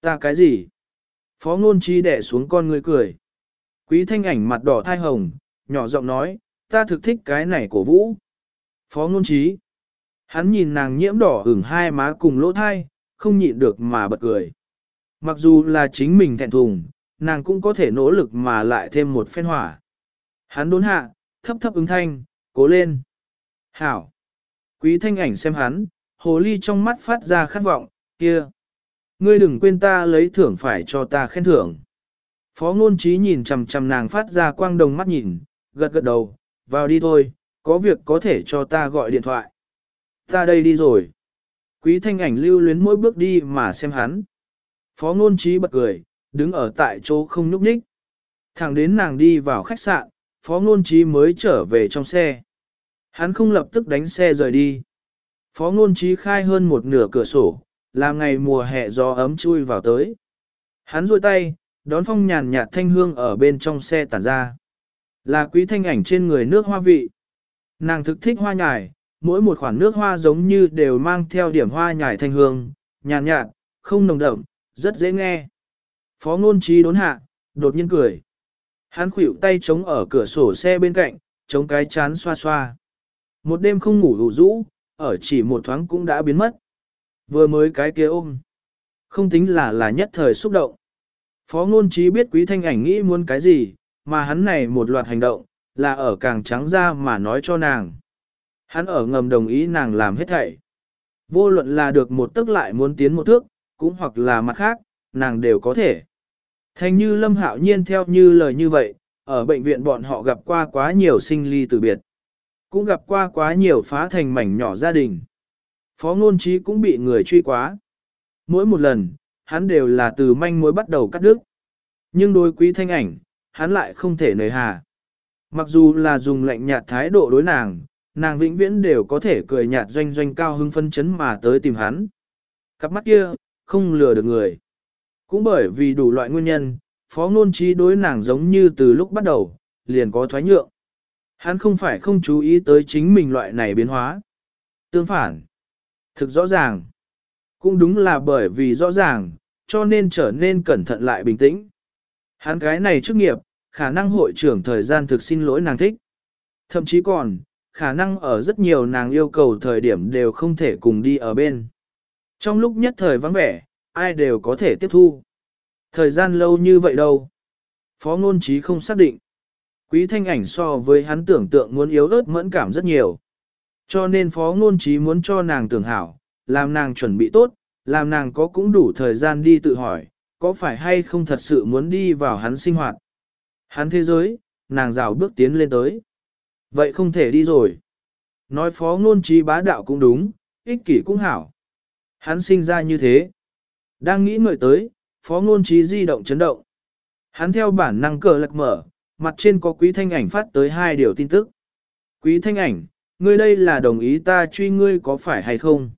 Ta cái gì? Phó ngôn trí đẻ xuống con ngươi cười. Quý thanh ảnh mặt đỏ thai hồng, nhỏ giọng nói, ta thực thích cái này của vũ. Phó ngôn trí. Hắn nhìn nàng nhiễm đỏ ửng hai má cùng lỗ thai, không nhịn được mà bật cười. Mặc dù là chính mình thẹn thùng, nàng cũng có thể nỗ lực mà lại thêm một phen hỏa. Hắn đốn hạ, thấp thấp ứng thanh, cố lên. Hảo. Quý thanh ảnh xem hắn, hồ ly trong mắt phát ra khát vọng, kia. Ngươi đừng quên ta lấy thưởng phải cho ta khen thưởng. Phó ngôn trí nhìn chằm chằm nàng phát ra quang đồng mắt nhìn, gật gật đầu, vào đi thôi, có việc có thể cho ta gọi điện thoại. Ta đây đi rồi. Quý thanh ảnh lưu luyến mỗi bước đi mà xem hắn. Phó ngôn trí bật cười, đứng ở tại chỗ không nhúc nhích. Thẳng đến nàng đi vào khách sạn, phó ngôn trí mới trở về trong xe. Hắn không lập tức đánh xe rời đi. Phó ngôn trí khai hơn một nửa cửa sổ, là ngày mùa hè gió ấm chui vào tới. Hắn rôi tay, đón phong nhàn nhạt thanh hương ở bên trong xe tản ra. Là quý thanh ảnh trên người nước hoa vị. Nàng thực thích hoa nhài, mỗi một khoản nước hoa giống như đều mang theo điểm hoa nhài thanh hương, nhàn nhạt, không nồng đậm, rất dễ nghe. Phó ngôn trí đốn hạ, đột nhiên cười. Hắn khuỷu tay chống ở cửa sổ xe bên cạnh, chống cái chán xoa xoa. Một đêm không ngủ đủ rũ, ở chỉ một thoáng cũng đã biến mất. Vừa mới cái kia ôm. Không tính là là nhất thời xúc động. Phó ngôn trí biết quý thanh ảnh nghĩ muốn cái gì, mà hắn này một loạt hành động, là ở càng trắng ra mà nói cho nàng. Hắn ở ngầm đồng ý nàng làm hết thảy. Vô luận là được một tức lại muốn tiến một thước, cũng hoặc là mặt khác, nàng đều có thể. Thành như Lâm Hạo Nhiên theo như lời như vậy, ở bệnh viện bọn họ gặp qua quá nhiều sinh ly từ biệt. Cũng gặp qua quá nhiều phá thành mảnh nhỏ gia đình. Phó ngôn trí cũng bị người truy quá. Mỗi một lần, hắn đều là từ manh mối bắt đầu cắt đứt. Nhưng đối quý thanh ảnh, hắn lại không thể nời hà. Mặc dù là dùng lạnh nhạt thái độ đối nàng, nàng vĩnh viễn đều có thể cười nhạt doanh doanh cao hưng phân chấn mà tới tìm hắn. Cặp mắt kia, không lừa được người. Cũng bởi vì đủ loại nguyên nhân, phó ngôn trí đối nàng giống như từ lúc bắt đầu, liền có thoái nhượng. Hắn không phải không chú ý tới chính mình loại này biến hóa. Tương phản, thực rõ ràng. Cũng đúng là bởi vì rõ ràng, cho nên trở nên cẩn thận lại bình tĩnh. Hắn cái này chức nghiệp, khả năng hội trưởng thời gian thực xin lỗi nàng thích. Thậm chí còn, khả năng ở rất nhiều nàng yêu cầu thời điểm đều không thể cùng đi ở bên. Trong lúc nhất thời vắng vẻ, ai đều có thể tiếp thu. Thời gian lâu như vậy đâu. Phó ngôn trí không xác định. Quý thanh ảnh so với hắn tưởng tượng muốn yếu ớt mẫn cảm rất nhiều. Cho nên phó ngôn trí muốn cho nàng tưởng hảo, làm nàng chuẩn bị tốt, làm nàng có cũng đủ thời gian đi tự hỏi, có phải hay không thật sự muốn đi vào hắn sinh hoạt. Hắn thế giới, nàng rào bước tiến lên tới. Vậy không thể đi rồi. Nói phó ngôn trí bá đạo cũng đúng, ích kỷ cũng hảo. Hắn sinh ra như thế. Đang nghĩ ngợi tới, phó ngôn trí di động chấn động. Hắn theo bản năng cờ lật mở, mặt trên có quý thanh ảnh phát tới hai điều tin tức. Quý thanh ảnh, ngươi đây là đồng ý ta truy ngươi có phải hay không?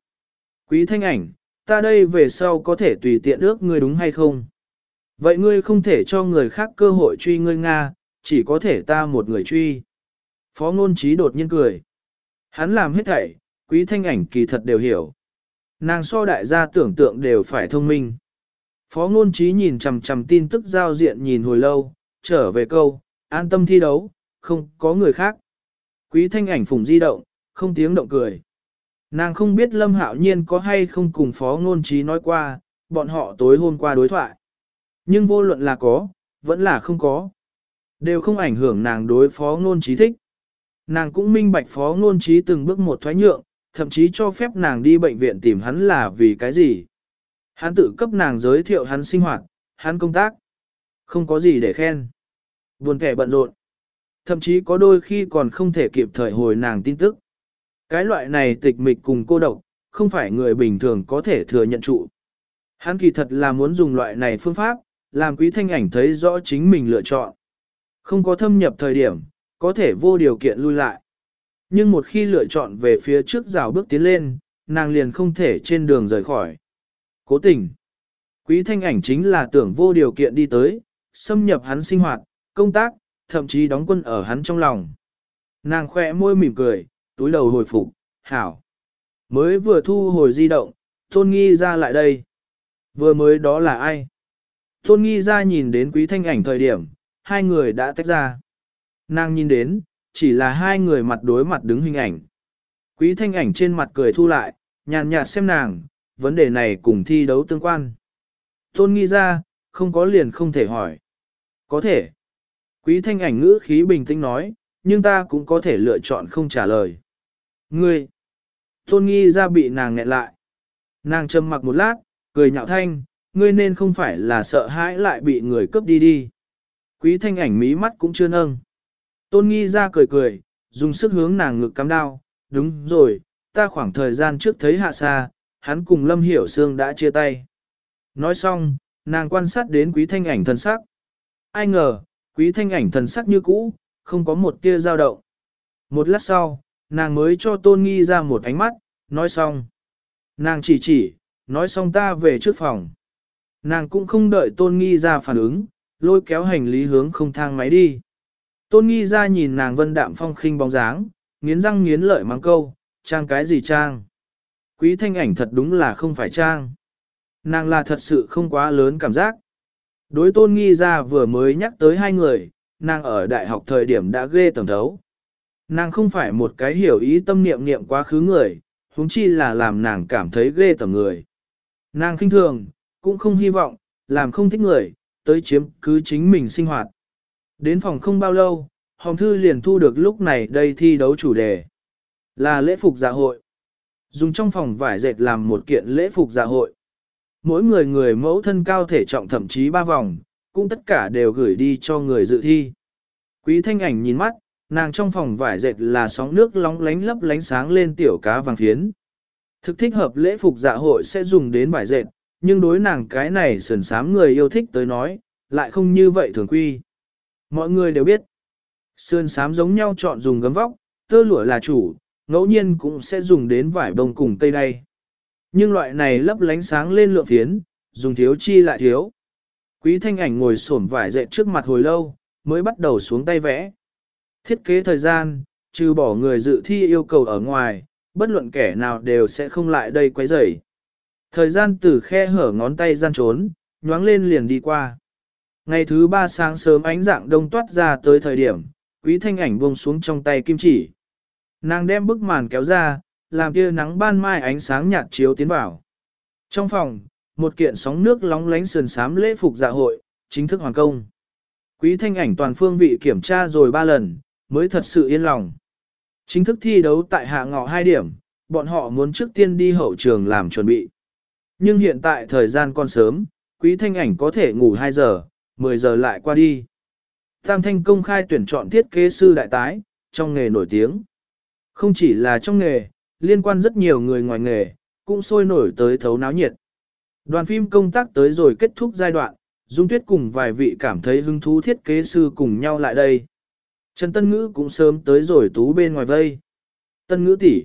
Quý thanh ảnh, ta đây về sau có thể tùy tiện ước ngươi đúng hay không? Vậy ngươi không thể cho người khác cơ hội truy ngươi Nga, chỉ có thể ta một người truy. Phó ngôn trí đột nhiên cười. Hắn làm hết thảy, quý thanh ảnh kỳ thật đều hiểu. Nàng so đại gia tưởng tượng đều phải thông minh. Phó ngôn trí nhìn chằm chằm tin tức giao diện nhìn hồi lâu, trở về câu, an tâm thi đấu, không có người khác. Quý thanh ảnh phùng di động, không tiếng động cười. Nàng không biết Lâm Hạo Nhiên có hay không cùng phó ngôn trí nói qua, bọn họ tối hôm qua đối thoại. Nhưng vô luận là có, vẫn là không có. Đều không ảnh hưởng nàng đối phó ngôn trí thích. Nàng cũng minh bạch phó ngôn trí từng bước một thoái nhượng, thậm chí cho phép nàng đi bệnh viện tìm hắn là vì cái gì. Hắn tự cấp nàng giới thiệu hắn sinh hoạt, hắn công tác. Không có gì để khen. Buồn kẻ bận rộn. Thậm chí có đôi khi còn không thể kịp thời hồi nàng tin tức. Cái loại này tịch mịch cùng cô độc, không phải người bình thường có thể thừa nhận trụ. Hắn kỳ thật là muốn dùng loại này phương pháp, làm quý thanh ảnh thấy rõ chính mình lựa chọn. Không có thâm nhập thời điểm, có thể vô điều kiện lui lại. Nhưng một khi lựa chọn về phía trước rào bước tiến lên, nàng liền không thể trên đường rời khỏi. Cố tình. Quý thanh ảnh chính là tưởng vô điều kiện đi tới, xâm nhập hắn sinh hoạt, công tác, thậm chí đóng quân ở hắn trong lòng. Nàng khỏe môi mỉm cười, túi đầu hồi phục, hảo. Mới vừa thu hồi di động, tôn nghi ra lại đây. Vừa mới đó là ai? Tôn nghi ra nhìn đến quý thanh ảnh thời điểm, hai người đã tách ra. Nàng nhìn đến, chỉ là hai người mặt đối mặt đứng hình ảnh. Quý thanh ảnh trên mặt cười thu lại, nhàn nhạt xem nàng, vấn đề này cùng thi đấu tương quan. Tôn nghi ra, không có liền không thể hỏi. Có thể. Quý thanh ảnh ngữ khí bình tĩnh nói, nhưng ta cũng có thể lựa chọn không trả lời. Ngươi. Tôn nghi ra bị nàng nghẹn lại. Nàng trầm mặc một lát, cười nhạo thanh, ngươi nên không phải là sợ hãi lại bị người cướp đi đi. Quý thanh ảnh mí mắt cũng chưa nâng. Tôn nghi ra cười cười, dùng sức hướng nàng ngực cắm đao, đúng rồi, ta khoảng thời gian trước thấy hạ xa, hắn cùng Lâm Hiểu Sương đã chia tay. Nói xong, nàng quan sát đến quý thanh ảnh thần sắc. Ai ngờ, quý thanh ảnh thần sắc như cũ, không có một tia dao động. Một lát sau, nàng mới cho tôn nghi ra một ánh mắt, nói xong. Nàng chỉ chỉ, nói xong ta về trước phòng. Nàng cũng không đợi tôn nghi ra phản ứng, lôi kéo hành lý hướng không thang máy đi. Tôn nghi ra nhìn nàng vân đạm phong khinh bóng dáng, nghiến răng nghiến lợi mắng câu, trang cái gì trang. Quý thanh ảnh thật đúng là không phải trang. Nàng là thật sự không quá lớn cảm giác. Đối tôn nghi ra vừa mới nhắc tới hai người, nàng ở đại học thời điểm đã ghê tầm thấu. Nàng không phải một cái hiểu ý tâm niệm niệm quá khứ người, huống chi là làm nàng cảm thấy ghê tầm người. Nàng khinh thường, cũng không hy vọng, làm không thích người, tới chiếm cứ chính mình sinh hoạt. Đến phòng không bao lâu, Hồng Thư liền thu được lúc này đây thi đấu chủ đề. Là lễ phục dạ hội. Dùng trong phòng vải dệt làm một kiện lễ phục dạ hội. Mỗi người người mẫu thân cao thể trọng thậm chí ba vòng, cũng tất cả đều gửi đi cho người dự thi. Quý thanh ảnh nhìn mắt, nàng trong phòng vải dệt là sóng nước lóng lánh lấp lánh sáng lên tiểu cá vàng phiến. Thực thích hợp lễ phục dạ hội sẽ dùng đến vải dệt, nhưng đối nàng cái này sườn sám người yêu thích tới nói, lại không như vậy thường quy. Mọi người đều biết, sườn sám giống nhau chọn dùng gấm vóc, tơ lụa là chủ, ngẫu nhiên cũng sẽ dùng đến vải bông cùng tây đây. Nhưng loại này lấp lánh sáng lên lượng phiến, dùng thiếu chi lại thiếu. Quý thanh ảnh ngồi xổm vải dệt trước mặt hồi lâu, mới bắt đầu xuống tay vẽ. Thiết kế thời gian, trừ bỏ người dự thi yêu cầu ở ngoài, bất luận kẻ nào đều sẽ không lại đây quấy rầy. Thời gian từ khe hở ngón tay gian trốn, nhoáng lên liền đi qua. Ngày thứ ba sáng sớm ánh dạng đông toát ra tới thời điểm, quý thanh ảnh buông xuống trong tay kim chỉ. Nàng đem bức màn kéo ra, làm kia nắng ban mai ánh sáng nhạt chiếu tiến vào. Trong phòng, một kiện sóng nước lóng lánh sườn sám lễ phục dạ hội, chính thức hoàn công. Quý thanh ảnh toàn phương vị kiểm tra rồi ba lần, mới thật sự yên lòng. Chính thức thi đấu tại hạ ngọ 2 điểm, bọn họ muốn trước tiên đi hậu trường làm chuẩn bị. Nhưng hiện tại thời gian còn sớm, quý thanh ảnh có thể ngủ 2 giờ, 10 giờ lại qua đi. Tam Thanh công khai tuyển chọn thiết kế sư đại tái, trong nghề nổi tiếng. Không chỉ là trong nghề, liên quan rất nhiều người ngoài nghề, cũng sôi nổi tới thấu náo nhiệt. Đoàn phim công tác tới rồi kết thúc giai đoạn, Dung Tuyết cùng vài vị cảm thấy hứng thú thiết kế sư cùng nhau lại đây. Trần Tân Ngữ cũng sớm tới rồi tú bên ngoài vây. Tân Ngữ tỷ,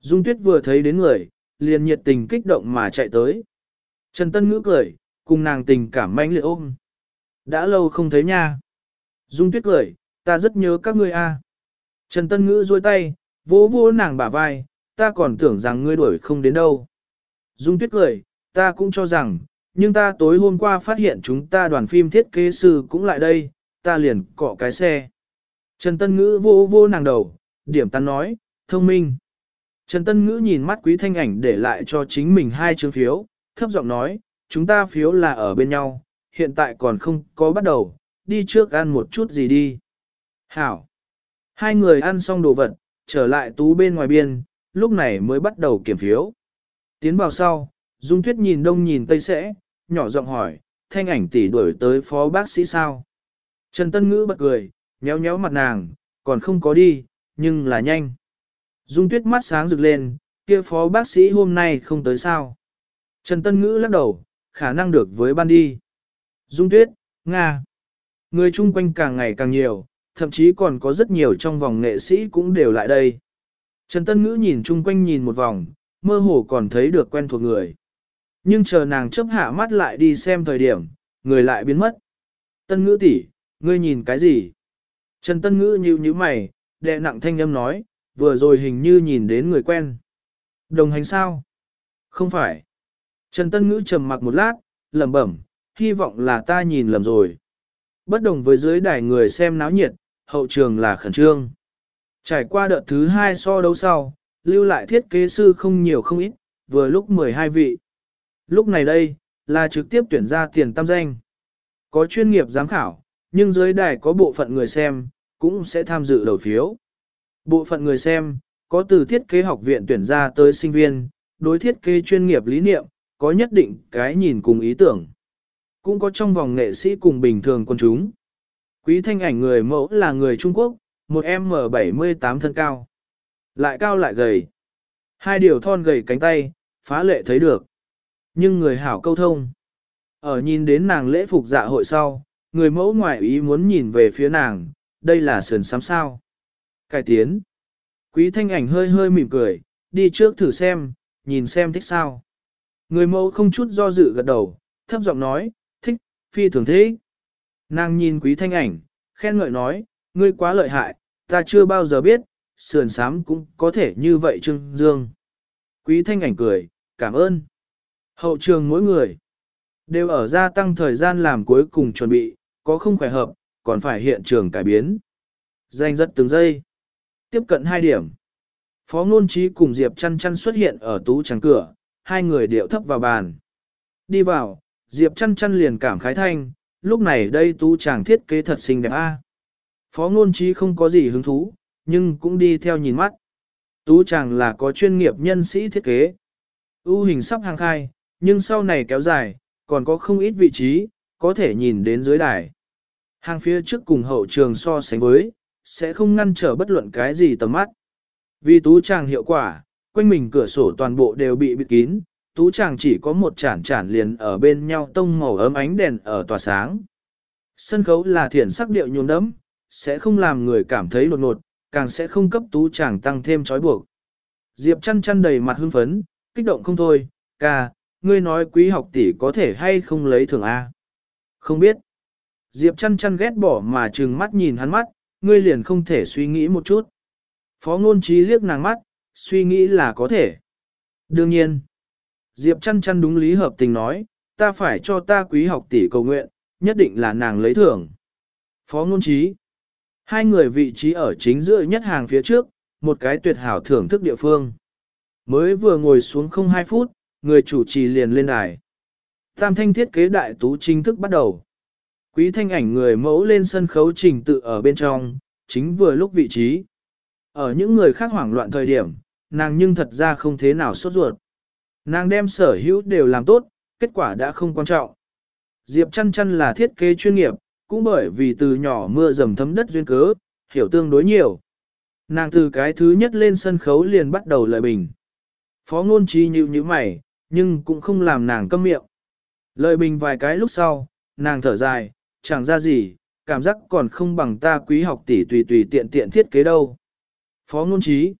Dung Tuyết vừa thấy đến người, liền nhiệt tình kích động mà chạy tới. Trần Tân Ngữ cười, cùng nàng tình cảm mãnh liệt ôm. Đã lâu không thấy nha. Dung Tuyết cười, ta rất nhớ các ngươi a. Trần Tân Ngữ duỗi tay, vỗ vỗ nàng bả vai, ta còn tưởng rằng ngươi đuổi không đến đâu. Dung Tuyết cười, ta cũng cho rằng, nhưng ta tối hôm qua phát hiện chúng ta đoàn phim thiết kế sư cũng lại đây, ta liền cọ cái xe. Trần Tân Ngữ vô vô nàng đầu, điểm tắn nói, thông minh. Trần Tân Ngữ nhìn mắt quý thanh ảnh để lại cho chính mình hai chương phiếu, thấp giọng nói, chúng ta phiếu là ở bên nhau, hiện tại còn không có bắt đầu, đi trước ăn một chút gì đi. Hảo. Hai người ăn xong đồ vật, trở lại tú bên ngoài biên, lúc này mới bắt đầu kiểm phiếu. Tiến vào sau, Dung Tuyết nhìn đông nhìn tây sẽ, nhỏ giọng hỏi, thanh ảnh tỷ đuổi tới phó bác sĩ sao? Trần Tân Ngữ bật cười, nhéo nhéo mặt nàng, còn không có đi, nhưng là nhanh. Dung Tuyết mắt sáng rực lên, kia phó bác sĩ hôm nay không tới sao? Trần Tân Ngữ lắc đầu, khả năng được với ban đi. Dung Tuyết, Nga. Người chung quanh càng ngày càng nhiều, thậm chí còn có rất nhiều trong vòng nghệ sĩ cũng đều lại đây. Trần Tân Ngữ nhìn chung quanh nhìn một vòng, mơ hồ còn thấy được quen thuộc người. Nhưng chờ nàng chấp hạ mắt lại đi xem thời điểm, người lại biến mất. Tân Ngữ tỷ, ngươi nhìn cái gì? Trần Tân Ngữ nhíu nhíu mày, đệ nặng thanh âm nói, vừa rồi hình như nhìn đến người quen. Đồng hành sao? Không phải. Trần Tân Ngữ trầm mặc một lát, lẩm bẩm, hy vọng là ta nhìn lầm rồi. Bất đồng với dưới đài người xem náo nhiệt, hậu trường là khẩn trương. Trải qua đợt thứ hai so đấu sau, lưu lại thiết kế sư không nhiều không ít, vừa lúc 12 vị. Lúc này đây, là trực tiếp tuyển ra tiền tam danh. Có chuyên nghiệp giám khảo, nhưng dưới đài có bộ phận người xem, cũng sẽ tham dự đầu phiếu. Bộ phận người xem, có từ thiết kế học viện tuyển ra tới sinh viên, đối thiết kế chuyên nghiệp lý niệm, có nhất định cái nhìn cùng ý tưởng. Cũng có trong vòng nghệ sĩ cùng bình thường con chúng. Quý thanh ảnh người mẫu là người Trung Quốc, một M78 thân cao. Lại cao lại gầy. Hai điều thon gầy cánh tay, phá lệ thấy được. Nhưng người hảo câu thông. Ở nhìn đến nàng lễ phục dạ hội sau, người mẫu ngoại ý muốn nhìn về phía nàng, đây là sườn sám sao. Cải tiến. Quý thanh ảnh hơi hơi mỉm cười, đi trước thử xem, nhìn xem thích sao. Người mẫu không chút do dự gật đầu, thấp giọng nói, thích, phi thường thế. Nàng nhìn quý thanh ảnh, khen ngợi nói, ngươi quá lợi hại, ta chưa bao giờ biết, sườn sám cũng có thể như vậy trưng dương. Quý thanh ảnh cười, cảm ơn. Hậu trường mỗi người đều ở gia tăng thời gian làm cuối cùng chuẩn bị, có không khỏe hợp, còn phải hiện trường cải biến. Danh rất từng giây. Tiếp cận hai điểm. Phó ngôn trí cùng Diệp chăn chăn xuất hiện ở tú trắng cửa, hai người điệu thấp vào bàn. Đi vào, Diệp chăn chăn liền cảm khái thanh, lúc này đây tú chàng thiết kế thật xinh đẹp a. Phó ngôn trí không có gì hứng thú, nhưng cũng đi theo nhìn mắt. Tú chàng là có chuyên nghiệp nhân sĩ thiết kế. ưu hình sắp hàng khai, nhưng sau này kéo dài, còn có không ít vị trí, có thể nhìn đến dưới đài. Hàng phía trước cùng hậu trường so sánh với, sẽ không ngăn trở bất luận cái gì tầm mắt. Vì tú tràng hiệu quả, quanh mình cửa sổ toàn bộ đều bị bịt kín, tú tràng chỉ có một chản chản liền ở bên nhau tông màu ấm ánh đèn ở tòa sáng. Sân khấu là thiển sắc điệu nhuồn đấm, sẽ không làm người cảm thấy lột nột, càng sẽ không cấp tú tràng tăng thêm trói buộc. Diệp chăn chăn đầy mặt hưng phấn, kích động không thôi, ca, ngươi nói quý học tỷ có thể hay không lấy thưởng A. Không biết. Diệp chăn chăn ghét bỏ mà trừng mắt nhìn hắn mắt, ngươi liền không thể suy nghĩ một chút. Phó ngôn trí liếc nàng mắt, suy nghĩ là có thể. Đương nhiên. Diệp chăn chăn đúng lý hợp tình nói, ta phải cho ta quý học tỷ cầu nguyện, nhất định là nàng lấy thưởng. Phó ngôn trí. Hai người vị trí ở chính giữa nhất hàng phía trước, một cái tuyệt hảo thưởng thức địa phương. Mới vừa ngồi xuống không hai phút, người chủ trì liền lên đài. Tam thanh thiết kế đại tú chính thức bắt đầu. Quý thanh ảnh người mẫu lên sân khấu trình tự ở bên trong, chính vừa lúc vị trí. Ở những người khác hoảng loạn thời điểm, nàng nhưng thật ra không thế nào sốt ruột. Nàng đem sở hữu đều làm tốt, kết quả đã không quan trọng. Diệp chăn chăn là thiết kế chuyên nghiệp, cũng bởi vì từ nhỏ mưa dầm thấm đất duyên cớ, hiểu tương đối nhiều. Nàng từ cái thứ nhất lên sân khấu liền bắt đầu lời bình. Phó ngôn trí như như mày, nhưng cũng không làm nàng câm miệng. Lời bình vài cái lúc sau, nàng thở dài, chẳng ra gì, cảm giác còn không bằng ta quý học tỷ tùy tùy tiện tiện thiết kế đâu. Phó ngôn trí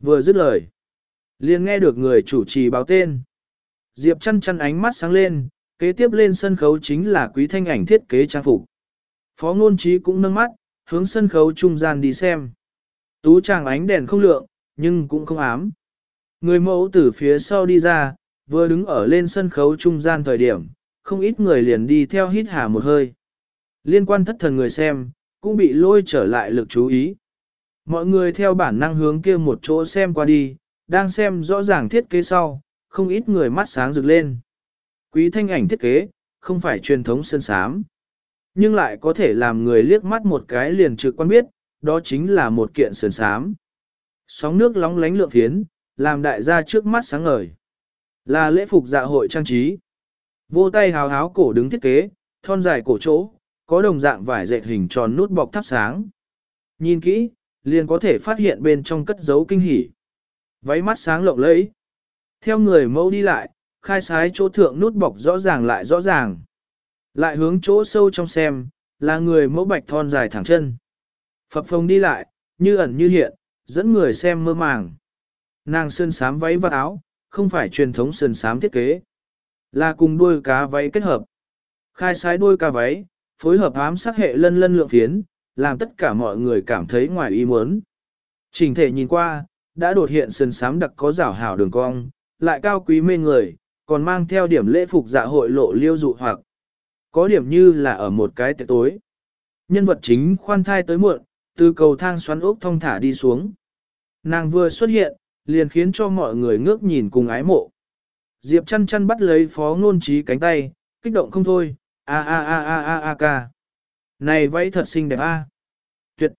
vừa dứt lời, liền nghe được người chủ trì báo tên. Diệp chăn chăn ánh mắt sáng lên, kế tiếp lên sân khấu chính là quý thanh ảnh thiết kế trang phục. Phó ngôn trí cũng nâng mắt, hướng sân khấu trung gian đi xem. Tú chàng ánh đèn không lượng, nhưng cũng không ám. Người mẫu từ phía sau đi ra, vừa đứng ở lên sân khấu trung gian thời điểm, không ít người liền đi theo hít hà một hơi. Liên quan thất thần người xem, cũng bị lôi trở lại lực chú ý. Mọi người theo bản năng hướng kia một chỗ xem qua đi, đang xem rõ ràng thiết kế sau, không ít người mắt sáng rực lên. Quý thanh ảnh thiết kế, không phải truyền thống sơn sám, nhưng lại có thể làm người liếc mắt một cái liền trực quan biết, đó chính là một kiện sơn sám. Sóng nước lóng lánh lượng thiến, làm đại gia trước mắt sáng ngời. Là lễ phục dạ hội trang trí. Vô tay hào háo cổ đứng thiết kế, thon dài cổ chỗ, có đồng dạng vải dệt hình tròn nút bọc thắp sáng. Nhìn kỹ, liền có thể phát hiện bên trong cất dấu kinh hỉ. Váy mắt sáng lộng lẫy. Theo người mẫu đi lại, khai sái chỗ thượng nút bọc rõ ràng lại rõ ràng. Lại hướng chỗ sâu trong xem, là người mẫu bạch thon dài thẳng chân. Phập phồng đi lại, như ẩn như hiện, dẫn người xem mơ màng. Nàng sơn sám váy và áo, không phải truyền thống sườn sám thiết kế. Là cùng đuôi cá váy kết hợp. Khai sái đuôi cá váy, phối hợp ám sắc hệ lân lân lượng phiến, làm tất cả mọi người cảm thấy ngoài ý muốn. Trình thể nhìn qua, đã đột hiện sườn sám đặc có rảo hảo đường cong, lại cao quý mê người, còn mang theo điểm lễ phục dạ hội lộ liêu dụ hoặc. Có điểm như là ở một cái tiệc tối. Nhân vật chính khoan thai tới muộn, từ cầu thang xoắn ốc thông thả đi xuống. Nàng vừa xuất hiện, liền khiến cho mọi người ngước nhìn cùng ái mộ. Diệp chăn chăn bắt lấy phó ngôn trí cánh tay, kích động không thôi, a a a a a a ca. Này váy thật xinh đẹp a. Tuyệt.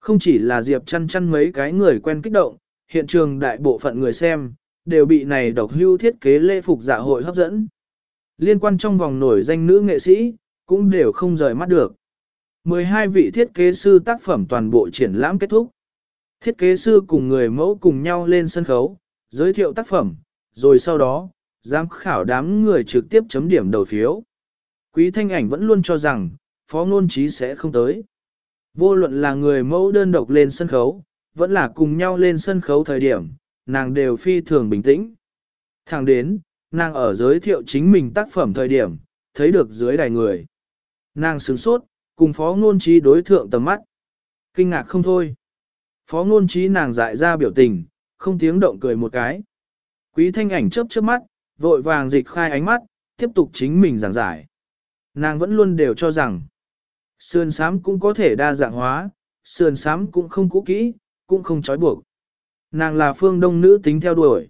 Không chỉ là Diệp chăn chăn mấy cái người quen kích động, hiện trường đại bộ phận người xem, đều bị này độc hưu thiết kế lễ phục dạ hội hấp dẫn. Liên quan trong vòng nổi danh nữ nghệ sĩ, cũng đều không rời mắt được. 12 vị thiết kế sư tác phẩm toàn bộ triển lãm kết thúc. Thiết kế sư cùng người mẫu cùng nhau lên sân khấu, giới thiệu tác phẩm, rồi sau đó, giám khảo đám người trực tiếp chấm điểm đầu phiếu. Quý thanh ảnh vẫn luôn cho rằng, phó ngôn trí sẽ không tới. Vô luận là người mẫu đơn độc lên sân khấu, vẫn là cùng nhau lên sân khấu thời điểm, nàng đều phi thường bình tĩnh. Thẳng đến, nàng ở giới thiệu chính mình tác phẩm thời điểm, thấy được dưới đài người. Nàng sửng sốt, cùng phó ngôn trí đối thượng tầm mắt. Kinh ngạc không thôi. Phó ngôn trí nàng dại ra biểu tình, không tiếng động cười một cái. Quý thanh ảnh chớp chớp mắt, vội vàng dịch khai ánh mắt, tiếp tục chính mình giảng giải. Nàng vẫn luôn đều cho rằng, sườn sám cũng có thể đa dạng hóa, sườn sám cũng không cũ kỹ, cũng không trói buộc. Nàng là phương đông nữ tính theo đuổi.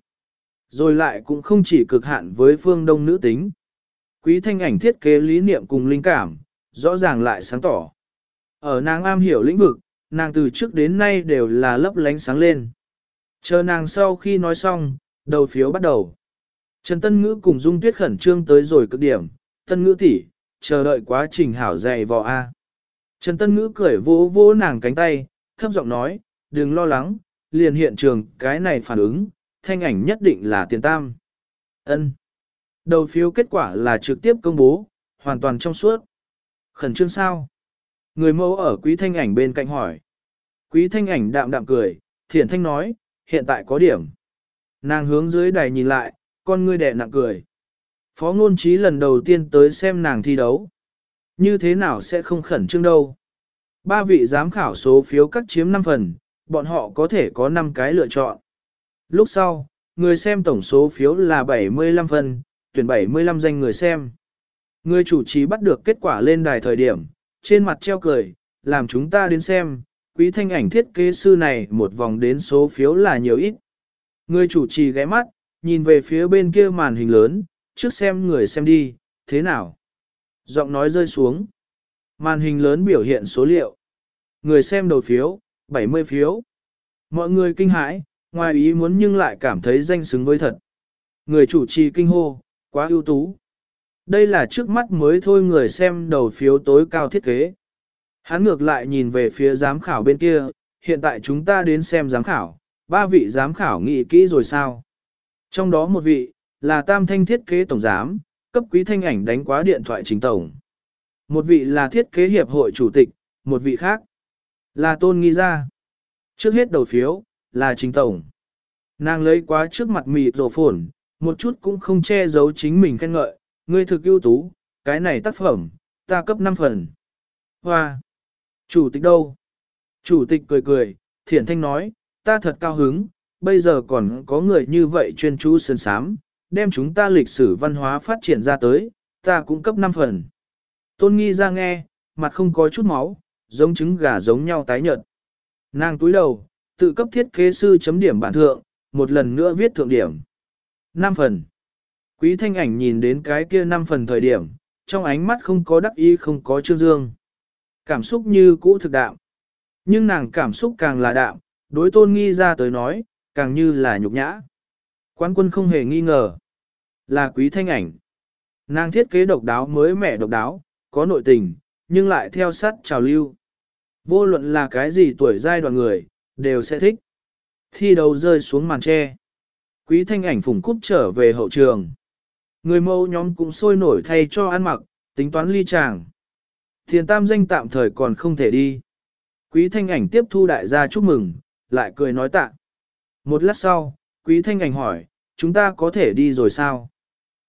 Rồi lại cũng không chỉ cực hạn với phương đông nữ tính. Quý thanh ảnh thiết kế lý niệm cùng linh cảm, rõ ràng lại sáng tỏ. Ở nàng am hiểu lĩnh vực, nàng từ trước đến nay đều là lấp lánh sáng lên. Chờ nàng sau khi nói xong, đầu phiếu bắt đầu. Trần Tân Ngữ cùng Dung Tuyết khẩn trương tới rồi cực điểm, Tân Ngữ tỷ, chờ đợi quá trình hảo dạy vò A. Trần Tân Ngữ cười vỗ vỗ nàng cánh tay, thấp giọng nói, đừng lo lắng, liền hiện trường cái này phản ứng, thanh ảnh nhất định là tiền tam. ân Đầu phiếu kết quả là trực tiếp công bố, hoàn toàn trong suốt. Khẩn trương sao? Người mẫu ở quý thanh ảnh bên cạnh hỏi. Quý thanh ảnh đạm đạm cười, thiển thanh nói, hiện tại có điểm. Nàng hướng dưới đài nhìn lại, con ngươi đẹ nặng cười. Phó ngôn trí lần đầu tiên tới xem nàng thi đấu. Như thế nào sẽ không khẩn trương đâu. Ba vị giám khảo số phiếu cắt chiếm 5 phần, bọn họ có thể có 5 cái lựa chọn. Lúc sau, người xem tổng số phiếu là 75 phần, tuyển 75 danh người xem. Người chủ trì bắt được kết quả lên đài thời điểm, trên mặt treo cười, làm chúng ta đến xem, quý thanh ảnh thiết kế sư này một vòng đến số phiếu là nhiều ít. Người chủ trì ghé mắt, nhìn về phía bên kia màn hình lớn, trước xem người xem đi, thế nào? Giọng nói rơi xuống. Màn hình lớn biểu hiện số liệu. Người xem đầu phiếu, 70 phiếu. Mọi người kinh hãi, ngoài ý muốn nhưng lại cảm thấy danh xứng với thật. Người chủ trì kinh hô, quá ưu tú. Đây là trước mắt mới thôi người xem đầu phiếu tối cao thiết kế. Hắn ngược lại nhìn về phía giám khảo bên kia, hiện tại chúng ta đến xem giám khảo, ba vị giám khảo nghị kỹ rồi sao? Trong đó một vị, là tam thanh thiết kế tổng giám, cấp quý thanh ảnh đánh quá điện thoại chính tổng. Một vị là thiết kế hiệp hội chủ tịch, một vị khác là tôn nghi gia. Trước hết đầu phiếu, là chính tổng. Nàng lấy quá trước mặt mì rổ phồn, một chút cũng không che giấu chính mình khen ngợi, ngươi thực ưu tú, cái này tác phẩm, ta cấp 5 phần. Hoa! Chủ tịch đâu? Chủ tịch cười cười, thiển thanh nói, ta thật cao hứng, bây giờ còn có người như vậy chuyên chú sơn sám, đem chúng ta lịch sử văn hóa phát triển ra tới, ta cũng cấp 5 phần. Tôn nghi ra nghe, mặt không có chút máu, giống trứng gà giống nhau tái nhợt. Nàng túi đầu, tự cấp thiết kế sư chấm điểm bản thượng, một lần nữa viết thượng điểm. 5 phần. Quý thanh ảnh nhìn đến cái kia 5 phần thời điểm, trong ánh mắt không có đắc ý không có trương dương. Cảm xúc như cũ thực đạm. Nhưng nàng cảm xúc càng là đạm, đối tôn nghi ra tới nói, càng như là nhục nhã. Quán quân không hề nghi ngờ. Là quý thanh ảnh. Nàng thiết kế độc đáo mới mẻ độc đáo, có nội tình, nhưng lại theo sát trào lưu. Vô luận là cái gì tuổi giai đoạn người, đều sẽ thích. Thi đấu rơi xuống màn tre. Quý thanh ảnh phùng cúp trở về hậu trường. Người mẫu nhóm cũng sôi nổi thay cho ăn mặc, tính toán ly tràng. Thiền tam danh tạm thời còn không thể đi. Quý thanh ảnh tiếp thu đại gia chúc mừng, lại cười nói tạ. Một lát sau, quý thanh ảnh hỏi, chúng ta có thể đi rồi sao?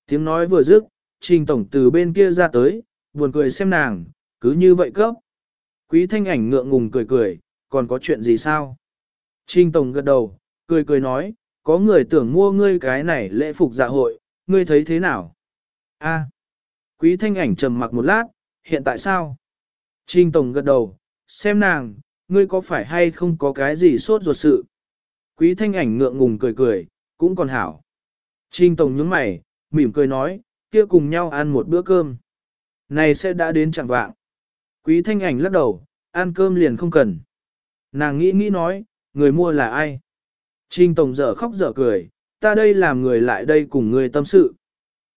Tiếng nói vừa dứt, trình tổng từ bên kia ra tới, buồn cười xem nàng, cứ như vậy cấp. Quý thanh ảnh ngượng ngùng cười cười, còn có chuyện gì sao? Trình tổng gật đầu, cười cười nói, có người tưởng mua ngươi cái này lễ phục dạ hội, ngươi thấy thế nào? A. Quý thanh ảnh trầm mặc một lát, hiện tại sao? Trình tổng gật đầu, xem nàng, ngươi có phải hay không có cái gì sốt ruột sự? Quý thanh ảnh ngượng ngùng cười cười, cũng còn hảo. Trình tổng nhướng mày, mỉm cười nói, kia cùng nhau ăn một bữa cơm. Này sẽ đã đến chẳng vạng. Quý thanh ảnh lắc đầu, ăn cơm liền không cần. Nàng nghĩ nghĩ nói, người mua là ai? Trình tổng dở khóc dở cười, ta đây làm người lại đây cùng người tâm sự.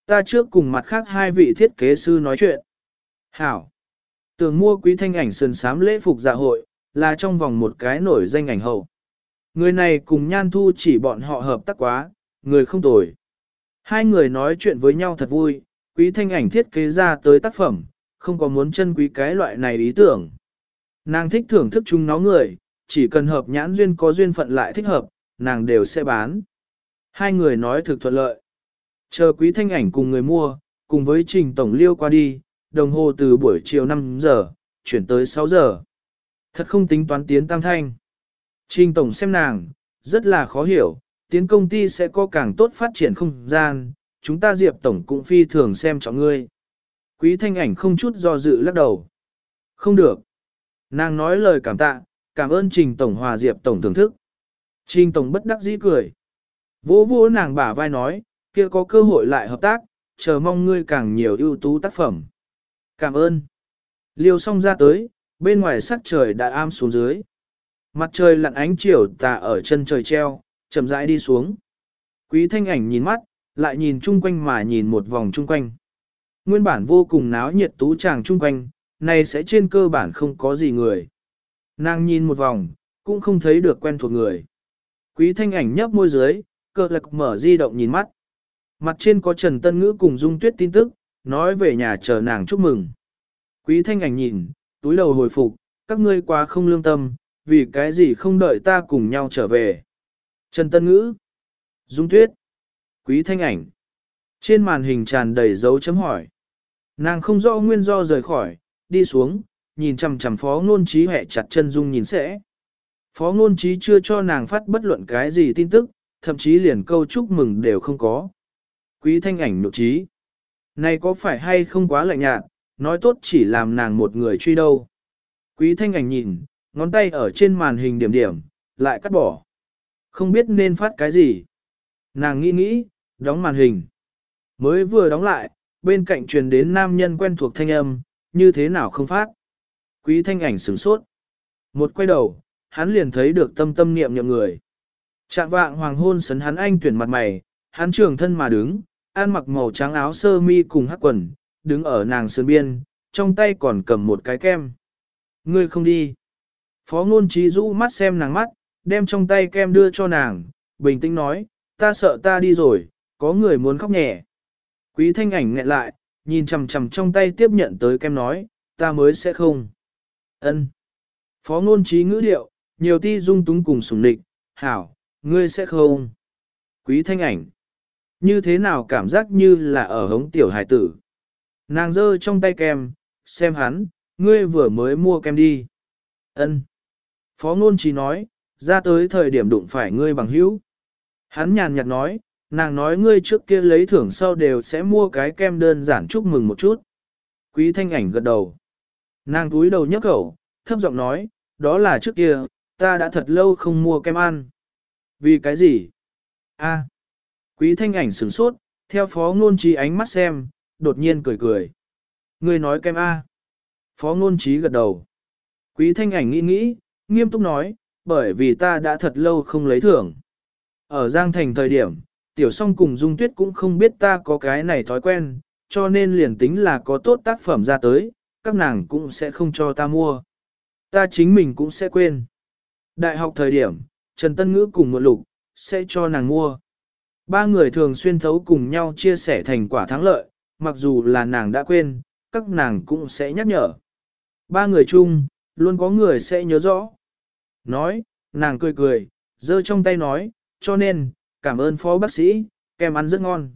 Ta trước cùng mặt khác hai vị thiết kế sư nói chuyện. Hảo. Tưởng mua quý thanh ảnh sườn sám lễ phục dạ hội, là trong vòng một cái nổi danh ảnh hậu. Người này cùng nhan thu chỉ bọn họ hợp tác quá, người không tồi. Hai người nói chuyện với nhau thật vui, quý thanh ảnh thiết kế ra tới tác phẩm, không có muốn chân quý cái loại này ý tưởng. Nàng thích thưởng thức chúng nó người, chỉ cần hợp nhãn duyên có duyên phận lại thích hợp, nàng đều sẽ bán. Hai người nói thực thuận lợi. Chờ quý thanh ảnh cùng người mua, cùng với trình tổng liêu qua đi, đồng hồ từ buổi chiều 5 giờ, chuyển tới 6 giờ. Thật không tính toán tiến tam thanh. Trình tổng xem nàng, rất là khó hiểu, tiến công ty sẽ có càng tốt phát triển không gian, chúng ta diệp tổng cũng phi thường xem trọng ngươi. Quý thanh ảnh không chút do dự lắc đầu. Không được. Nàng nói lời cảm tạ, cảm ơn trình tổng hòa diệp tổng thưởng thức. Trình tổng bất đắc dĩ cười. Vỗ vỗ nàng bả vai nói, kia có cơ hội lại hợp tác, chờ mong ngươi càng nhiều ưu tú tác phẩm. Cảm ơn. Liêu xong ra tới, bên ngoài sắc trời đã am xuống dưới. Mặt trời lặn ánh chiều tà ở chân trời treo, chậm rãi đi xuống. Quý thanh ảnh nhìn mắt, lại nhìn chung quanh mà nhìn một vòng chung quanh. Nguyên bản vô cùng náo nhiệt tú chàng chung quanh, này sẽ trên cơ bản không có gì người. Nàng nhìn một vòng, cũng không thấy được quen thuộc người. Quý thanh ảnh nhấp môi dưới, cơ lạc mở di động nhìn mắt. Mặt trên có Trần Tân Ngữ cùng Dung Tuyết tin tức, nói về nhà chờ nàng chúc mừng. Quý thanh ảnh nhìn, túi đầu hồi phục, các ngươi quá không lương tâm, vì cái gì không đợi ta cùng nhau trở về. Trần Tân Ngữ, Dung Tuyết, Quý thanh ảnh. Trên màn hình tràn đầy dấu chấm hỏi. Nàng không rõ nguyên do rời khỏi, đi xuống, nhìn chằm chằm phó ngôn trí hẹ chặt chân Dung nhìn sẽ. Phó ngôn trí chưa cho nàng phát bất luận cái gì tin tức, thậm chí liền câu chúc mừng đều không có. Quý thanh ảnh nội trí. Này có phải hay không quá lạnh nhạt, nói tốt chỉ làm nàng một người truy đâu. Quý thanh ảnh nhìn, ngón tay ở trên màn hình điểm điểm, lại cắt bỏ. Không biết nên phát cái gì. Nàng nghĩ nghĩ, đóng màn hình. Mới vừa đóng lại, bên cạnh truyền đến nam nhân quen thuộc thanh âm, như thế nào không phát. Quý thanh ảnh sửng sốt. Một quay đầu, hắn liền thấy được tâm tâm niệm niệm người. Trạng vạng hoàng hôn sấn hắn anh tuyển mặt mày, hắn trường thân mà đứng, ăn mặc màu trắng áo sơ mi cùng hắc quần, đứng ở nàng sơn biên, trong tay còn cầm một cái kem. Ngươi không đi. Phó ngôn trí rũ mắt xem nàng mắt, đem trong tay kem đưa cho nàng, bình tĩnh nói, ta sợ ta đi rồi, có người muốn khóc nhẹ. Quý thanh ảnh nghẹn lại, nhìn chằm chằm trong tay tiếp nhận tới kem nói, ta mới sẽ không. Ân. Phó ngôn trí ngữ điệu, nhiều ti dung túng cùng sủng địch, hảo, ngươi sẽ không. Quý thanh ảnh. Như thế nào cảm giác như là ở hống tiểu hải tử. Nàng giơ trong tay kem, xem hắn, ngươi vừa mới mua kem đi. Ân. Phó ngôn trí nói, ra tới thời điểm đụng phải ngươi bằng hữu. Hắn nhàn nhạt nói, nàng nói ngươi trước kia lấy thưởng sau đều sẽ mua cái kem đơn giản chúc mừng một chút. Quý thanh ảnh gật đầu. Nàng túi đầu nhấc khẩu, thấp giọng nói, đó là trước kia, ta đã thật lâu không mua kem ăn. Vì cái gì? A. Quý thanh ảnh sửng sốt, theo phó ngôn trí ánh mắt xem, đột nhiên cười cười. Người nói kem A. Phó ngôn trí gật đầu. Quý thanh ảnh nghĩ nghĩ, nghiêm túc nói, bởi vì ta đã thật lâu không lấy thưởng. Ở Giang Thành thời điểm, tiểu song cùng Dung Tuyết cũng không biết ta có cái này thói quen, cho nên liền tính là có tốt tác phẩm ra tới, các nàng cũng sẽ không cho ta mua. Ta chính mình cũng sẽ quên. Đại học thời điểm, Trần Tân Ngữ cùng một lục, sẽ cho nàng mua. Ba người thường xuyên thấu cùng nhau chia sẻ thành quả thắng lợi, mặc dù là nàng đã quên, các nàng cũng sẽ nhắc nhở. Ba người chung, luôn có người sẽ nhớ rõ. Nói, nàng cười cười, giơ trong tay nói, cho nên, cảm ơn phó bác sĩ, kem ăn rất ngon.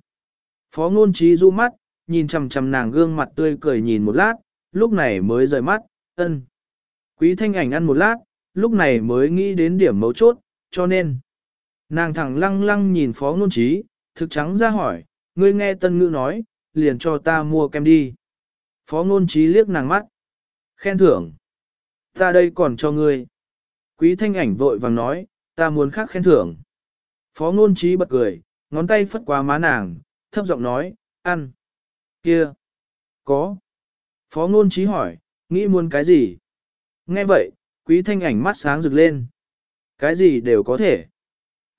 Phó ngôn trí du mắt, nhìn chằm chằm nàng gương mặt tươi cười nhìn một lát, lúc này mới rời mắt, ân. Quý thanh ảnh ăn một lát, lúc này mới nghĩ đến điểm mấu chốt, cho nên. Nàng thẳng lăng lăng nhìn phó ngôn trí, thực trắng ra hỏi, ngươi nghe tân ngữ nói, liền cho ta mua kem đi. Phó ngôn trí liếc nàng mắt. Khen thưởng. Ta đây còn cho ngươi. Quý thanh ảnh vội vàng nói, ta muốn khác khen thưởng. Phó ngôn trí bật cười, ngón tay phất qua má nàng, thấp giọng nói, ăn. Kia. Có. Phó ngôn trí hỏi, nghĩ muốn cái gì? Nghe vậy, quý thanh ảnh mắt sáng rực lên. Cái gì đều có thể.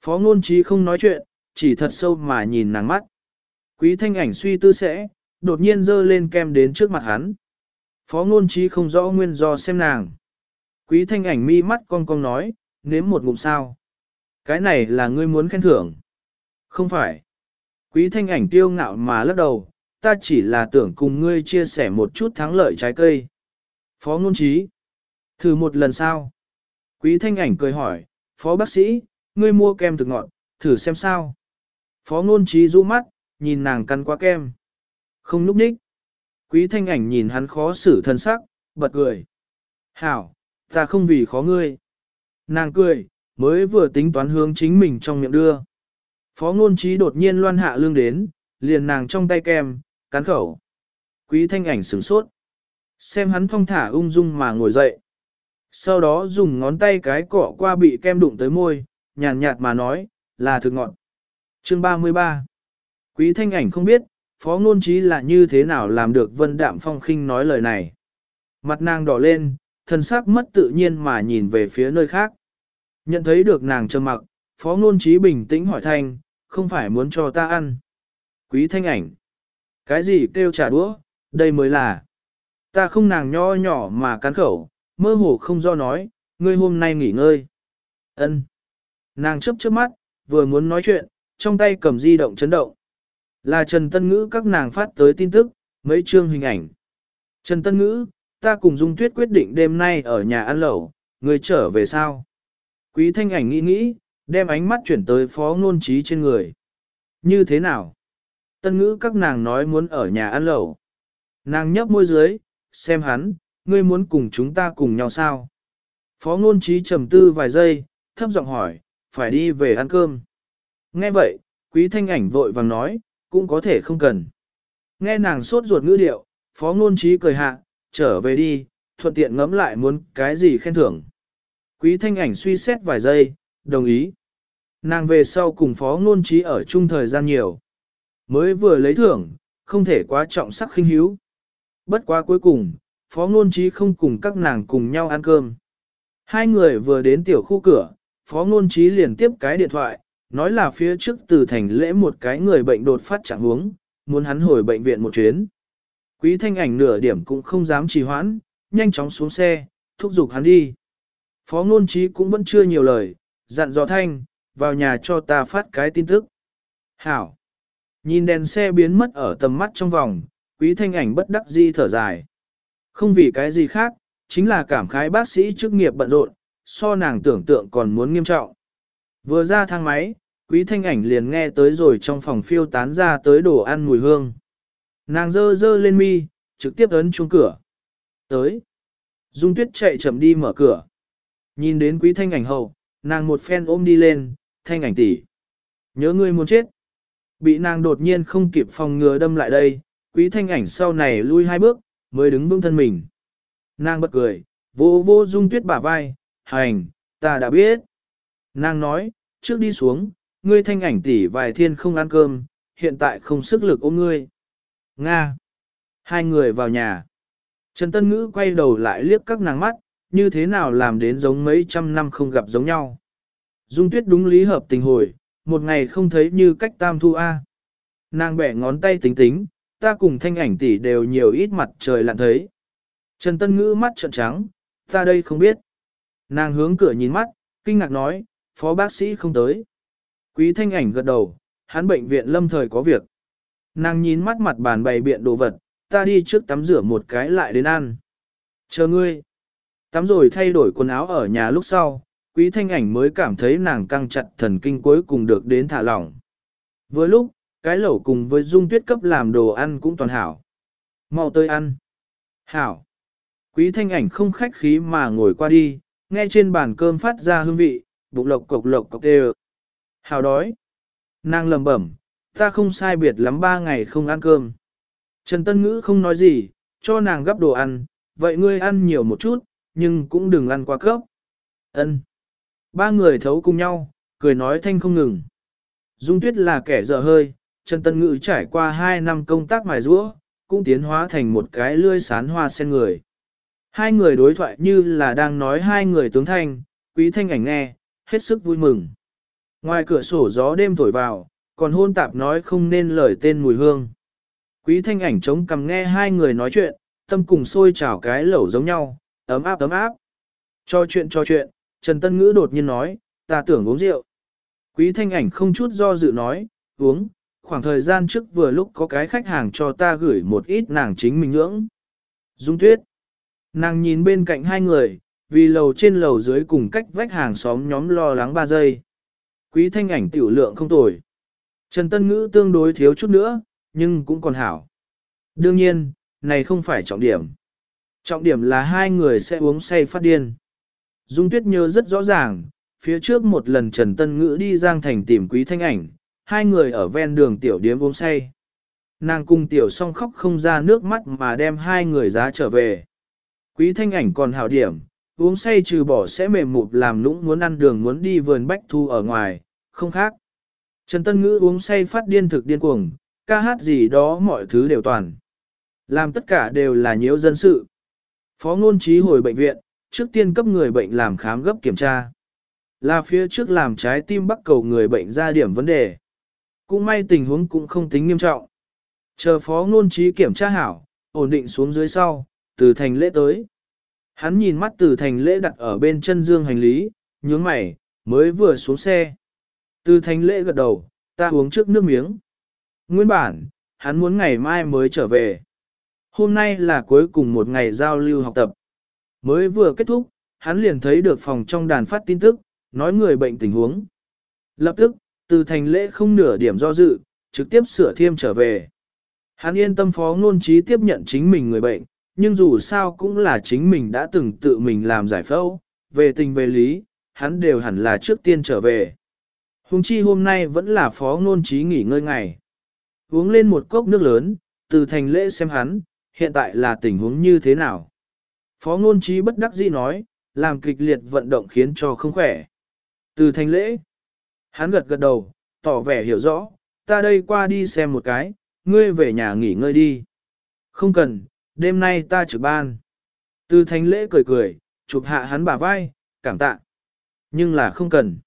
Phó ngôn trí không nói chuyện, chỉ thật sâu mà nhìn nàng mắt. Quý thanh ảnh suy tư sẽ, đột nhiên dơ lên kem đến trước mặt hắn. Phó ngôn trí không rõ nguyên do xem nàng. Quý thanh ảnh mi mắt cong cong nói, nếm một ngụm sao. Cái này là ngươi muốn khen thưởng. Không phải. Quý thanh ảnh tiêu ngạo mà lắc đầu, ta chỉ là tưởng cùng ngươi chia sẻ một chút thắng lợi trái cây. Phó ngôn trí. Thử một lần sao? Quý thanh ảnh cười hỏi, phó bác sĩ, ngươi mua kem thực ngọt, thử xem sao. Phó ngôn trí rũ mắt, nhìn nàng cắn qua kem. Không núp ních. Quý thanh ảnh nhìn hắn khó xử thân sắc, bật cười. Hảo, ta không vì khó ngươi. Nàng cười, mới vừa tính toán hướng chính mình trong miệng đưa. Phó ngôn trí đột nhiên loan hạ lương đến, liền nàng trong tay kem, cắn khẩu. Quý thanh ảnh sửng sốt. Xem hắn thong thả ung dung mà ngồi dậy. Sau đó dùng ngón tay cái cọ qua bị kem đụng tới môi, nhàn nhạt mà nói, là thực ngọn. Chương 33 Quý thanh ảnh không biết, phó ngôn trí là như thế nào làm được vân đạm phong khinh nói lời này. Mặt nàng đỏ lên, thân xác mất tự nhiên mà nhìn về phía nơi khác. Nhận thấy được nàng trầm mặc, phó ngôn trí bình tĩnh hỏi thanh, không phải muốn cho ta ăn. Quý thanh ảnh. Cái gì kêu trả đũa, đây mới là. Ta không nàng nho nhỏ mà cắn khẩu, mơ hồ không do nói, ngươi hôm nay nghỉ ngơi. Ân. Nàng chấp trước mắt, vừa muốn nói chuyện, trong tay cầm di động chấn động. Là Trần Tân Ngữ các nàng phát tới tin tức, mấy chương hình ảnh. Trần Tân Ngữ, ta cùng Dung Tuyết quyết định đêm nay ở nhà ăn lẩu, người trở về sao? Quý thanh ảnh nghĩ nghĩ, đem ánh mắt chuyển tới phó ngôn trí trên người. Như thế nào? Tân ngữ các nàng nói muốn ở nhà ăn lẩu. Nàng nhấp môi dưới, xem hắn, ngươi muốn cùng chúng ta cùng nhau sao? Phó ngôn trí trầm tư vài giây, thấp giọng hỏi, phải đi về ăn cơm. Nghe vậy, quý thanh ảnh vội vàng nói, cũng có thể không cần. Nghe nàng sốt ruột ngữ điệu, phó ngôn trí cười hạ, trở về đi, thuận tiện ngẫm lại muốn cái gì khen thưởng. Quý thanh ảnh suy xét vài giây, đồng ý. Nàng về sau cùng phó ngôn trí ở chung thời gian nhiều. Mới vừa lấy thưởng, không thể quá trọng sắc khinh hiếu. Bất quá cuối cùng, phó ngôn trí không cùng các nàng cùng nhau ăn cơm. Hai người vừa đến tiểu khu cửa, phó ngôn trí liền tiếp cái điện thoại, nói là phía trước từ thành lễ một cái người bệnh đột phát trạng huống, muốn hắn hồi bệnh viện một chuyến. Quý thanh ảnh nửa điểm cũng không dám trì hoãn, nhanh chóng xuống xe, thúc giục hắn đi. Phó ngôn trí cũng vẫn chưa nhiều lời, dặn dò thanh, vào nhà cho ta phát cái tin tức. Hảo! Nhìn đèn xe biến mất ở tầm mắt trong vòng, quý thanh ảnh bất đắc di thở dài. Không vì cái gì khác, chính là cảm khái bác sĩ chức nghiệp bận rộn, so nàng tưởng tượng còn muốn nghiêm trọng. Vừa ra thang máy, quý thanh ảnh liền nghe tới rồi trong phòng phiêu tán ra tới đồ ăn mùi hương. Nàng dơ dơ lên mi, trực tiếp ấn chuông cửa. Tới. Dung tuyết chạy chậm đi mở cửa. Nhìn đến quý thanh ảnh hậu, nàng một phen ôm đi lên, thanh ảnh tỷ. Nhớ ngươi muốn chết. Bị nàng đột nhiên không kịp phòng ngừa đâm lại đây, quý thanh ảnh sau này lui hai bước, mới đứng vững thân mình. Nàng bật cười, vô vô dung tuyết bả vai, hành, ta đã biết. Nàng nói, trước đi xuống, ngươi thanh ảnh tỷ vài thiên không ăn cơm, hiện tại không sức lực ôm ngươi. Nga. Hai người vào nhà. Trần Tân Ngữ quay đầu lại liếc các nàng mắt, như thế nào làm đến giống mấy trăm năm không gặp giống nhau. Dung tuyết đúng lý hợp tình hồi, một ngày không thấy như cách tam thu A. Nàng bẻ ngón tay tính tính, ta cùng thanh ảnh tỷ đều nhiều ít mặt trời lặn thấy. Trần Tân Ngữ mắt trợn trắng, ta đây không biết. Nàng hướng cửa nhìn mắt, kinh ngạc nói, phó bác sĩ không tới. Quý thanh ảnh gật đầu, hắn bệnh viện lâm thời có việc. Nàng nhìn mắt mặt bàn bày biện đồ vật, ta đi trước tắm rửa một cái lại đến ăn. Chờ ngươi. Tắm rồi thay đổi quần áo ở nhà lúc sau, quý thanh ảnh mới cảm thấy nàng căng chặt thần kinh cuối cùng được đến thả lỏng. Vừa lúc, cái lẩu cùng với dung tuyết cấp làm đồ ăn cũng toàn hảo. mau tới ăn. Hảo. Quý thanh ảnh không khách khí mà ngồi qua đi, nghe trên bàn cơm phát ra hương vị, bụng lộc cộc lộc cộc đều. hào đói. Nàng lầm bẩm, ta không sai biệt lắm ba ngày không ăn cơm. Trần Tân Ngữ không nói gì, cho nàng gấp đồ ăn, vậy ngươi ăn nhiều một chút, nhưng cũng đừng ăn quá cấp. Ân. Ba người thấu cùng nhau, cười nói thanh không ngừng. Dung Tuyết là kẻ dở hơi, Trần Tân Ngữ trải qua hai năm công tác mài rũa, cũng tiến hóa thành một cái lươi sán hoa sen người. Hai người đối thoại như là đang nói hai người tướng thanh, quý thanh ảnh nghe, hết sức vui mừng. Ngoài cửa sổ gió đêm thổi vào, còn hôn tạp nói không nên lời tên mùi hương. Quý thanh ảnh chống cầm nghe hai người nói chuyện, tâm cùng sôi trào cái lẩu giống nhau, ấm áp ấm áp. Cho chuyện cho chuyện, Trần Tân Ngữ đột nhiên nói, ta tưởng uống rượu. Quý thanh ảnh không chút do dự nói, uống, khoảng thời gian trước vừa lúc có cái khách hàng cho ta gửi một ít nàng chính mình ngưỡng Dung tuyết. Nàng nhìn bên cạnh hai người, vì lầu trên lầu dưới cùng cách vách hàng xóm nhóm lo lắng ba giây. Quý thanh ảnh tiểu lượng không tồi. Trần Tân Ngữ tương đối thiếu chút nữa, nhưng cũng còn hảo. Đương nhiên, này không phải trọng điểm. Trọng điểm là hai người sẽ uống say phát điên. Dung Tuyết nhớ rất rõ ràng, phía trước một lần Trần Tân Ngữ đi Giang Thành tìm quý thanh ảnh, hai người ở ven đường tiểu điếm uống say. Nàng cùng tiểu song khóc không ra nước mắt mà đem hai người giá trở về. Quý thanh ảnh còn hảo điểm, uống say trừ bỏ sẽ mềm mụp làm lũng muốn ăn đường muốn đi vườn bách thu ở ngoài, không khác. Trần Tân Ngữ uống say phát điên thực điên cuồng, ca hát gì đó mọi thứ đều toàn. Làm tất cả đều là nhiễu dân sự. Phó ngôn trí hồi bệnh viện, trước tiên cấp người bệnh làm khám gấp kiểm tra. Là phía trước làm trái tim bắt cầu người bệnh ra điểm vấn đề. Cũng may tình huống cũng không tính nghiêm trọng. Chờ phó ngôn trí kiểm tra hảo, ổn định xuống dưới sau, từ thành lễ tới. Hắn nhìn mắt từ thành lễ đặt ở bên chân dương hành lý, nhướng mày, mới vừa xuống xe. Từ thành lễ gật đầu, ta uống trước nước miếng. Nguyên bản, hắn muốn ngày mai mới trở về. Hôm nay là cuối cùng một ngày giao lưu học tập. Mới vừa kết thúc, hắn liền thấy được phòng trong đàn phát tin tức, nói người bệnh tình huống. Lập tức, từ thành lễ không nửa điểm do dự, trực tiếp sửa thiêm trở về. Hắn yên tâm phó ngôn trí tiếp nhận chính mình người bệnh, nhưng dù sao cũng là chính mình đã từng tự mình làm giải phẫu, về tình về lý, hắn đều hẳn là trước tiên trở về. Hùng chi hôm nay vẫn là phó ngôn trí nghỉ ngơi ngày. Uống lên một cốc nước lớn, từ thành lễ xem hắn, hiện tại là tình huống như thế nào. Phó ngôn trí bất đắc dĩ nói, làm kịch liệt vận động khiến cho không khỏe. Từ thành lễ, hắn gật gật đầu, tỏ vẻ hiểu rõ, ta đây qua đi xem một cái, ngươi về nhà nghỉ ngơi đi. Không cần, đêm nay ta trực ban. Tư Thánh lễ cười cười, chụp hạ hắn bả vai, cảm tạ. Nhưng là không cần.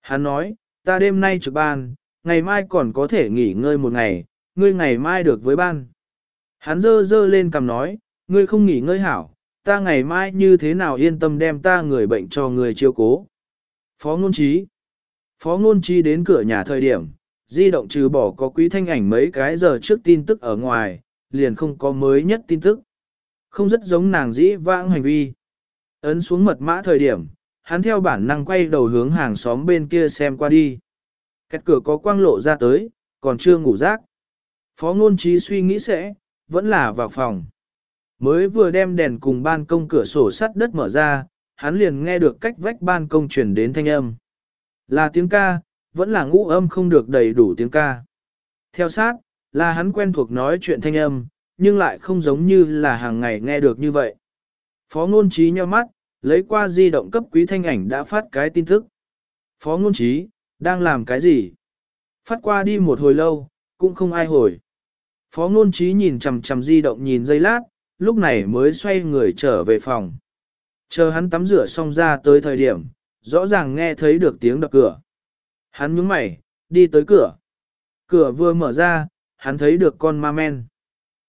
Hắn nói, ta đêm nay trực ban, ngày mai còn có thể nghỉ ngơi một ngày, ngươi ngày mai được với ban. Hắn dơ dơ lên cầm nói, ngươi không nghỉ ngơi hảo, ta ngày mai như thế nào yên tâm đem ta người bệnh cho người chiêu cố. Phó ngôn trí. Phó ngôn trí đến cửa nhà thời điểm, di động trừ bỏ có quý thanh ảnh mấy cái giờ trước tin tức ở ngoài, liền không có mới nhất tin tức. Không rất giống nàng dĩ vãng hành vi. Ấn xuống mật mã thời điểm, hắn theo bản năng quay đầu hướng hàng xóm bên kia xem qua đi. Cách cửa có quang lộ ra tới, còn chưa ngủ rác. Phó ngôn trí suy nghĩ sẽ, vẫn là vào phòng. Mới vừa đem đèn cùng ban công cửa sổ sắt đất mở ra, hắn liền nghe được cách vách ban công truyền đến thanh âm. Là tiếng ca, vẫn là ngũ âm không được đầy đủ tiếng ca. Theo sát, là hắn quen thuộc nói chuyện thanh âm, nhưng lại không giống như là hàng ngày nghe được như vậy. Phó ngôn trí nhau mắt, lấy qua di động cấp quý thanh ảnh đã phát cái tin tức. Phó ngôn trí, đang làm cái gì? Phát qua đi một hồi lâu, cũng không ai hồi. Phó ngôn trí nhìn chằm chằm di động nhìn giây lát, lúc này mới xoay người trở về phòng. Chờ hắn tắm rửa xong ra tới thời điểm, rõ ràng nghe thấy được tiếng đập cửa. Hắn nhướng mày, đi tới cửa. Cửa vừa mở ra, hắn thấy được con ma men.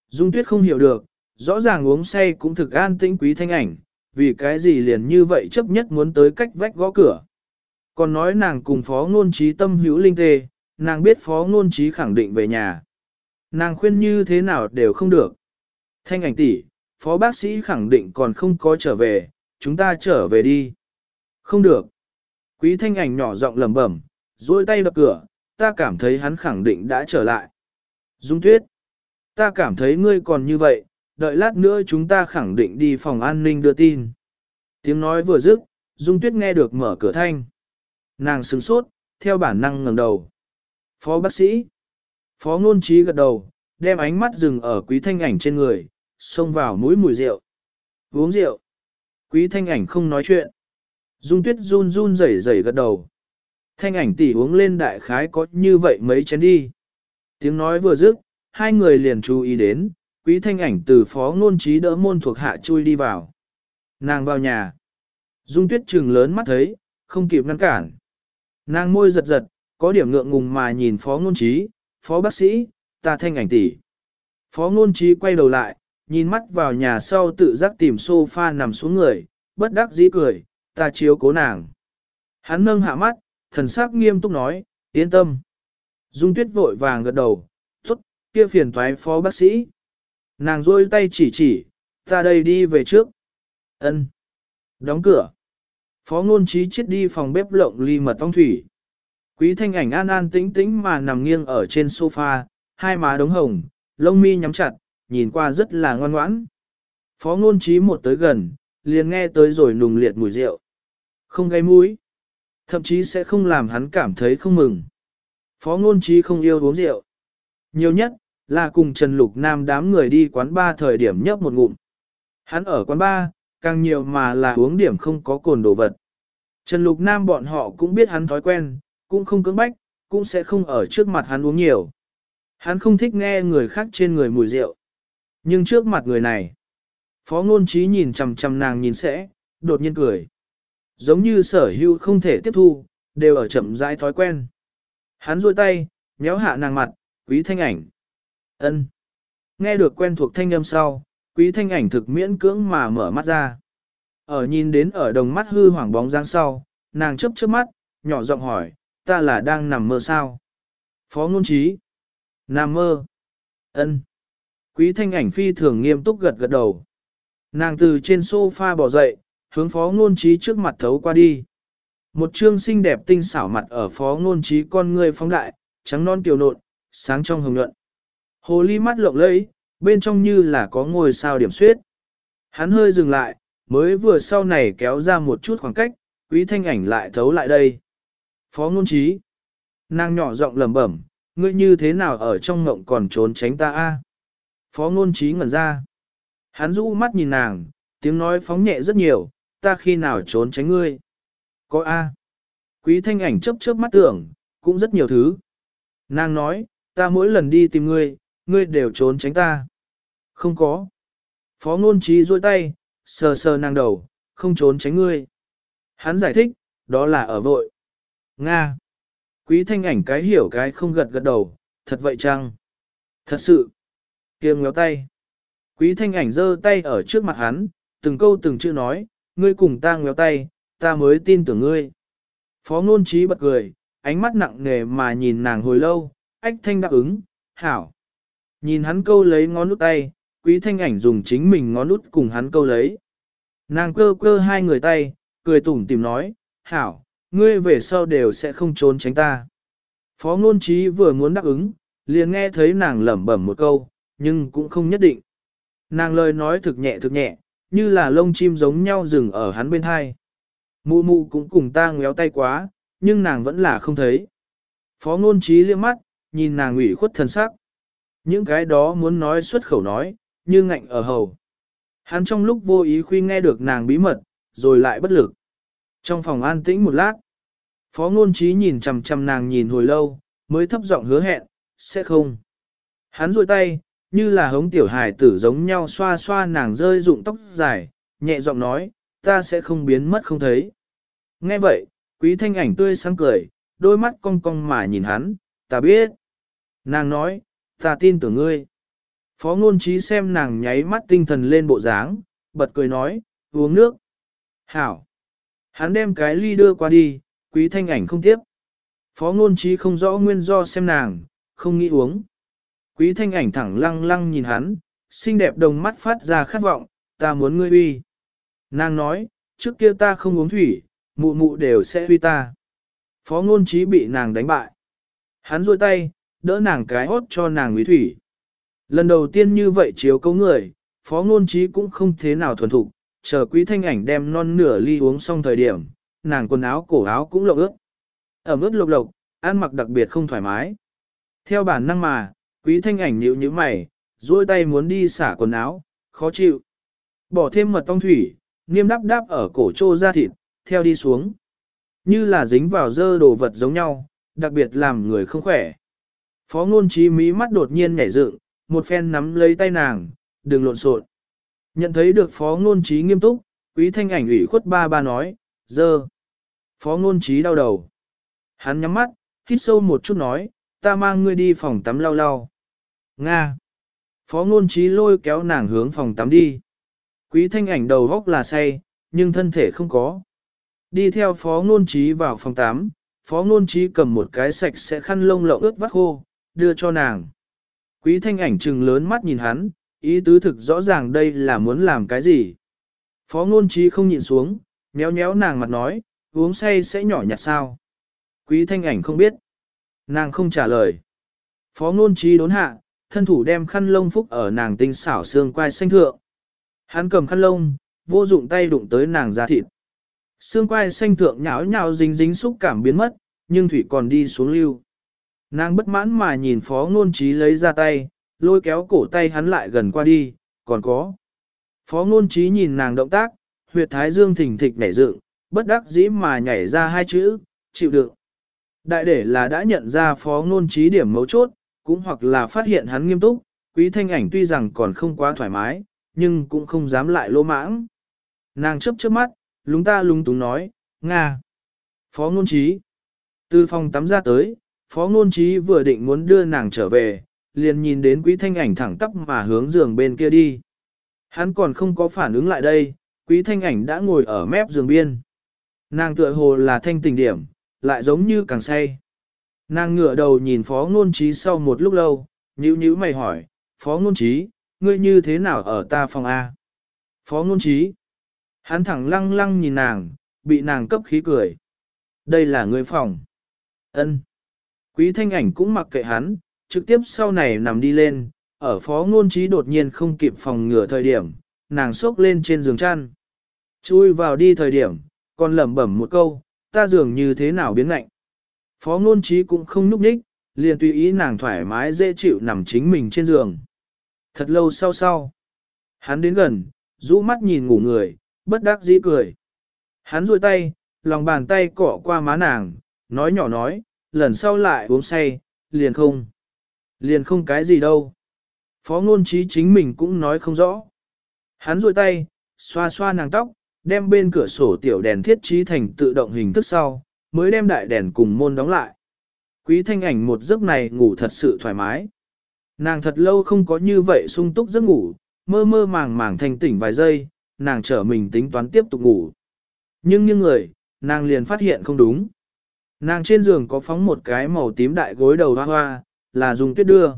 Dung tuyết không hiểu được, rõ ràng uống say cũng thực an tĩnh quý thanh ảnh, vì cái gì liền như vậy chấp nhất muốn tới cách vách gõ cửa. Còn nói nàng cùng phó ngôn trí tâm hữu linh tê, nàng biết phó ngôn trí khẳng định về nhà. Nàng khuyên như thế nào đều không được. Thanh ảnh tỷ, phó bác sĩ khẳng định còn không có trở về, chúng ta trở về đi. Không được. Quý thanh ảnh nhỏ giọng lẩm bẩm, duỗi tay đập cửa, ta cảm thấy hắn khẳng định đã trở lại. Dung tuyết, ta cảm thấy ngươi còn như vậy, đợi lát nữa chúng ta khẳng định đi phòng an ninh đưa tin. Tiếng nói vừa dứt, Dung tuyết nghe được mở cửa thanh. Nàng sừng sốt, theo bản năng ngẩng đầu. Phó bác sĩ. Phó ngôn trí gật đầu, đem ánh mắt dừng ở quý thanh ảnh trên người, xông vào mũi mùi rượu. Uống rượu. Quý thanh ảnh không nói chuyện. Dung tuyết run run rẩy rẩy gật đầu. Thanh ảnh tỷ uống lên đại khái có như vậy mấy chén đi. Tiếng nói vừa dứt, hai người liền chú ý đến, quý thanh ảnh từ phó ngôn trí đỡ môn thuộc hạ chui đi vào. Nàng vào nhà. Dung tuyết trừng lớn mắt thấy, không kịp ngăn cản. Nàng môi giật giật, có điểm ngượng ngùng mà nhìn phó ngôn trí, phó bác sĩ, ta thanh ảnh tỷ. Phó ngôn trí quay đầu lại, nhìn mắt vào nhà sau tự giác tìm sofa nằm xuống người, bất đắc dĩ cười, ta chiếu cố nàng. Hắn nâng hạ mắt, thần sắc nghiêm túc nói, yên tâm. Dung tuyết vội vàng gật đầu, tốt, kia phiền toái phó bác sĩ. Nàng rôi tay chỉ chỉ, ta đây đi về trước. ân Đóng cửa. Phó ngôn trí chết đi phòng bếp lộng ly mật ong thủy. Quý thanh ảnh an an tĩnh tĩnh mà nằm nghiêng ở trên sofa, hai má đống hồng, lông mi nhắm chặt, nhìn qua rất là ngoan ngoãn. Phó ngôn trí một tới gần, liền nghe tới rồi nùng liệt mùi rượu. Không gây mũi. Thậm chí sẽ không làm hắn cảm thấy không mừng. Phó ngôn trí không yêu uống rượu. Nhiều nhất, là cùng Trần Lục Nam đám người đi quán ba thời điểm nhấp một ngụm. Hắn ở quán ba, càng nhiều mà là uống điểm không có cồn đồ vật. Trần Lục Nam bọn họ cũng biết hắn thói quen, cũng không cưỡng bách, cũng sẽ không ở trước mặt hắn uống nhiều. Hắn không thích nghe người khác trên người mùi rượu. Nhưng trước mặt người này, Phó Ngôn Trí nhìn chằm chằm nàng nhìn sẽ, đột nhiên cười. Giống như sở hữu không thể tiếp thu, đều ở chậm rãi thói quen. Hắn duỗi tay, nhéo hạ nàng mặt, quý thanh ảnh. ân Nghe được quen thuộc thanh âm sau, quý thanh ảnh thực miễn cưỡng mà mở mắt ra. Ở nhìn đến ở đồng mắt hư hoảng bóng dáng sau, nàng chớp chớp mắt, nhỏ giọng hỏi, ta là đang nằm mơ sao? Phó ngôn trí. Nằm mơ. ân Quý thanh ảnh phi thường nghiêm túc gật gật đầu. Nàng từ trên sofa bỏ dậy, hướng phó ngôn trí trước mặt thấu qua đi. Một trương xinh đẹp tinh xảo mặt ở phó ngôn trí con người phóng đại, trắng non kiều nộn, sáng trong hồng nhuận. Hồ ly mắt lộng lẫy, bên trong như là có ngôi sao điểm suyết. Hắn hơi dừng lại, mới vừa sau này kéo ra một chút khoảng cách, quý thanh ảnh lại thấu lại đây. Phó ngôn trí. Nàng nhỏ giọng lẩm bẩm, ngươi như thế nào ở trong ngộng còn trốn tránh ta a? Phó ngôn trí ngẩn ra. Hắn rũ mắt nhìn nàng, tiếng nói phóng nhẹ rất nhiều, ta khi nào trốn tránh ngươi. Có A. Quý thanh ảnh chớp chớp mắt tưởng, cũng rất nhiều thứ. Nàng nói, ta mỗi lần đi tìm ngươi, ngươi đều trốn tránh ta. Không có. Phó ngôn trí duỗi tay, sờ sờ nàng đầu, không trốn tránh ngươi. Hắn giải thích, đó là ở vội. Nga. Quý thanh ảnh cái hiểu cái không gật gật đầu, thật vậy chăng? Thật sự. Kiềm ngéo tay. Quý thanh ảnh giơ tay ở trước mặt hắn, từng câu từng chữ nói, ngươi cùng ta ngéo tay, ta mới tin tưởng ngươi. Phó ngôn trí bật cười, ánh mắt nặng nề mà nhìn nàng hồi lâu, ách thanh đáp ứng, hảo. Nhìn hắn câu lấy ngón nút tay, quý thanh ảnh dùng chính mình ngón nút cùng hắn câu lấy. Nàng cơ cơ hai người tay, cười tủm tìm nói, hảo, ngươi về sau đều sẽ không trốn tránh ta. Phó ngôn trí vừa muốn đáp ứng, liền nghe thấy nàng lẩm bẩm một câu, nhưng cũng không nhất định. Nàng lời nói thực nhẹ thực nhẹ, như là lông chim giống nhau dừng ở hắn bên hai. Mụ mụ cũng cùng ta ngéo tay quá, nhưng nàng vẫn là không thấy. Phó ngôn trí liếc mắt, nhìn nàng ủy khuất thần sắc. Những cái đó muốn nói xuất khẩu nói, như ngạnh ở hầu. Hắn trong lúc vô ý khuy nghe được nàng bí mật, rồi lại bất lực. Trong phòng an tĩnh một lát, phó ngôn trí nhìn chằm chằm nàng nhìn hồi lâu, mới thấp giọng hứa hẹn, sẽ không. Hắn rôi tay, như là hống tiểu hài tử giống nhau xoa xoa nàng rơi rụng tóc dài, nhẹ giọng nói, ta sẽ không biến mất không thấy. Nghe vậy, quý thanh ảnh tươi sáng cười, đôi mắt cong cong mà nhìn hắn, ta biết. Nàng nói, ta tin tưởng ngươi. Phó ngôn trí xem nàng nháy mắt tinh thần lên bộ dáng, bật cười nói, uống nước. Hảo. Hắn đem cái ly đưa qua đi, quý thanh ảnh không tiếp. Phó ngôn trí không rõ nguyên do xem nàng, không nghĩ uống. Quý thanh ảnh thẳng lăng lăng nhìn hắn, xinh đẹp đồng mắt phát ra khát vọng, ta muốn ngươi uy. Nàng nói, trước kia ta không uống thủy, mụ mụ đều sẽ huy ta. Phó ngôn trí bị nàng đánh bại. Hắn rôi tay, đỡ nàng cái hốt cho nàng nguy thủy. Lần đầu tiên như vậy chiếu cấu người, phó ngôn trí cũng không thế nào thuần thục, chờ quý thanh ảnh đem non nửa ly uống xong thời điểm, nàng quần áo cổ áo cũng lộng ướt. Ẩm ướt lộc lộc, ăn mặc đặc biệt không thoải mái. Theo bản năng mà, quý thanh ảnh nhịu như mày, duỗi tay muốn đi xả quần áo, khó chịu. Bỏ thêm mật tông thủy, niêm đắp đắp ở cổ trô ra thịt, theo đi xuống. Như là dính vào dơ đồ vật giống nhau, đặc biệt làm người không khỏe. Phó ngôn trí mí mắt đột nhiên nhảy dựng, một phen nắm lấy tay nàng, đừng lộn xộn. Nhận thấy được phó ngôn trí nghiêm túc, quý thanh ảnh ủy khuất ba ba nói, dơ. Phó ngôn trí đau đầu. Hắn nhắm mắt, hít sâu một chút nói, ta mang ngươi đi phòng tắm lau lau. Nga. Phó ngôn trí lôi kéo nàng hướng phòng tắm đi. Quý thanh ảnh đầu góc là say, nhưng thân thể không có. Đi theo phó ngôn trí vào phòng tắm, phó ngôn trí cầm một cái sạch sẽ khăn lông lộng ướt vắt khô, đưa cho nàng. Quý thanh ảnh trừng lớn mắt nhìn hắn, ý tứ thực rõ ràng đây là muốn làm cái gì. Phó ngôn trí không nhìn xuống, méo méo nàng mặt nói, uống say sẽ nhỏ nhặt sao. Quý thanh ảnh không biết. Nàng không trả lời. Phó ngôn trí đốn hạ, thân thủ đem khăn lông phúc ở nàng tinh xảo xương quai xanh thượng. Hắn cầm khăn lông, vô dụng tay đụng tới nàng da thịt. Xương quai xanh thượng nhão nhão dính dính xúc cảm biến mất, nhưng thủy còn đi xuống lưu. Nàng bất mãn mà nhìn phó ngôn trí lấy ra tay, lôi kéo cổ tay hắn lại gần qua đi, còn có. Phó ngôn trí nhìn nàng động tác, huyệt thái dương thỉnh thịch nhảy dựng, bất đắc dĩ mà nhảy ra hai chữ, chịu đựng. Đại để là đã nhận ra phó ngôn trí điểm mấu chốt, cũng hoặc là phát hiện hắn nghiêm túc, quý thanh ảnh tuy rằng còn không quá thoải mái, nhưng cũng không dám lại lỗ mãng. Nàng chấp trước mắt, lúng ta lúng túng nói, Nga. Phó ngôn trí. Từ phòng tắm ra tới, phó ngôn trí vừa định muốn đưa nàng trở về, liền nhìn đến quý thanh ảnh thẳng tắp mà hướng giường bên kia đi. Hắn còn không có phản ứng lại đây, quý thanh ảnh đã ngồi ở mép giường biên. Nàng tựa hồ là thanh tình điểm, lại giống như càng say. Nàng ngửa đầu nhìn phó ngôn trí sau một lúc lâu, nhíu nhíu mày hỏi, phó ngôn trí, ngươi như thế nào ở ta phòng A? Phó ngôn trí. Hắn thẳng lăng lăng nhìn nàng, bị nàng cấp khí cười. Đây là ngươi phòng. Ân. Quý thanh ảnh cũng mặc kệ hắn, trực tiếp sau này nằm đi lên, ở phó ngôn trí đột nhiên không kịp phòng ngừa thời điểm, nàng xốc lên trên giường chăn. Chui vào đi thời điểm, còn lẩm bẩm một câu, ta dường như thế nào biến lạnh. Phó ngôn trí cũng không núp đích, liền tùy ý nàng thoải mái dễ chịu nằm chính mình trên giường. Thật lâu sau sau, hắn đến gần, rũ mắt nhìn ngủ người, bất đắc dĩ cười. Hắn rôi tay, lòng bàn tay cọ qua má nàng, nói nhỏ nói, lần sau lại uống say, liền không. Liền không cái gì đâu. Phó ngôn trí chính mình cũng nói không rõ. Hắn rôi tay, xoa xoa nàng tóc, đem bên cửa sổ tiểu đèn thiết trí thành tự động hình thức sau, mới đem đại đèn cùng môn đóng lại. Quý thanh ảnh một giấc này ngủ thật sự thoải mái. Nàng thật lâu không có như vậy sung túc giấc ngủ, mơ mơ màng màng thành tỉnh vài giây, nàng trở mình tính toán tiếp tục ngủ. Nhưng như người, nàng liền phát hiện không đúng. Nàng trên giường có phóng một cái màu tím đại gối đầu hoa hoa, là dùng tuyết đưa.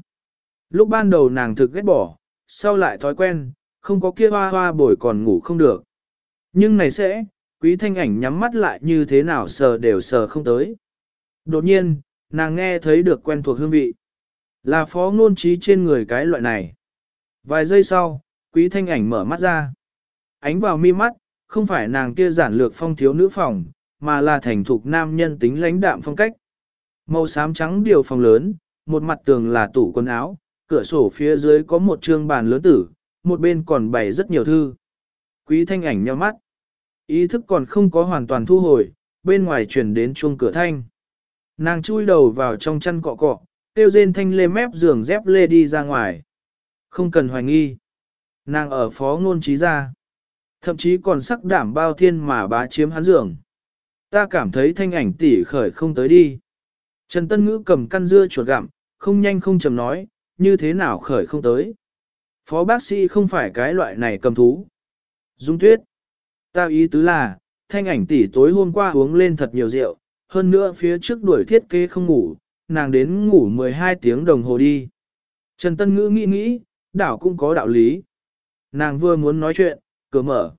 Lúc ban đầu nàng thực ghét bỏ, sau lại thói quen, không có kia hoa hoa bồi còn ngủ không được. Nhưng này sẽ, quý thanh ảnh nhắm mắt lại như thế nào sờ đều sờ không tới. Đột nhiên, nàng nghe thấy được quen thuộc hương vị. Là phó ngôn trí trên người cái loại này. Vài giây sau, quý thanh ảnh mở mắt ra. Ánh vào mi mắt, không phải nàng kia giản lược phong thiếu nữ phòng, mà là thành thục nam nhân tính lãnh đạm phong cách. Màu xám trắng điều phòng lớn, một mặt tường là tủ quần áo, cửa sổ phía dưới có một trương bàn lớn tử, một bên còn bày rất nhiều thư. Quý thanh ảnh nheo mắt. Ý thức còn không có hoàn toàn thu hồi, bên ngoài chuyển đến chuông cửa thanh. Nàng chui đầu vào trong chăn cọ cọ, tiêu rên thanh lê mép giường dép lê đi ra ngoài. Không cần hoài nghi. Nàng ở phó ngôn trí ra. Thậm chí còn sắc đảm bao thiên mà bá chiếm hắn giường. Ta cảm thấy thanh ảnh tỉ khởi không tới đi. Trần Tân Ngữ cầm căn dưa chuột gặm, không nhanh không chầm nói, như thế nào khởi không tới. Phó bác sĩ không phải cái loại này cầm thú. Dung tuyết. Ta ý tứ là, thanh ảnh tỷ tối hôm qua uống lên thật nhiều rượu, hơn nữa phía trước đuổi thiết kế không ngủ, nàng đến ngủ 12 tiếng đồng hồ đi. Trần Tân Ngữ nghĩ nghĩ, đảo cũng có đạo lý. Nàng vừa muốn nói chuyện, cửa mở.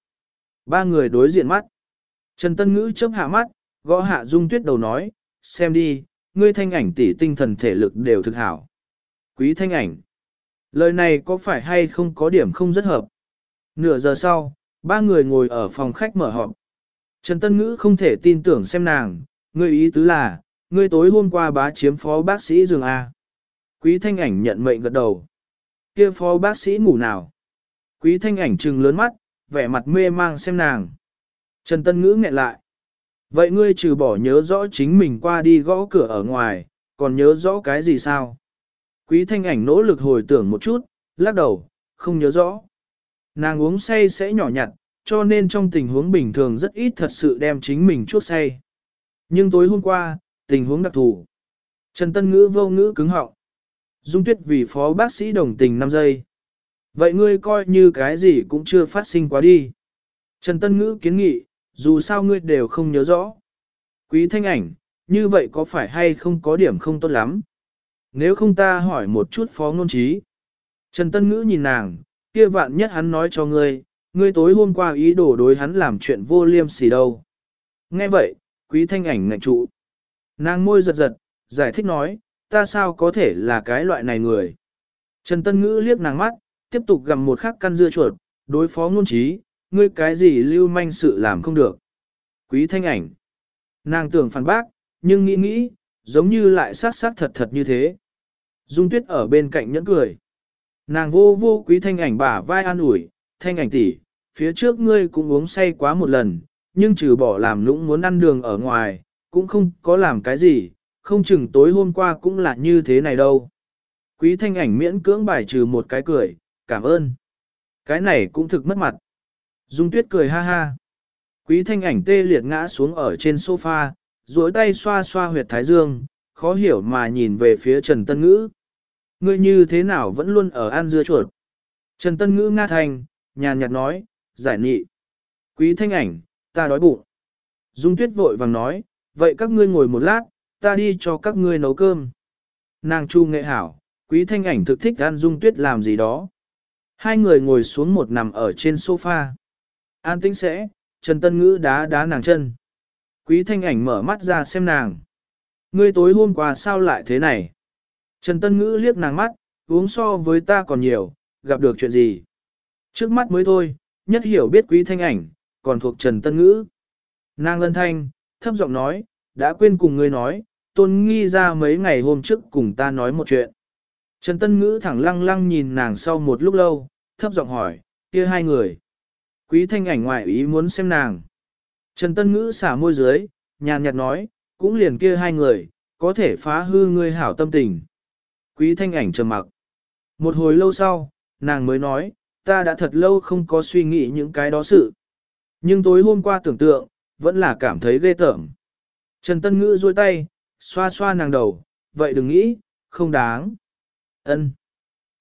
Ba người đối diện mắt. Trần Tân Ngữ chớp hạ mắt, gõ hạ dung tuyết đầu nói, xem đi, ngươi thanh ảnh tỷ tinh thần thể lực đều thực hảo. Quý thanh ảnh. Lời này có phải hay không có điểm không rất hợp. Nửa giờ sau, ba người ngồi ở phòng khách mở họp. Trần Tân Ngữ không thể tin tưởng xem nàng, ngươi ý tứ là, ngươi tối hôm qua bá chiếm phó bác sĩ giường A. Quý thanh ảnh nhận mệnh gật đầu. kia phó bác sĩ ngủ nào? Quý thanh ảnh trừng lớn mắt, vẻ mặt mê mang xem nàng. Trần Tân Ngữ nghẹn lại. Vậy ngươi trừ bỏ nhớ rõ chính mình qua đi gõ cửa ở ngoài, còn nhớ rõ cái gì sao? Quý thanh ảnh nỗ lực hồi tưởng một chút, lắc đầu, không nhớ rõ. Nàng uống say sẽ nhỏ nhặt, cho nên trong tình huống bình thường rất ít thật sự đem chính mình chuốc say. Nhưng tối hôm qua, tình huống đặc thù. Trần Tân Ngữ vô ngữ cứng họng. Dung tuyết vì phó bác sĩ đồng tình 5 giây. Vậy ngươi coi như cái gì cũng chưa phát sinh quá đi. Trần Tân Ngữ kiến nghị, dù sao ngươi đều không nhớ rõ. Quý thanh ảnh, như vậy có phải hay không có điểm không tốt lắm? Nếu không ta hỏi một chút phó ngôn trí. Trần Tân Ngữ nhìn nàng, kia vạn nhất hắn nói cho ngươi, ngươi tối hôm qua ý đồ đối hắn làm chuyện vô liêm sỉ đâu. Nghe vậy, quý thanh ảnh ngạch trụ. Nàng môi giật giật, giải thích nói, ta sao có thể là cái loại này người. Trần Tân Ngữ liếc nàng mắt, tiếp tục gặm một khắc căn dưa chuột, đối phó ngôn trí, ngươi cái gì lưu manh sự làm không được. Quý thanh ảnh. Nàng tưởng phản bác, nhưng nghĩ nghĩ, giống như lại sát sát thật thật như thế. Dung tuyết ở bên cạnh nhẫn cười. Nàng vô vô quý thanh ảnh bả vai an ủi, thanh ảnh tỷ, phía trước ngươi cũng uống say quá một lần, nhưng trừ bỏ làm lũng muốn ăn đường ở ngoài, cũng không có làm cái gì, không chừng tối hôm qua cũng là như thế này đâu. Quý thanh ảnh miễn cưỡng bài trừ một cái cười, cảm ơn. Cái này cũng thực mất mặt. Dung tuyết cười ha ha. Quý thanh ảnh tê liệt ngã xuống ở trên sofa, duỗi tay xoa xoa huyệt thái dương, khó hiểu mà nhìn về phía Trần Tân Ngữ. Ngươi như thế nào vẫn luôn ở ăn dưa chuột? Trần Tân Ngữ nga thành, nhàn nhạt nói, giải nị. Quý thanh ảnh, ta đói bụng. Dung tuyết vội vàng nói, vậy các ngươi ngồi một lát, ta đi cho các ngươi nấu cơm. Nàng chu nghệ hảo, quý thanh ảnh thực thích ăn dung tuyết làm gì đó. Hai người ngồi xuống một nằm ở trên sofa. An tĩnh sẽ, Trần Tân Ngữ đá đá nàng chân. Quý thanh ảnh mở mắt ra xem nàng. Ngươi tối hôm qua sao lại thế này? Trần Tân Ngữ liếc nàng mắt, uống so với ta còn nhiều, gặp được chuyện gì? Trước mắt mới thôi, nhất hiểu biết quý thanh ảnh, còn thuộc Trần Tân Ngữ. Nàng lân thanh, thấp giọng nói, đã quên cùng ngươi nói, tôn nghi ra mấy ngày hôm trước cùng ta nói một chuyện. Trần Tân Ngữ thẳng lăng lăng nhìn nàng sau một lúc lâu, thấp giọng hỏi, kia hai người. Quý thanh ảnh ngoại ý muốn xem nàng. Trần Tân Ngữ xả môi dưới, nhàn nhạt nói, cũng liền kia hai người, có thể phá hư ngươi hảo tâm tình. Quý thanh ảnh trầm mặc. Một hồi lâu sau, nàng mới nói, ta đã thật lâu không có suy nghĩ những cái đó sự. Nhưng tối hôm qua tưởng tượng, vẫn là cảm thấy ghê tởm. Trần Tân Ngữ duỗi tay, xoa xoa nàng đầu, vậy đừng nghĩ, không đáng. Ân.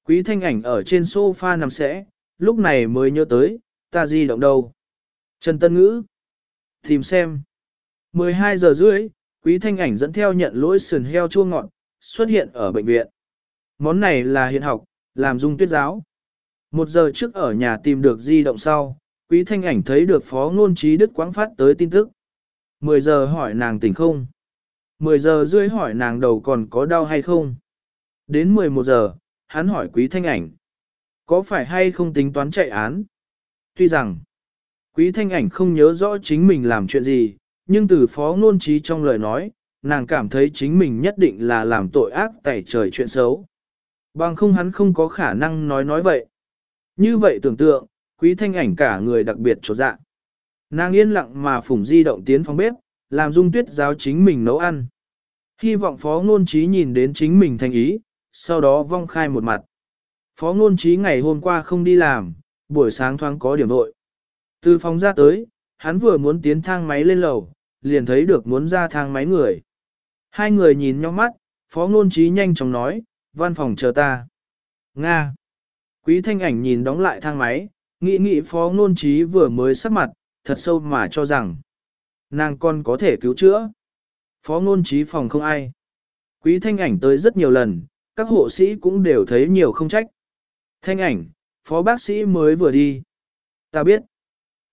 Quý thanh ảnh ở trên sofa nằm sẽ, lúc này mới nhớ tới, ta di động đâu. Trần Tân Ngữ. Tìm xem. 12 giờ rưỡi, quý thanh ảnh dẫn theo nhận lỗi sườn heo chua ngọt, xuất hiện ở bệnh viện. Món này là hiện học, làm dung tuyết giáo. Một giờ trước ở nhà tìm được di động sau, quý thanh ảnh thấy được phó ngôn trí đức quáng phát tới tin tức. 10 giờ hỏi nàng tỉnh không? 10 giờ rưỡi hỏi nàng đầu còn có đau hay không? Đến 11 giờ, hắn hỏi quý thanh ảnh. Có phải hay không tính toán chạy án? Tuy rằng, quý thanh ảnh không nhớ rõ chính mình làm chuyện gì, nhưng từ phó ngôn trí trong lời nói, nàng cảm thấy chính mình nhất định là làm tội ác tẩy trời chuyện xấu. Bằng không hắn không có khả năng nói nói vậy. Như vậy tưởng tượng, quý thanh ảnh cả người đặc biệt trột dạ. Nàng yên lặng mà phủng di động tiến phòng bếp, làm dung tuyết giáo chính mình nấu ăn. Hy vọng phó ngôn trí nhìn đến chính mình thành ý, sau đó vong khai một mặt. Phó ngôn trí ngày hôm qua không đi làm, buổi sáng thoáng có điểm nội. Từ phòng ra tới, hắn vừa muốn tiến thang máy lên lầu, liền thấy được muốn ra thang máy người. Hai người nhìn nhau mắt, phó ngôn trí nhanh chóng nói, văn phòng chờ ta. Nga. Quý thanh ảnh nhìn đóng lại thang máy, nghĩ nghĩ phó ngôn trí vừa mới sắc mặt, thật sâu mà cho rằng, nàng con có thể cứu chữa. Phó ngôn trí phòng không ai. Quý thanh ảnh tới rất nhiều lần, các hộ sĩ cũng đều thấy nhiều không trách. Thanh ảnh, phó bác sĩ mới vừa đi. Ta biết.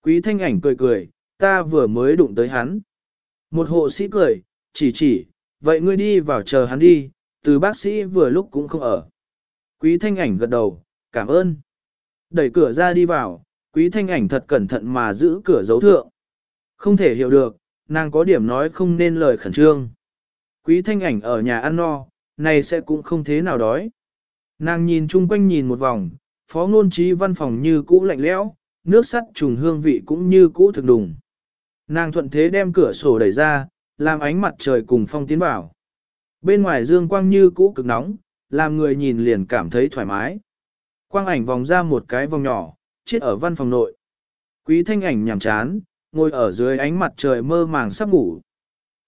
Quý thanh ảnh cười cười, ta vừa mới đụng tới hắn. Một hộ sĩ cười, chỉ chỉ, vậy ngươi đi vào chờ hắn đi, từ bác sĩ vừa lúc cũng không ở. Quý thanh ảnh gật đầu, cảm ơn. Đẩy cửa ra đi vào, quý thanh ảnh thật cẩn thận mà giữ cửa dấu thượng. Không thể hiểu được, nàng có điểm nói không nên lời khẩn trương. Quý thanh ảnh ở nhà ăn no, này sẽ cũng không thế nào đói. Nàng nhìn chung quanh nhìn một vòng, phó ngôn trí văn phòng như cũ lạnh lẽo, nước sắt trùng hương vị cũng như cũ thực đùng. Nàng thuận thế đem cửa sổ đẩy ra, làm ánh mặt trời cùng phong tiến vào. Bên ngoài dương quang như cũ cực nóng, làm người nhìn liền cảm thấy thoải mái. Quang ảnh vòng ra một cái vòng nhỏ, chết ở văn phòng nội. Quý thanh ảnh nhảm chán, ngồi ở dưới ánh mặt trời mơ màng sắp ngủ.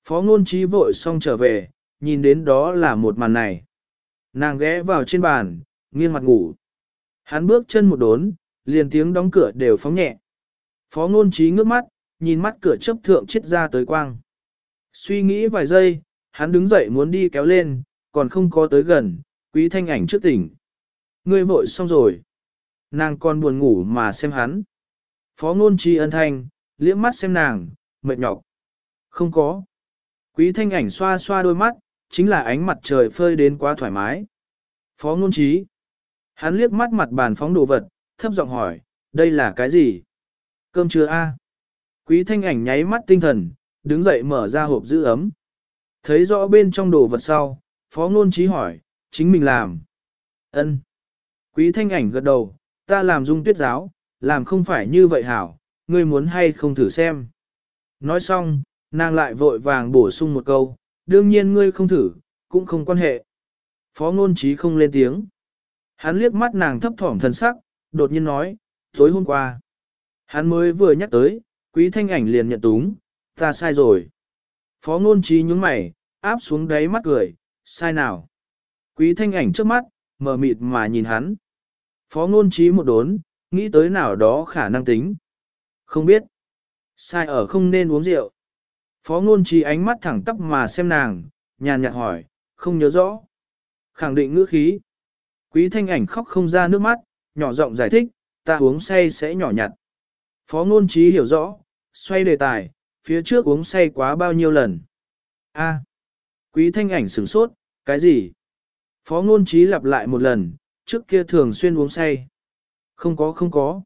Phó ngôn trí vội xong trở về, nhìn đến đó là một màn này. Nàng ghé vào trên bàn, nghiêng mặt ngủ. Hắn bước chân một đốn, liền tiếng đóng cửa đều phóng nhẹ. Phó ngôn trí ngước mắt, nhìn mắt cửa chấp thượng chết ra tới quang. Suy nghĩ vài giây, hắn đứng dậy muốn đi kéo lên, còn không có tới gần, quý thanh ảnh trước tỉnh. Ngươi vội xong rồi. Nàng còn buồn ngủ mà xem hắn. Phó ngôn trí ân thanh, liếc mắt xem nàng, mệt nhọc. Không có. Quý thanh ảnh xoa xoa đôi mắt, chính là ánh mặt trời phơi đến quá thoải mái. Phó ngôn trí. Hắn liếc mắt mặt bàn phóng đồ vật, thấp giọng hỏi, đây là cái gì? Cơm chưa a? Quý thanh ảnh nháy mắt tinh thần, đứng dậy mở ra hộp giữ ấm. Thấy rõ bên trong đồ vật sau, phó ngôn trí hỏi, chính mình làm. ân Quý thanh ảnh gật đầu, ta làm dung tuyết giáo, làm không phải như vậy hảo, ngươi muốn hay không thử xem. Nói xong, nàng lại vội vàng bổ sung một câu, đương nhiên ngươi không thử, cũng không quan hệ. Phó ngôn trí không lên tiếng. Hắn liếc mắt nàng thấp thỏm thần sắc, đột nhiên nói, tối hôm qua. Hắn mới vừa nhắc tới, quý thanh ảnh liền nhận túng, ta sai rồi. Phó ngôn trí nhướng mày, áp xuống đáy mắt cười, sai nào. Quý thanh ảnh trước mắt, mở mịt mà nhìn hắn. Phó ngôn trí một đốn, nghĩ tới nào đó khả năng tính. Không biết. Sai ở không nên uống rượu. Phó ngôn trí ánh mắt thẳng tắp mà xem nàng, nhàn nhạt hỏi, không nhớ rõ. Khẳng định ngữ khí. Quý thanh ảnh khóc không ra nước mắt, nhỏ giọng giải thích, ta uống say sẽ nhỏ nhặt. Phó ngôn trí hiểu rõ, xoay đề tài, phía trước uống say quá bao nhiêu lần. A. Quý thanh ảnh sửng sốt, cái gì? Phó ngôn trí lặp lại một lần, trước kia thường xuyên uống say. Không có không có.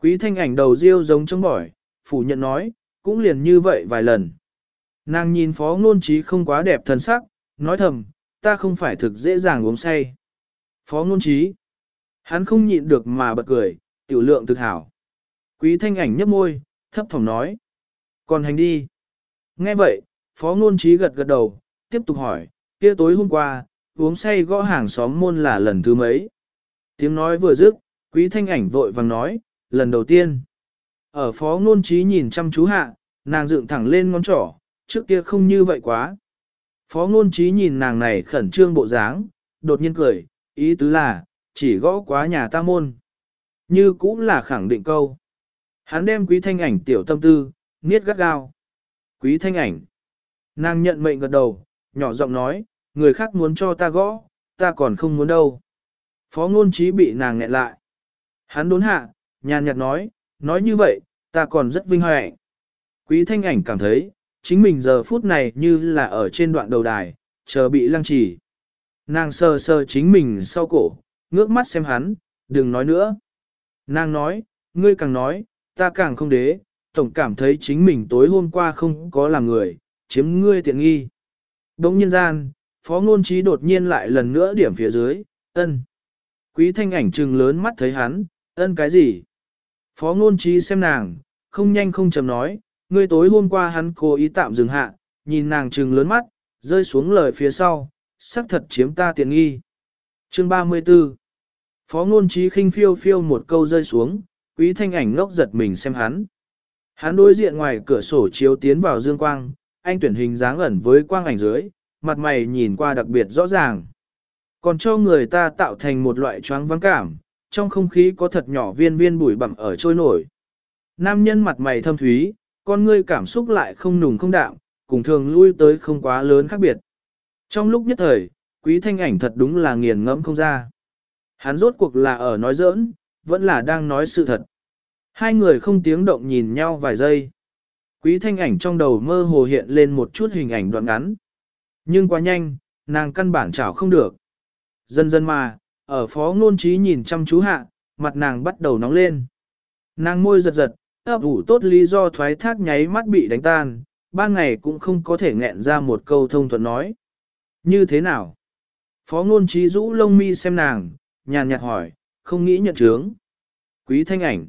Quý thanh ảnh đầu riêu giống trong bỏi, phủ nhận nói, cũng liền như vậy vài lần. Nàng nhìn phó ngôn trí không quá đẹp thần sắc, nói thầm, ta không phải thực dễ dàng uống say. Phó ngôn trí. Hắn không nhịn được mà bật cười, tiểu lượng thực hảo. Quý thanh ảnh nhấp môi, thấp thỏm nói. Còn hành đi. Nghe vậy, phó ngôn trí gật gật đầu, tiếp tục hỏi, kia tối hôm qua, uống say gõ hàng xóm môn là lần thứ mấy. Tiếng nói vừa dứt, Quý thanh ảnh vội vàng nói, lần đầu tiên. Ở phó ngôn trí nhìn chăm chú hạ, nàng dựng thẳng lên ngón trỏ, trước kia không như vậy quá. Phó ngôn trí nhìn nàng này khẩn trương bộ dáng, đột nhiên cười, ý tứ là, chỉ gõ quá nhà ta môn. Như cũng là khẳng định câu. Hắn đem quý thanh ảnh tiểu tâm tư, niết gắt gao. Quý thanh ảnh. Nàng nhận mệnh gật đầu, nhỏ giọng nói, người khác muốn cho ta gõ, ta còn không muốn đâu. Phó ngôn trí bị nàng nghẹn lại. Hắn đốn hạ, nhàn nhạt nói, nói như vậy, ta còn rất vinh hạnh. Quý thanh ảnh cảm thấy, chính mình giờ phút này như là ở trên đoạn đầu đài, chờ bị lăng trì. Nàng sờ sờ chính mình sau cổ, ngước mắt xem hắn, đừng nói nữa. Nàng nói, ngươi càng nói, ta càng không đế, tổng cảm thấy chính mình tối hôm qua không có làm người, chiếm ngươi tiện nghi. Đống nhân gian, phó ngôn trí đột nhiên lại lần nữa điểm phía dưới, ân. Quý thanh ảnh trừng lớn mắt thấy hắn, ân cái gì? Phó ngôn trí xem nàng, không nhanh không chậm nói, ngươi tối hôm qua hắn cố ý tạm dừng hạ, nhìn nàng trừng lớn mắt, rơi xuống lời phía sau, xác thật chiếm ta tiện nghi. Chương 34 Phó ngôn trí khinh phiêu phiêu một câu rơi xuống, quý thanh ảnh ngốc giật mình xem hắn. Hắn đối diện ngoài cửa sổ chiếu tiến vào dương quang, anh tuyển hình dáng ẩn với quang ảnh dưới, mặt mày nhìn qua đặc biệt rõ ràng. Còn cho người ta tạo thành một loại choáng vắng cảm, trong không khí có thật nhỏ viên viên bụi bặm ở trôi nổi. Nam nhân mặt mày thâm thúy, con ngươi cảm xúc lại không nùng không đạm, cùng thường lui tới không quá lớn khác biệt. Trong lúc nhất thời, quý thanh ảnh thật đúng là nghiền ngẫm không ra. Hắn rốt cuộc là ở nói giỡn, vẫn là đang nói sự thật. Hai người không tiếng động nhìn nhau vài giây. Quý thanh ảnh trong đầu mơ hồ hiện lên một chút hình ảnh đoạn ngắn. Nhưng quá nhanh, nàng căn bản chảo không được. Dần dần mà, ở phó ngôn trí nhìn chăm chú hạ, mặt nàng bắt đầu nóng lên. Nàng môi giật giật, ấp ủ tốt lý do thoái thác nháy mắt bị đánh tan, ban ngày cũng không có thể nghẹn ra một câu thông thuận nói. Như thế nào? Phó ngôn trí rũ lông mi xem nàng, nhàn nhạt hỏi, không nghĩ nhận chướng. Quý thanh ảnh.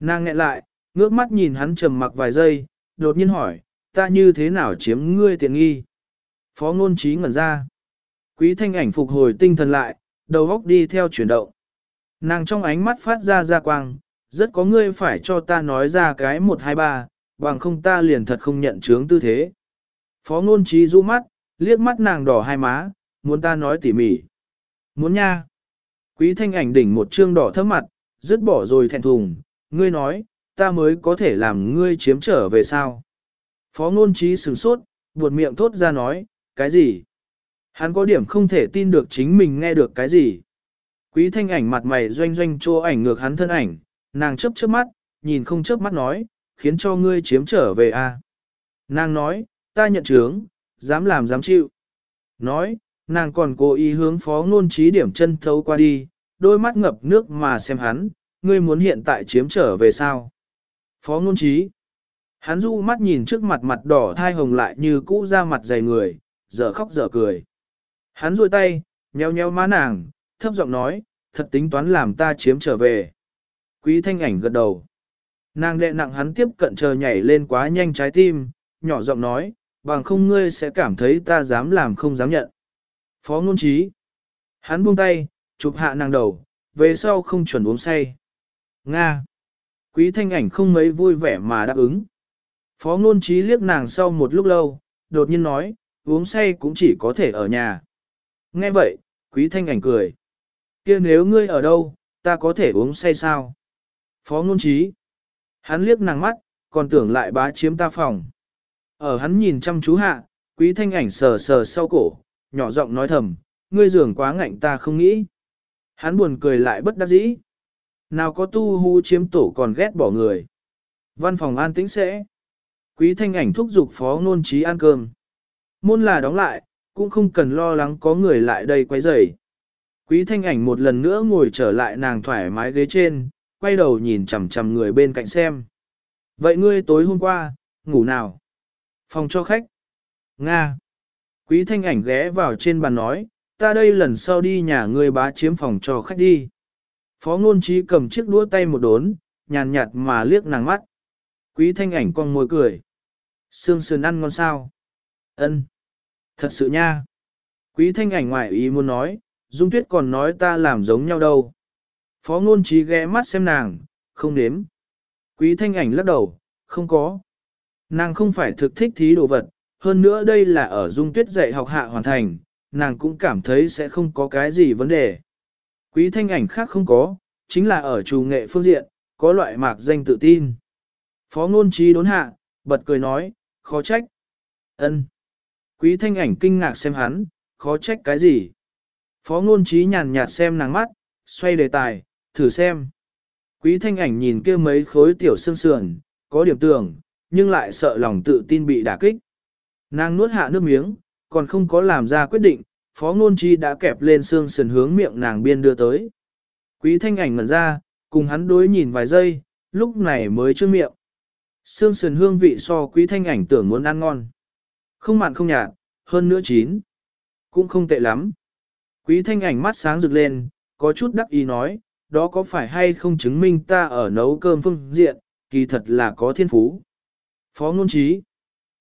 Nàng nghẹn lại, ngước mắt nhìn hắn trầm mặc vài giây, đột nhiên hỏi, ta như thế nào chiếm ngươi tiện nghi? Phó ngôn trí ngẩn ra. Quý thanh ảnh phục hồi tinh thần lại, đầu góc đi theo chuyển động. Nàng trong ánh mắt phát ra ra quang, rất có ngươi phải cho ta nói ra cái một hai ba, bằng không ta liền thật không nhận chướng tư thế. Phó ngôn trí rũ mắt, liếc mắt nàng đỏ hai má, muốn ta nói tỉ mỉ. Muốn nha. Quý thanh ảnh đỉnh một trương đỏ thấp mặt, dứt bỏ rồi thẹn thùng, ngươi nói, ta mới có thể làm ngươi chiếm trở về sao. Phó ngôn trí sửng sốt, buột miệng thốt ra nói, cái gì? Hắn có điểm không thể tin được chính mình nghe được cái gì. Quý thanh ảnh mặt mày doanh doanh trô ảnh ngược hắn thân ảnh, nàng chấp chớp mắt, nhìn không chớp mắt nói, khiến cho ngươi chiếm trở về a. À? Nàng nói, ta nhận chướng, dám làm dám chịu. Nói, nàng còn cố ý hướng phó ngôn trí điểm chân thấu qua đi, đôi mắt ngập nước mà xem hắn, ngươi muốn hiện tại chiếm trở về sao. Phó ngôn trí. Hắn du mắt nhìn trước mặt mặt đỏ thai hồng lại như cũ ra mặt dày người, dở khóc dở cười. Hắn duỗi tay, nheo nheo má nàng, thấp giọng nói, thật tính toán làm ta chiếm trở về. Quý thanh ảnh gật đầu. Nàng đệ nặng hắn tiếp cận chờ nhảy lên quá nhanh trái tim, nhỏ giọng nói, bằng không ngươi sẽ cảm thấy ta dám làm không dám nhận. Phó ngôn trí. Hắn buông tay, chụp hạ nàng đầu, về sau không chuẩn uống say. Nga. Quý thanh ảnh không mấy vui vẻ mà đáp ứng. Phó ngôn trí liếc nàng sau một lúc lâu, đột nhiên nói, uống say cũng chỉ có thể ở nhà. Nghe vậy, quý thanh ảnh cười. kia nếu ngươi ở đâu, ta có thể uống say sao? Phó ngôn trí. Hắn liếc nàng mắt, còn tưởng lại bá chiếm ta phòng. Ở hắn nhìn chăm chú hạ, quý thanh ảnh sờ sờ sau cổ, nhỏ giọng nói thầm, ngươi giường quá ngạnh ta không nghĩ. Hắn buồn cười lại bất đắc dĩ. Nào có tu hú chiếm tổ còn ghét bỏ người. Văn phòng an tĩnh sẽ. Quý thanh ảnh thúc giục phó ngôn trí ăn cơm. Môn là đóng lại, cũng không cần lo lắng có người lại đây quấy rầy. Quý thanh ảnh một lần nữa ngồi trở lại nàng thoải mái ghế trên, quay đầu nhìn chằm chằm người bên cạnh xem. Vậy ngươi tối hôm qua, ngủ nào? Phòng cho khách. Nga. Quý thanh ảnh ghé vào trên bàn nói, ta đây lần sau đi nhà ngươi bá chiếm phòng cho khách đi. Phó ngôn trí cầm chiếc đũa tay một đốn, nhàn nhạt mà liếc nàng mắt. Quý thanh ảnh con môi cười. Sương sườn ăn ngon sao? Ân. Thật sự nha. Quý thanh ảnh ngoại ý muốn nói, Dung Tuyết còn nói ta làm giống nhau đâu. Phó ngôn trí ghé mắt xem nàng, không đếm. Quý thanh ảnh lắc đầu, không có. Nàng không phải thực thích thí đồ vật, hơn nữa đây là ở dung tuyết dạy học hạ hoàn thành, nàng cũng cảm thấy sẽ không có cái gì vấn đề. Quý thanh ảnh khác không có, chính là ở trù nghệ phương diện, có loại mạc danh tự tin. Phó ngôn trí đốn hạ, bật cười nói, khó trách. ân Quý thanh ảnh kinh ngạc xem hắn, khó trách cái gì. Phó ngôn trí nhàn nhạt xem nàng mắt, xoay đề tài, thử xem. Quý thanh ảnh nhìn kia mấy khối tiểu xương sườn, có điểm tưởng, nhưng lại sợ lòng tự tin bị đả kích. Nàng nuốt hạ nước miếng, còn không có làm ra quyết định, phó ngôn trí đã kẹp lên xương sườn hướng miệng nàng biên đưa tới. Quý thanh ảnh ngẩn ra, cùng hắn đối nhìn vài giây, lúc này mới chưa miệng. Xương sườn hương vị so quý thanh ảnh tưởng muốn ăn ngon. Không mặn không nhạt, hơn nữa chín. Cũng không tệ lắm. Quý thanh ảnh mắt sáng rực lên, có chút đắc ý nói, đó có phải hay không chứng minh ta ở nấu cơm phương diện, kỳ thật là có thiên phú. Phó ngôn trí.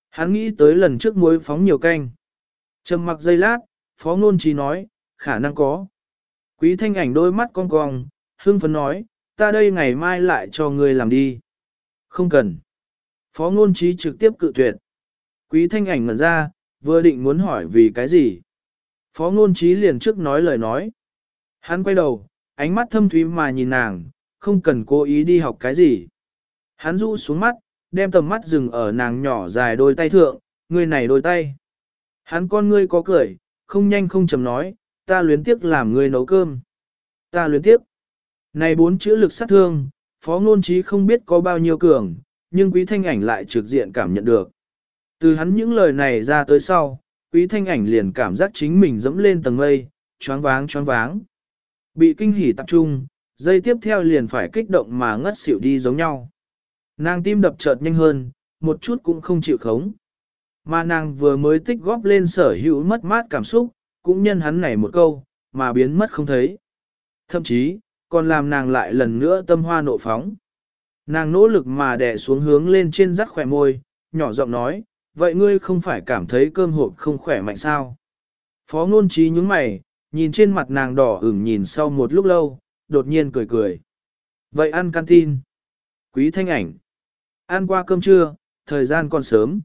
Hắn nghĩ tới lần trước muối phóng nhiều canh. Trầm mặc giây lát, phó ngôn trí nói, khả năng có. Quý thanh ảnh đôi mắt cong cong, hưng phấn nói, ta đây ngày mai lại cho ngươi làm đi. Không cần. Phó ngôn trí trực tiếp cự tuyệt. Quý thanh ảnh ngẩn ra, vừa định muốn hỏi vì cái gì. Phó ngôn trí liền trước nói lời nói. Hắn quay đầu, ánh mắt thâm thúy mà nhìn nàng, không cần cố ý đi học cái gì. Hắn rũ xuống mắt, đem tầm mắt dừng ở nàng nhỏ dài đôi tay thượng, người này đôi tay. Hắn con ngươi có cười, không nhanh không chầm nói, ta luyến tiếc làm ngươi nấu cơm. Ta luyến tiếc. Này bốn chữ lực sát thương, phó ngôn trí không biết có bao nhiêu cường, nhưng quý thanh ảnh lại trực diện cảm nhận được. Từ hắn những lời này ra tới sau, quý thanh ảnh liền cảm giác chính mình dẫm lên tầng mây, choáng váng choáng váng. Bị kinh hỉ tập trung, dây tiếp theo liền phải kích động mà ngất xỉu đi giống nhau. Nàng tim đập chợt nhanh hơn, một chút cũng không chịu khống. Mà nàng vừa mới tích góp lên sở hữu mất mát cảm xúc, cũng nhân hắn này một câu, mà biến mất không thấy. Thậm chí, còn làm nàng lại lần nữa tâm hoa nộ phóng. Nàng nỗ lực mà đè xuống hướng lên trên rắc khỏe môi, nhỏ giọng nói, vậy ngươi không phải cảm thấy cơm hộp không khỏe mạnh sao? Phó ngôn trí nhúng mày, nhìn trên mặt nàng đỏ ửng nhìn sau một lúc lâu, đột nhiên cười cười. Vậy ăn canteen. Quý thanh ảnh. Ăn qua cơm trưa, thời gian còn sớm.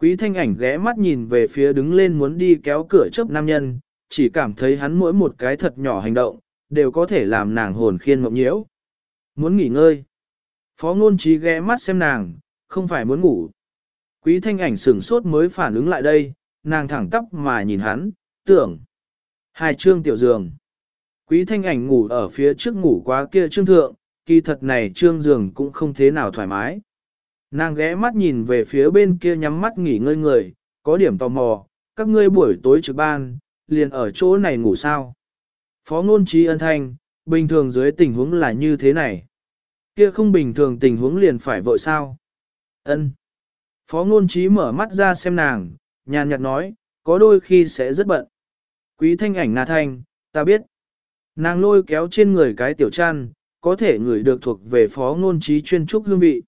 Quý thanh ảnh ghé mắt nhìn về phía đứng lên muốn đi kéo cửa chớp nam nhân, chỉ cảm thấy hắn mỗi một cái thật nhỏ hành động, đều có thể làm nàng hồn khiên mộng nhiễu. Muốn nghỉ ngơi. Phó ngôn trí ghé mắt xem nàng, không phải muốn ngủ. Quý thanh ảnh sửng sốt mới phản ứng lại đây, nàng thẳng tóc mà nhìn hắn, tưởng. Hai trương tiểu giường. Quý thanh ảnh ngủ ở phía trước ngủ quá kia trương thượng, kỳ thật này trương giường cũng không thế nào thoải mái. Nàng ghé mắt nhìn về phía bên kia nhắm mắt nghỉ ngơi người, có điểm tò mò, các ngươi buổi tối trực ban, liền ở chỗ này ngủ sao. Phó ngôn trí ân thanh, bình thường dưới tình huống là như thế này. Kia không bình thường tình huống liền phải vội sao. ân Phó ngôn trí mở mắt ra xem nàng, nhàn nhạt nói, có đôi khi sẽ rất bận. Quý thanh ảnh nà thanh, ta biết. Nàng lôi kéo trên người cái tiểu trăn, có thể người được thuộc về phó ngôn trí chuyên trúc hương vị.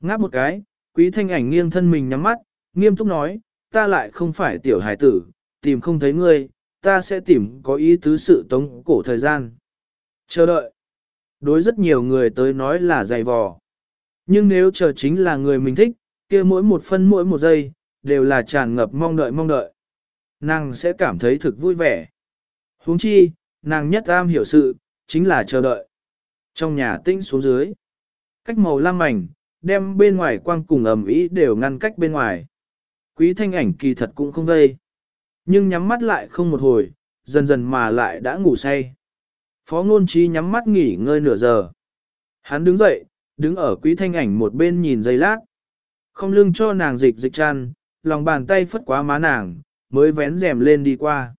Ngáp một cái, quý thanh ảnh nghiêng thân mình nhắm mắt, nghiêm túc nói, ta lại không phải tiểu hải tử, tìm không thấy ngươi, ta sẽ tìm có ý tứ sự tống cổ thời gian. Chờ đợi. Đối rất nhiều người tới nói là dày vò. Nhưng nếu chờ chính là người mình thích, kia mỗi một phân mỗi một giây, đều là tràn ngập mong đợi mong đợi. Nàng sẽ cảm thấy thực vui vẻ. huống chi, nàng nhất am hiểu sự, chính là chờ đợi. Trong nhà tinh xuống dưới, cách màu lam mảnh, đem bên ngoài quang cùng ẩm ý đều ngăn cách bên ngoài. Quý thanh ảnh kỳ thật cũng không vây. Nhưng nhắm mắt lại không một hồi, dần dần mà lại đã ngủ say. Phó ngôn trí nhắm mắt nghỉ ngơi nửa giờ. Hắn đứng dậy, đứng ở quý thanh ảnh một bên nhìn giây lát. Không lưng cho nàng dịch dịch chăn, lòng bàn tay phất quá má nàng, mới vén rèm lên đi qua.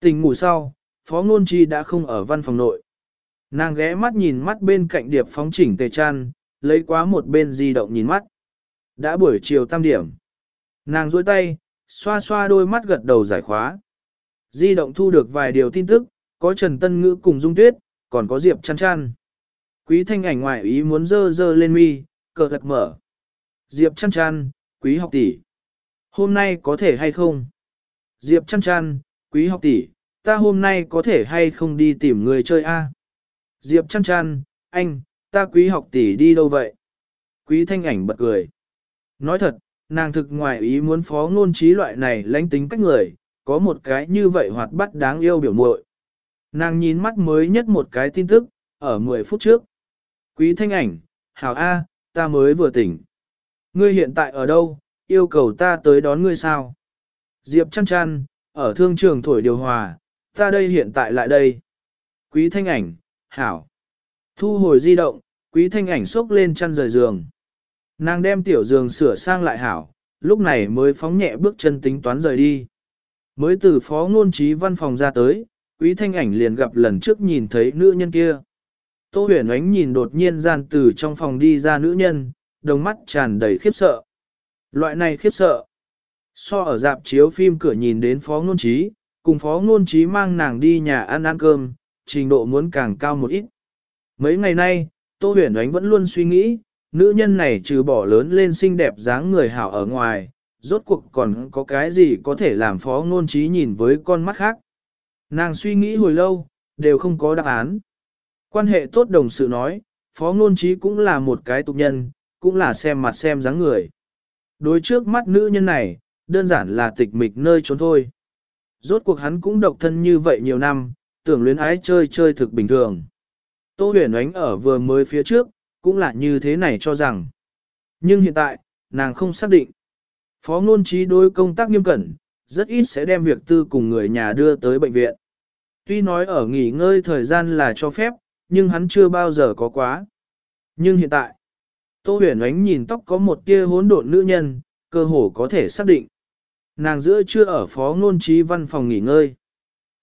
Tình ngủ sau, phó ngôn chi đã không ở văn phòng nội. Nàng ghé mắt nhìn mắt bên cạnh điệp phóng chỉnh tề chăn, lấy quá một bên di động nhìn mắt. Đã buổi chiều tam điểm. Nàng duỗi tay, xoa xoa đôi mắt gật đầu giải khóa. Di động thu được vài điều tin tức, có Trần Tân Ngữ cùng Dung Tuyết, còn có Diệp chăn chăn. Quý thanh ảnh ngoại ý muốn dơ dơ lên mi, cờ gật mở. Diệp chăn chăn, quý học tỷ. Hôm nay có thể hay không? Diệp chăn chăn, quý học tỷ, ta hôm nay có thể hay không đi tìm người chơi a? Diệp chăn chăn, anh, ta quý học tỷ đi đâu vậy? Quý thanh ảnh bật cười. Nói thật, nàng thực ngoài ý muốn phó ngôn trí loại này lãnh tính cách người, có một cái như vậy hoạt bát đáng yêu biểu muội. Nàng nhìn mắt mới nhất một cái tin tức, ở 10 phút trước. Quý thanh ảnh, hảo A, ta mới vừa tỉnh. Ngươi hiện tại ở đâu, yêu cầu ta tới đón ngươi sao? Diệp chăn chăn, ở thương trường thổi điều hòa, ta đây hiện tại lại đây. Quý thanh ảnh, hảo. Thu hồi di động, quý thanh ảnh xốc lên chăn rời giường. Nàng đem tiểu giường sửa sang lại hảo, lúc này mới phóng nhẹ bước chân tính toán rời đi. Mới từ phó ngôn trí văn phòng ra tới, quý thanh ảnh liền gặp lần trước nhìn thấy nữ nhân kia. Tô huyền ánh nhìn đột nhiên gian từ trong phòng đi ra nữ nhân, đồng mắt tràn đầy khiếp sợ. Loại này khiếp sợ. So ở dạp chiếu phim cửa nhìn đến phó ngôn trí, cùng phó ngôn trí mang nàng đi nhà ăn ăn cơm, trình độ muốn càng cao một ít. Mấy ngày nay, Tô huyền ánh vẫn luôn suy nghĩ, nữ nhân này trừ bỏ lớn lên xinh đẹp dáng người hảo ở ngoài, rốt cuộc còn có cái gì có thể làm phó ngôn trí nhìn với con mắt khác. Nàng suy nghĩ hồi lâu, đều không có đáp án. Quan hệ tốt đồng sự nói, phó ngôn trí cũng là một cái tục nhân, cũng là xem mặt xem dáng người. Đối trước mắt nữ nhân này, đơn giản là tịch mịch nơi trốn thôi. Rốt cuộc hắn cũng độc thân như vậy nhiều năm, tưởng luyến ái chơi chơi thực bình thường. Tô huyền ánh ở vừa mới phía trước, cũng là như thế này cho rằng. Nhưng hiện tại, nàng không xác định. Phó ngôn trí đối công tác nghiêm cẩn, rất ít sẽ đem việc tư cùng người nhà đưa tới bệnh viện. Tuy nói ở nghỉ ngơi thời gian là cho phép, nhưng hắn chưa bao giờ có quá. Nhưng hiện tại, Tô huyền ánh nhìn tóc có một tia hỗn độn nữ nhân, cơ hồ có thể xác định. Nàng giữa chưa ở phó ngôn trí văn phòng nghỉ ngơi.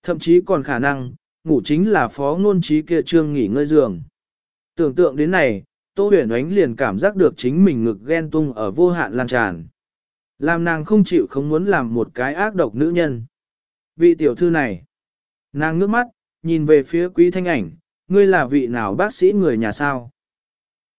Thậm chí còn khả năng, ngủ chính là phó ngôn trí kia trương nghỉ ngơi giường. Tưởng tượng đến này, Tô huyền ánh liền cảm giác được chính mình ngực ghen tung ở vô hạn lan tràn. Làm nàng không chịu không muốn làm một cái ác độc nữ nhân. Vị tiểu thư này, nàng ngước mắt, nhìn về phía quý thanh ảnh, ngươi là vị nào bác sĩ người nhà sao?